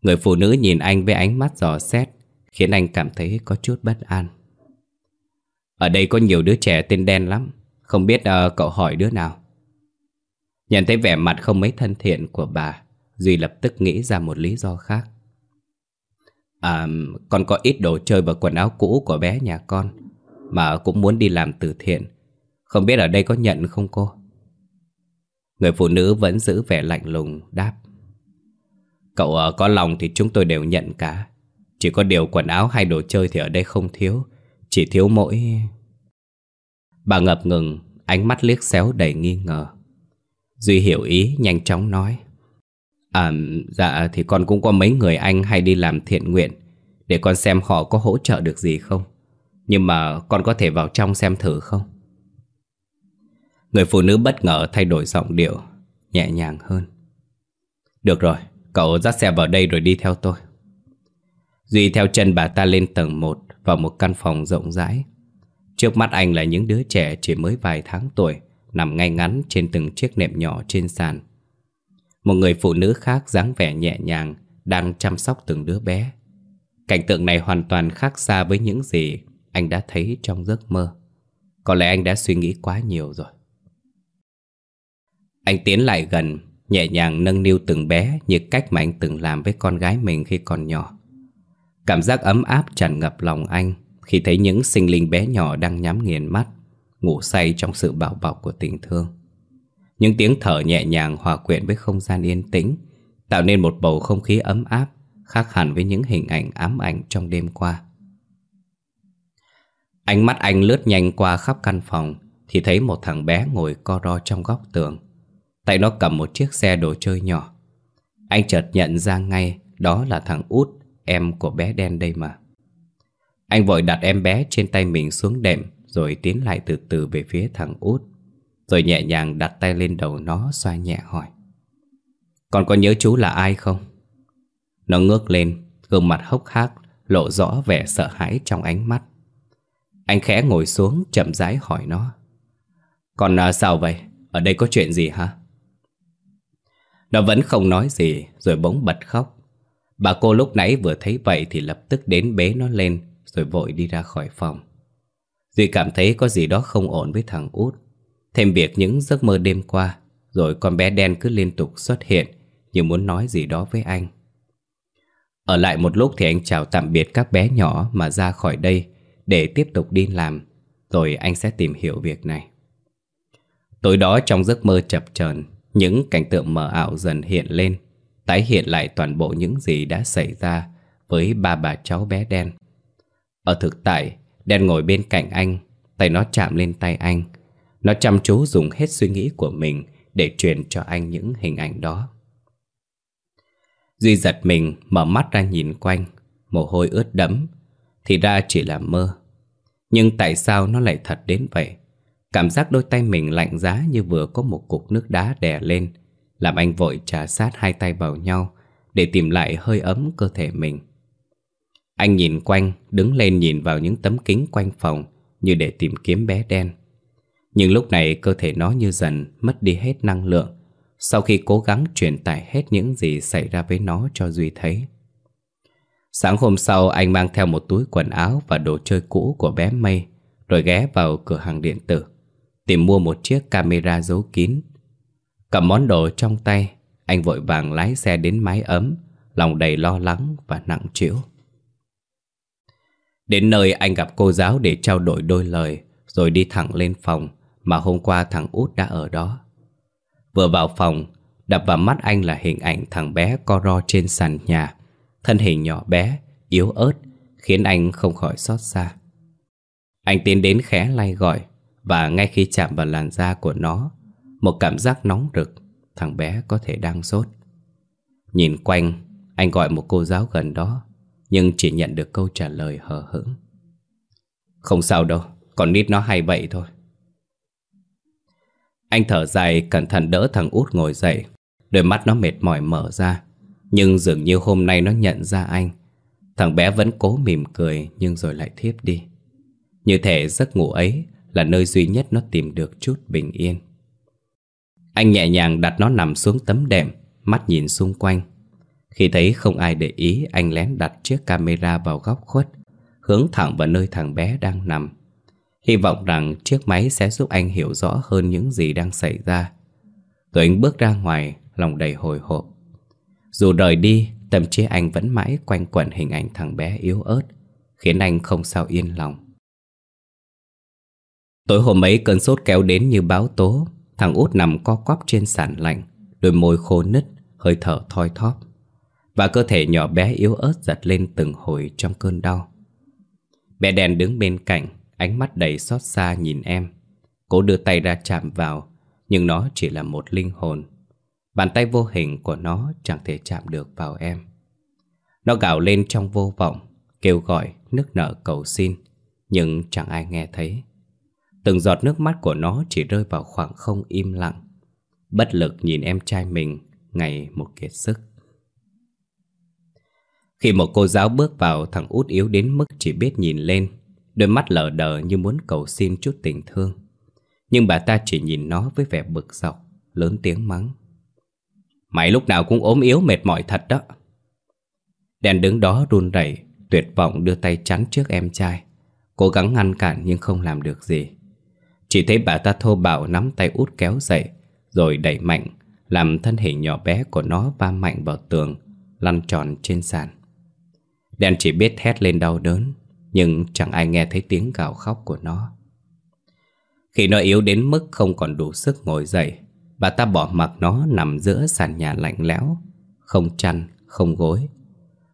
Người phụ nữ nhìn anh với ánh mắt dò xét Khiến anh cảm thấy có chút bất an Ở đây có nhiều đứa trẻ tên đen lắm Không biết uh, cậu hỏi đứa nào Nhận thấy vẻ mặt không mấy thân thiện của bà Duy lập tức nghĩ ra một lý do khác À, con có ít đồ chơi và quần áo cũ của bé nhà con Mà cũng muốn đi làm từ thiện. Không biết ở đây có nhận không cô? Người phụ nữ vẫn giữ vẻ lạnh lùng đáp. Cậu à, có lòng thì chúng tôi đều nhận cả. Chỉ có điều quần áo hay đồ chơi thì ở đây không thiếu Chỉ thiếu mỗi... Bà ngập ngừng, ánh mắt liếc xéo đầy nghi ngờ. Duy hiểu ý nhanh chóng nói. À dạ thì con cũng có mấy người anh hay đi làm thiện nguyện Để con xem họ có hỗ trợ được gì không. Nhưng mà con có thể vào trong xem thử không? Người phụ nữ bất ngờ thay đổi giọng điệu, Nhẹ nhàng hơn. Được rồi, Cậu dắt xe vào đây rồi đi theo tôi. Duy theo chân bà ta lên tầng 1 Vào một căn phòng rộng rãi. Trước mắt anh là những đứa trẻ chỉ mới vài tháng tuổi, Nằm ngay ngắn trên từng chiếc nệm nhỏ trên sàn. Một người phụ nữ khác dáng vẻ nhẹ nhàng, Đang chăm sóc từng đứa bé. Cảnh tượng này hoàn toàn khác xa với những gì anh đã thấy trong giấc mơ. Có lẽ anh đã suy nghĩ quá nhiều rồi. Anh tiến lại gần, Nhẹ nhàng nâng niu từng bé Như cách mà anh từng làm với con gái mình khi còn nhỏ. Cảm giác ấm áp tràn ngập lòng anh Khi thấy những sinh linh bé nhỏ đang nhắm nghiền mắt, Ngủ say trong sự bảo bọc của tình thương. Những tiếng thở nhẹ nhàng hòa quyện với không gian yên tĩnh, Tạo nên một bầu không khí ấm áp, Khác hẳn với những hình ảnh ám ảnh trong đêm qua. Ánh mắt anh lướt nhanh qua khắp căn phòng, Thì thấy một thằng bé ngồi co ro trong góc tường. Tay nó cầm một chiếc xe đồ chơi nhỏ. Anh chợt nhận ra ngay Đó là thằng út, Em của bé đen đây mà. Anh vội đặt em bé trên tay mình xuống đệm, Rồi tiến lại từ từ về phía thằng út. Rồi nhẹ nhàng đặt tay lên đầu nó Xoa nhẹ hỏi Còn có nhớ chú là ai không? Nó ngước lên Gương mặt hốc hác Lộ rõ vẻ sợ hãi trong ánh mắt Anh khẽ ngồi xuống chậm rãi hỏi nó Còn à, sao vậy? Ở đây có chuyện gì hả? Nó vẫn không nói gì Rồi bỗng bật khóc Bà cô lúc nãy vừa thấy vậy Thì lập tức đến bế nó lên Rồi vội đi ra khỏi phòng Duy cảm thấy có gì đó không ổn với thằng út Thêm việc những giấc mơ đêm qua, Rồi con bé đen cứ liên tục xuất hiện Như muốn nói gì đó với anh. Ở lại một lúc thì anh chào tạm biệt các bé nhỏ Mà ra khỏi đây Để tiếp tục đi làm, Rồi anh sẽ tìm hiểu việc này. Tối đó trong giấc mơ chập chờn, những cảnh tượng mờ ảo dần hiện lên, Tái hiện lại toàn bộ những gì đã xảy ra Với ba bà cháu bé đen. Ở thực tại, Đen ngồi bên cạnh anh, Tay nó chạm lên tay anh nó chăm chú dùng hết suy nghĩ của mình Để truyền cho anh những hình ảnh đó. Duy giật mình Mở mắt ra nhìn quanh. Mồ hôi ướt đẫm Thì ra chỉ là mơ. Nhưng tại sao nó lại thật đến vậy? Cảm giác đôi tay mình lạnh giá như vừa có một cục nước đá đè lên Làm anh vội trà sát hai tay vào nhau Để tìm lại hơi ấm cơ thể mình. Anh nhìn quanh, đứng lên nhìn vào những tấm kính quanh phòng Như để tìm kiếm bé đen. Nhưng lúc này cơ thể nó như dần mất đi hết năng lượng. Sau khi cố gắng truyền tải hết những gì xảy ra với nó cho Duy thấy. Sáng hôm sau, anh mang theo một túi quần áo và đồ chơi cũ của bé Mây Rồi ghé vào cửa hàng điện tử, Tìm mua một chiếc camera giấu kín. Cầm món đồ trong tay, Anh vội vàng lái xe đến mái ấm, Lòng đầy lo lắng và nặng trĩu. Đến nơi, anh gặp cô giáo để trao đổi đôi lời, Rồi đi thẳng lên phòng. Mà hôm qua thằng út đã ở đó. Vừa vào phòng Đập vào mắt anh là hình ảnh thằng bé co ro trên sàn nhà. Thân hình nhỏ bé, yếu ớt Khiến anh không khỏi xót xa. Anh tiến đến khẽ lay gọi và ngay khi chạm vào làn da của nó Một cảm giác nóng rực Thằng bé có thể đang sốt. Nhìn quanh Anh gọi một cô giáo gần đó Nhưng chỉ nhận được câu trả lời hờ hững. Không sao đâu Còn nít nó hay vậy thôi. Anh thở dài cẩn thận đỡ thằng út ngồi dậy. Đôi mắt nó mệt mỏi mở ra. Nhưng dường như hôm nay nó nhận ra anh. Thằng bé vẫn cố mỉm cười Nhưng rồi lại thiếp đi. Như thể giấc ngủ ấy là nơi duy nhất nó tìm được chút bình yên. Anh nhẹ nhàng đặt nó nằm xuống tấm đệm, mắt nhìn xung quanh. Khi thấy không ai để ý Anh lén đặt chiếc camera vào góc khuất Hướng thẳng vào nơi thằng bé đang nằm. Hy vọng rằng chiếc máy sẽ giúp anh hiểu rõ hơn những gì đang xảy ra. Rồi anh bước ra ngoài, Lòng đầy hồi hộp. Dù rời đi, Tâm trí anh vẫn mãi quanh quẩn hình ảnh thằng bé yếu ớt, Khiến anh không sao yên lòng. Tối hôm ấy, cơn sốt kéo đến như báo tố. Thằng út nằm co quắp trên sàn lạnh, Đôi môi khô nứt, Hơi thở thoi thóp. Và cơ thể nhỏ bé yếu ớt giật lên từng hồi trong cơn đau. Bé đèn đứng bên cạnh Ánh mắt đầy xót xa nhìn em. Cố đưa tay ra chạm vào Nhưng nó chỉ là một linh hồn. Bàn tay vô hình của nó chẳng thể chạm được vào em. Nó gào lên trong vô vọng Kêu gọi, nức nở cầu xin Nhưng chẳng ai nghe thấy. Từng giọt nước mắt của nó chỉ rơi vào khoảng không im lặng. Bất lực nhìn em trai mình Ngày một kiệt sức. Khi một cô giáo bước vào Thằng út yếu đến mức chỉ biết nhìn lên Đôi mắt lờ đờ như muốn cầu xin chút tình thương. Nhưng bà ta chỉ nhìn nó với vẻ bực dọc, Lớn tiếng mắng. Mày lúc nào cũng ốm yếu mệt mỏi thật đó. Đèn đứng đó run rẩy, Tuyệt vọng đưa tay chắn trước em trai, Cố gắng ngăn cản nhưng không làm được gì. Chỉ thấy bà ta thô bạo nắm tay út kéo dậy, Rồi đẩy mạnh, Làm thân hình nhỏ bé của nó va mạnh vào tường, Lăn tròn trên sàn. Đèn chỉ biết thét lên đau đớn. Nhưng chẳng ai nghe thấy tiếng gào khóc của nó. Khi nó yếu đến mức không còn đủ sức ngồi dậy Bà ta bỏ mặc nó nằm giữa sàn nhà lạnh lẽo Không chăn, không gối.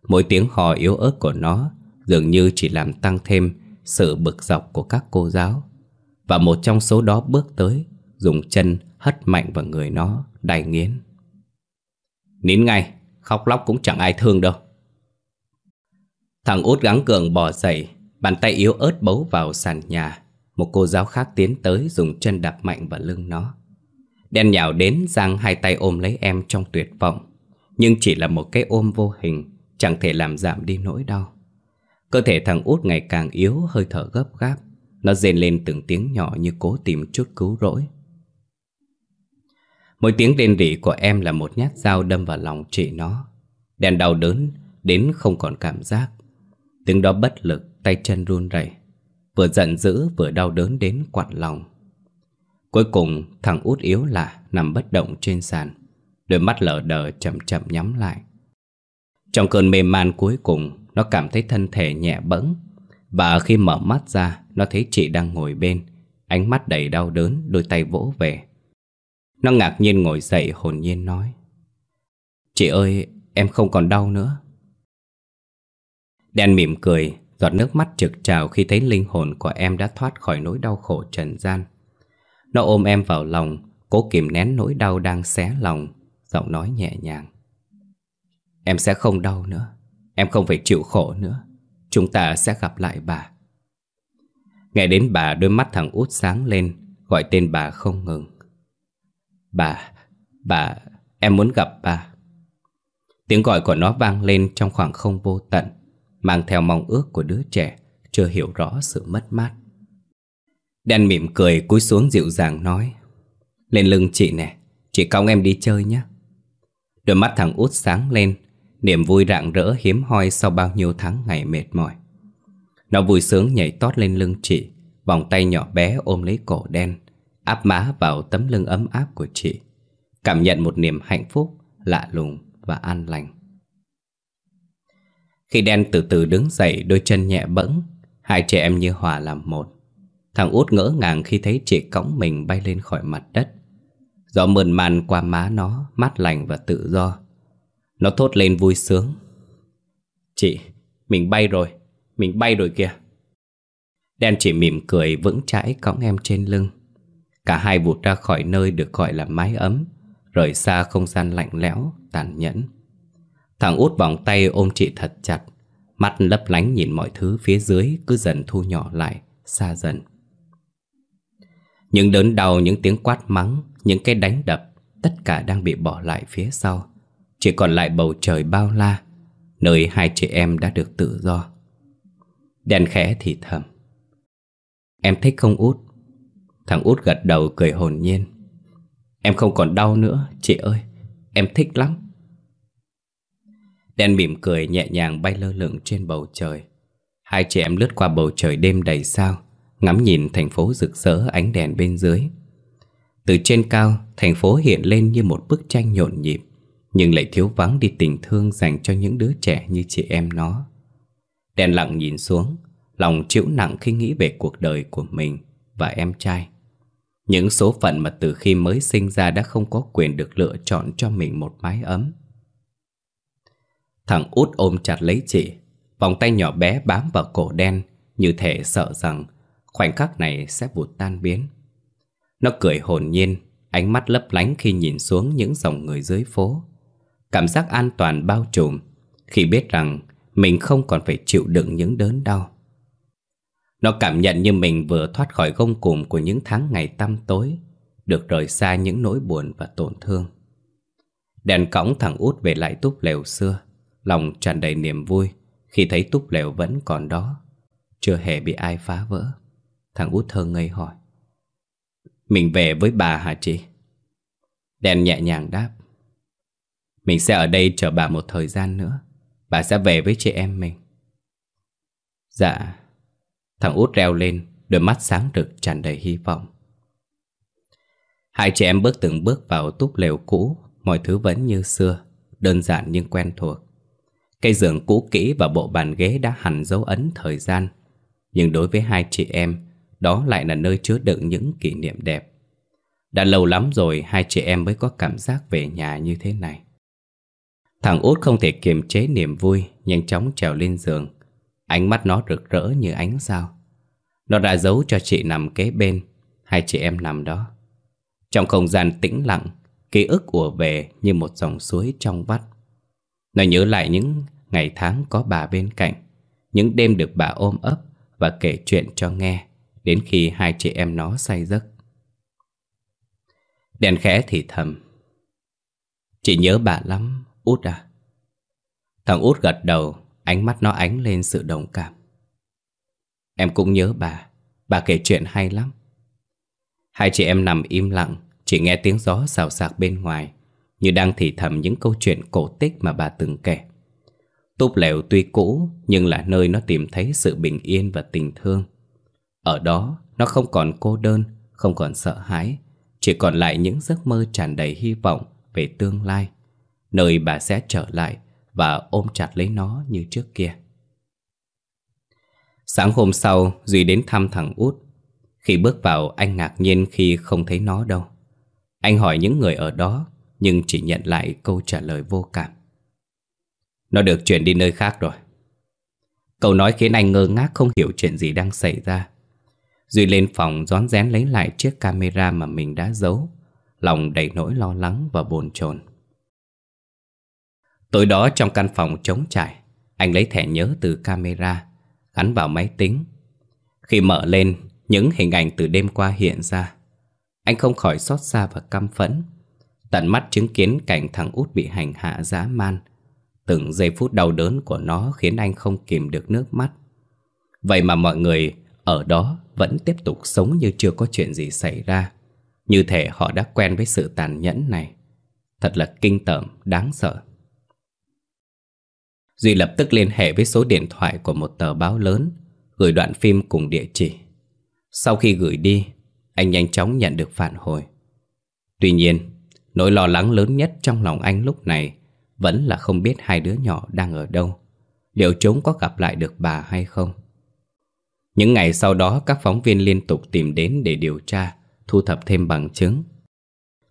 Mỗi tiếng hò yếu ớt của nó Dường như chỉ làm tăng thêm Sự bực dọc của các cô giáo. Và một trong số đó bước tới Dùng chân hất mạnh vào người nó Đài nghiến. Nín ngay Khóc lóc cũng chẳng ai thương đâu. Thằng út gắng cường bò dậy, Bàn tay yếu ớt bấu vào sàn nhà. Một cô giáo khác tiến tới Dùng chân đạp mạnh vào lưng nó. Đen nhào đến giang hai tay ôm lấy em trong tuyệt vọng. Nhưng chỉ là một cái ôm vô hình, Chẳng thể làm giảm đi nỗi đau. Cơ thể thằng út ngày càng yếu, Hơi thở gấp gáp. Nó rên lên từng tiếng nhỏ như cố tìm chút cứu rỗi. Mỗi tiếng rên rỉ của em là một nhát dao đâm vào lòng chị nó. Đèn đau đớn Đến không còn cảm giác. Tiếng đó bất lực, Tay chân run rẩy, Vừa giận dữ vừa đau đớn đến quặn lòng. Cuối cùng, thằng út yếu lạ Nằm bất động trên sàn, Đôi mắt lờ đờ chậm chậm nhắm lại. Trong cơn mê man cuối cùng, Nó cảm thấy thân thể nhẹ bẫng, Và khi mở mắt ra, Nó thấy chị đang ngồi bên, Ánh mắt đầy đau đớn, Đôi tay vỗ về. Nó ngạc nhiên ngồi dậy hồn nhiên nói, Chị ơi, em không còn đau nữa. Đen mỉm cười Giọt nước mắt trực trào khi thấy linh hồn của em đã thoát khỏi nỗi đau khổ trần gian. Nó ôm em vào lòng Cố kìm nén nỗi đau đang xé lòng Giọng nói nhẹ nhàng. Em sẽ không đau nữa Em không phải chịu khổ nữa Chúng ta sẽ gặp lại bà. Nghe đến bà đôi mắt thằng út sáng lên Gọi tên bà không ngừng. Bà, bà, em muốn gặp bà. Tiếng gọi của nó vang lên trong khoảng không vô tận. Mang theo mong ước của đứa trẻ, Chưa hiểu rõ sự mất mát. Đen mỉm cười cúi xuống dịu dàng nói, Lên lưng chị nè, Chị cong em đi chơi nhé. Đôi mắt thằng út sáng lên, Niềm vui rạng rỡ hiếm hoi Sau bao nhiêu tháng ngày mệt mỏi. Nó vui sướng nhảy tót lên lưng chị, Vòng tay nhỏ bé ôm lấy cổ đen, Áp má vào tấm lưng ấm áp của chị, Cảm nhận một niềm hạnh phúc Lạ lùng và an lành. Khi đen từ từ đứng dậy Đôi chân nhẹ bẫng Hai trẻ em như hòa làm một. Thằng út ngỡ ngàng khi thấy chị cõng mình bay lên khỏi mặt đất. Gió mờn man qua má nó Mát lành và tự do. Nó thốt lên vui sướng. Chị, mình bay rồi Mình bay rồi kìa. Đen chỉ mỉm cười vững chãi cõng em trên lưng. Cả hai vụt ra khỏi nơi được gọi là mái ấm Rời xa không gian lạnh lẽo, tàn nhẫn. Thằng út vòng tay ôm chị thật chặt. Mắt lấp lánh nhìn mọi thứ phía dưới cứ dần thu nhỏ lại, xa dần. Những đớn đau, những tiếng quát mắng, những cái đánh đập Tất cả đang bị bỏ lại phía sau. Chỉ còn lại bầu trời bao la Nơi hai chị em đã được tự do. Đèn khẽ thì thầm. Em thích không út? Thằng út gật đầu cười hồn nhiên. Em không còn đau nữa Chị ơi. Em thích lắm. Đen mỉm cười nhẹ nhàng bay lơ lửng trên bầu trời. Hai chị em lướt qua bầu trời đêm đầy sao, Ngắm nhìn thành phố rực rỡ ánh đèn bên dưới. Từ trên cao, Thành phố hiện lên như một bức tranh nhộn nhịp, Nhưng lại thiếu vắng đi tình thương Dành cho những đứa trẻ như chị em nó. Đèn lặng nhìn xuống, Lòng chịu nặng khi nghĩ về cuộc đời của mình Và em trai. Những số phận mà từ khi mới sinh ra Đã không có quyền được lựa chọn cho mình một mái ấm. Thằng út ôm chặt lấy chị. Vòng tay nhỏ bé bám vào cổ đen, Như thể sợ rằng Khoảnh khắc này sẽ vụt tan biến. Nó cười hồn nhiên, Ánh mắt lấp lánh khi nhìn xuống những dòng người dưới phố. Cảm giác an toàn bao trùm, Khi biết rằng Mình không còn phải chịu đựng những đớn đau. Nó cảm nhận như mình vừa thoát khỏi gông cùm Của những tháng ngày tăm tối, Được rời xa những nỗi buồn và tổn thương. Đèn cõng thằng út về lại túp lều xưa. Lòng tràn đầy niềm vui Khi thấy túp lều vẫn còn đó. Chưa hề bị ai phá vỡ. Thằng út thơ ngây hỏi. Mình về với bà hả chị? Đèn nhẹ nhàng đáp. Mình sẽ ở đây chờ bà một thời gian nữa. Bà sẽ về với chị em mình. Dạ. Thằng út reo lên, Đôi mắt sáng rực tràn đầy hy vọng. Hai chị em bước từng bước vào túp lều cũ. Mọi thứ vẫn như xưa, Đơn giản nhưng quen thuộc. Cây giường cũ kỹ và bộ bàn ghế đã hẳn dấu ấn thời gian. Nhưng đối với hai chị em, Đó lại là nơi chứa đựng những kỷ niệm đẹp. Đã lâu lắm rồi hai chị em mới có cảm giác về nhà như thế này. Thằng út không thể kiềm chế niềm vui, Nhanh chóng trèo lên giường. Ánh mắt nó rực rỡ như ánh sao. Nó đã giấu cho chị nằm kế bên, Hai chị em nằm đó. Trong không gian tĩnh lặng, Ký ức ùa về như một dòng suối trong vắt. Nó nhớ lại những ngày tháng có bà bên cạnh. Những đêm được bà ôm ấp Và kể chuyện cho nghe Đến khi hai chị em nó say giấc. Đèn khẽ thì thầm Chị nhớ bà lắm, út à. Thằng út gật đầu Ánh mắt nó ánh lên sự đồng cảm. Em cũng nhớ bà Bà kể chuyện hay lắm. Hai chị em nằm im lặng Chỉ nghe tiếng gió xào xạc bên ngoài Như đang thì thầm những câu chuyện cổ tích mà bà từng kể. Túp lều tuy cũ nhưng là nơi nó tìm thấy sự bình yên và tình thương. Ở đó, nó không còn cô đơn, không còn sợ hãi, chỉ còn lại những giấc mơ tràn đầy hy vọng về tương lai, nơi bà sẽ trở lại và ôm chặt lấy nó như trước kia. Sáng hôm sau, Duy đến thăm thằng út. Khi bước vào, anh ngạc nhiên khi không thấy nó đâu. Anh hỏi những người ở đó, nhưng chỉ nhận lại câu trả lời vô cảm. Nó được chuyển đi nơi khác rồi. Câu nói khiến anh ngơ ngác không hiểu chuyện gì đang xảy ra. Duy lên phòng rón rén lấy lại chiếc camera mà mình đã giấu. Lòng đầy nỗi lo lắng và bồn chồn. Tối đó trong căn phòng trống trải, Anh lấy thẻ nhớ từ camera, Gắn vào máy tính. Khi mở lên, Những hình ảnh từ đêm qua hiện ra. Anh không khỏi xót xa và căm phẫn. Tận mắt chứng kiến cảnh thằng út bị hành hạ dã man. Từng giây phút đau đớn của nó khiến anh không kìm được nước mắt. Vậy mà mọi người ở đó vẫn tiếp tục sống như chưa có chuyện gì xảy ra. Như thể họ đã quen với sự tàn nhẫn này. Thật là kinh tởm, đáng sợ. Duy lập tức liên hệ với số điện thoại của một tờ báo lớn, gửi đoạn phim cùng địa chỉ. Sau khi gửi đi, anh nhanh chóng nhận được phản hồi. Tuy nhiên, nỗi lo lắng lớn nhất trong lòng anh lúc này vẫn là không biết hai đứa nhỏ đang ở đâu. Liệu chúng có gặp lại được bà hay không? Những ngày sau đó, các phóng viên liên tục tìm đến để điều tra, Thu thập thêm bằng chứng.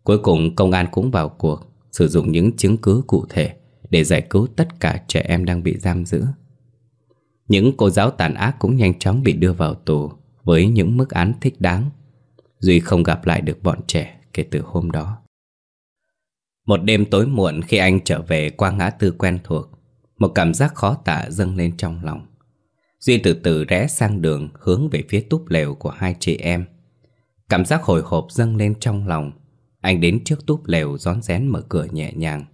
Cuối cùng, công an cũng vào cuộc, Sử dụng những chứng cứ cụ thể Để giải cứu tất cả trẻ em đang bị giam giữ. Những cô giáo tàn ác cũng nhanh chóng bị đưa vào tù Với những mức án thích đáng, Duy không gặp lại được bọn trẻ kể từ hôm đó một đêm tối muộn khi anh trở về qua ngã tư quen thuộc, Một cảm giác khó tả dâng lên trong lòng. Duy từ từ rẽ sang đường hướng về phía túp lều của hai chị em. Cảm giác hồi hộp dâng lên trong lòng, Anh đến trước túp lều rón rén mở cửa nhẹ nhàng.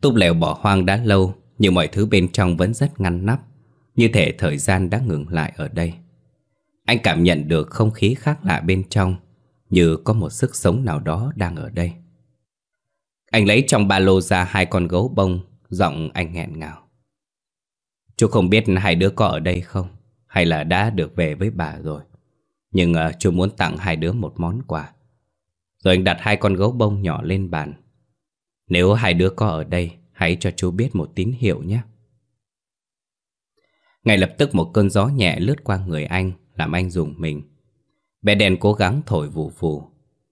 Túp lều bỏ hoang đã lâu, Nhưng mọi thứ bên trong vẫn rất ngăn nắp, Như thể thời gian đã ngừng lại ở đây. Anh cảm nhận được không khí khác lạ bên trong, Như có một sức sống nào đó đang ở đây anh lấy trong ba lô ra hai con gấu bông Giọng anh nghẹn ngào. Chú không biết hai đứa có ở đây không? Hay là đã được về với bà rồi? Nhưng uh, chú muốn tặng hai đứa một món quà. Rồi anh đặt hai con gấu bông nhỏ lên bàn. Nếu hai đứa có ở đây Hãy cho chú biết một tín hiệu nhé. Ngay lập tức một cơn gió nhẹ lướt qua người anh Làm anh dùng mình. Bé đèn cố gắng thổi vù vù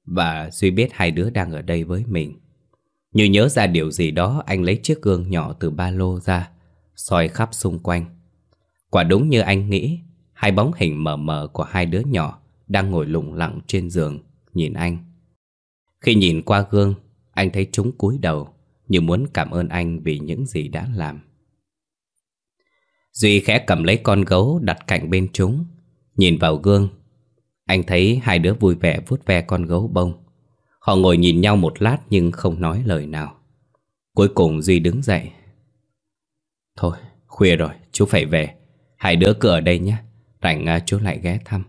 Và Duy biết hai đứa đang ở đây với mình. Như nhớ ra điều gì đó, Anh lấy chiếc gương nhỏ từ ba lô ra, soi khắp xung quanh. Quả đúng như anh nghĩ, Hai bóng hình mờ mờ của hai đứa nhỏ Đang ngồi lủng lặng trên giường, Nhìn anh. Khi nhìn qua gương, Anh thấy chúng cúi đầu, Như muốn cảm ơn anh vì những gì đã làm. Duy khẽ cầm lấy con gấu đặt cạnh bên chúng. Nhìn vào gương, Anh thấy hai đứa vui vẻ vuốt ve con gấu bông. Họ ngồi nhìn nhau một lát nhưng không nói lời nào. Cuối cùng Duy đứng dậy. Thôi, khuya rồi, chú phải về. Hai đứa cứ ở đây nhé. Rảnh à, chú lại ghé thăm.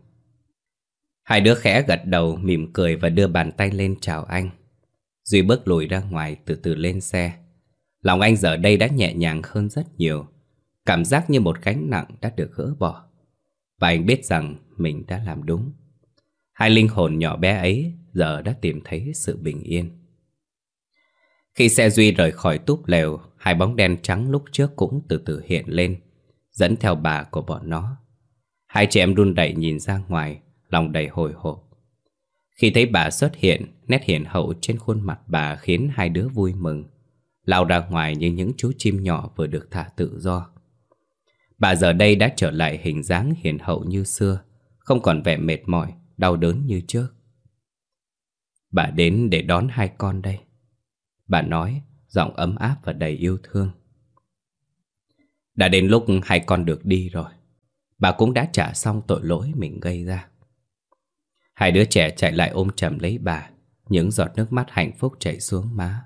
Hai đứa khẽ gật đầu mỉm cười và đưa bàn tay lên chào anh. Duy bước lùi ra ngoài từ từ lên xe. Lòng anh giờ đây đã nhẹ nhàng hơn rất nhiều. Cảm giác như một gánh nặng đã được gỡ bỏ. Và anh biết rằng mình đã làm đúng. Hai linh hồn nhỏ bé ấy giờ đã tìm thấy sự bình yên. Khi xe Duy rời khỏi túp lều Hai bóng đen trắng lúc trước cũng từ từ hiện lên Dẫn theo bà của bọn nó. Hai chị em run đẩy nhìn ra ngoài Lòng đầy hồi hộp. Khi thấy bà xuất hiện Nét hiền hậu trên khuôn mặt bà khiến hai đứa vui mừng Lao ra ngoài như những chú chim nhỏ vừa được thả tự do. Bà giờ đây đã trở lại hình dáng hiền hậu như xưa Không còn vẻ mệt mỏi, đau đớn như trước. Bà đến để đón hai con đây. Bà nói, giọng ấm áp và đầy yêu thương. Đã đến lúc hai con được đi rồi Bà cũng đã trả xong tội lỗi mình gây ra. Hai đứa trẻ chạy lại ôm chầm lấy bà Những giọt nước mắt hạnh phúc chảy xuống má.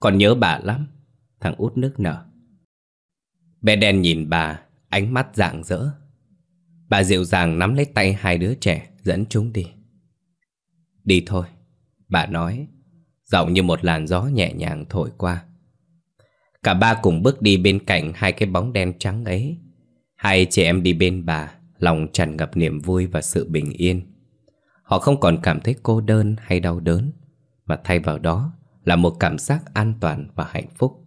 Còn nhớ bà lắm Thằng út nước nở. Bé đen nhìn bà, ánh mắt rạng rỡ. Bà dịu dàng nắm lấy tay hai đứa trẻ, dẫn chúng đi. Đi thôi, bà nói, giọng như một làn gió nhẹ nhàng thổi qua. Cả ba cùng bước đi bên cạnh hai cái bóng đen trắng ấy. Hai chị em đi bên bà, lòng tràn ngập niềm vui và sự bình yên. Họ không còn cảm thấy cô đơn hay đau đớn, mà thay vào đó là một cảm giác an toàn và hạnh phúc.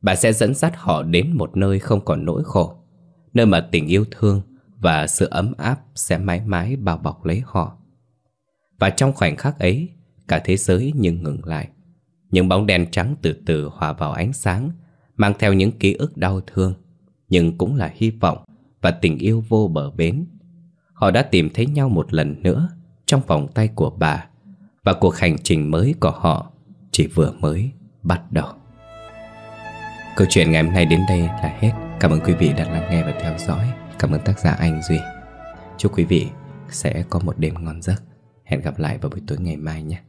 Bà sẽ dẫn dắt họ đến một nơi không còn nỗi khổ Nơi mà tình yêu thương và sự ấm áp sẽ mãi mãi bao bọc lấy họ và trong khoảnh khắc ấy, cả thế giới như ngừng lại. Những bóng đen trắng từ từ hòa vào ánh sáng Mang theo những ký ức đau thương Nhưng cũng là hy vọng và tình yêu vô bờ bến. Họ đã tìm thấy nhau một lần nữa Trong vòng tay của bà Và cuộc hành trình mới của họ chỉ vừa mới bắt đầu. Câu chuyện ngày hôm nay đến đây là hết. Cảm ơn quý vị đã lắng nghe và theo dõi. Cảm ơn tác giả Anh Duy. Chúc quý vị sẽ có một đêm ngon giấc. Hẹn gặp lại vào buổi tối ngày mai nhé.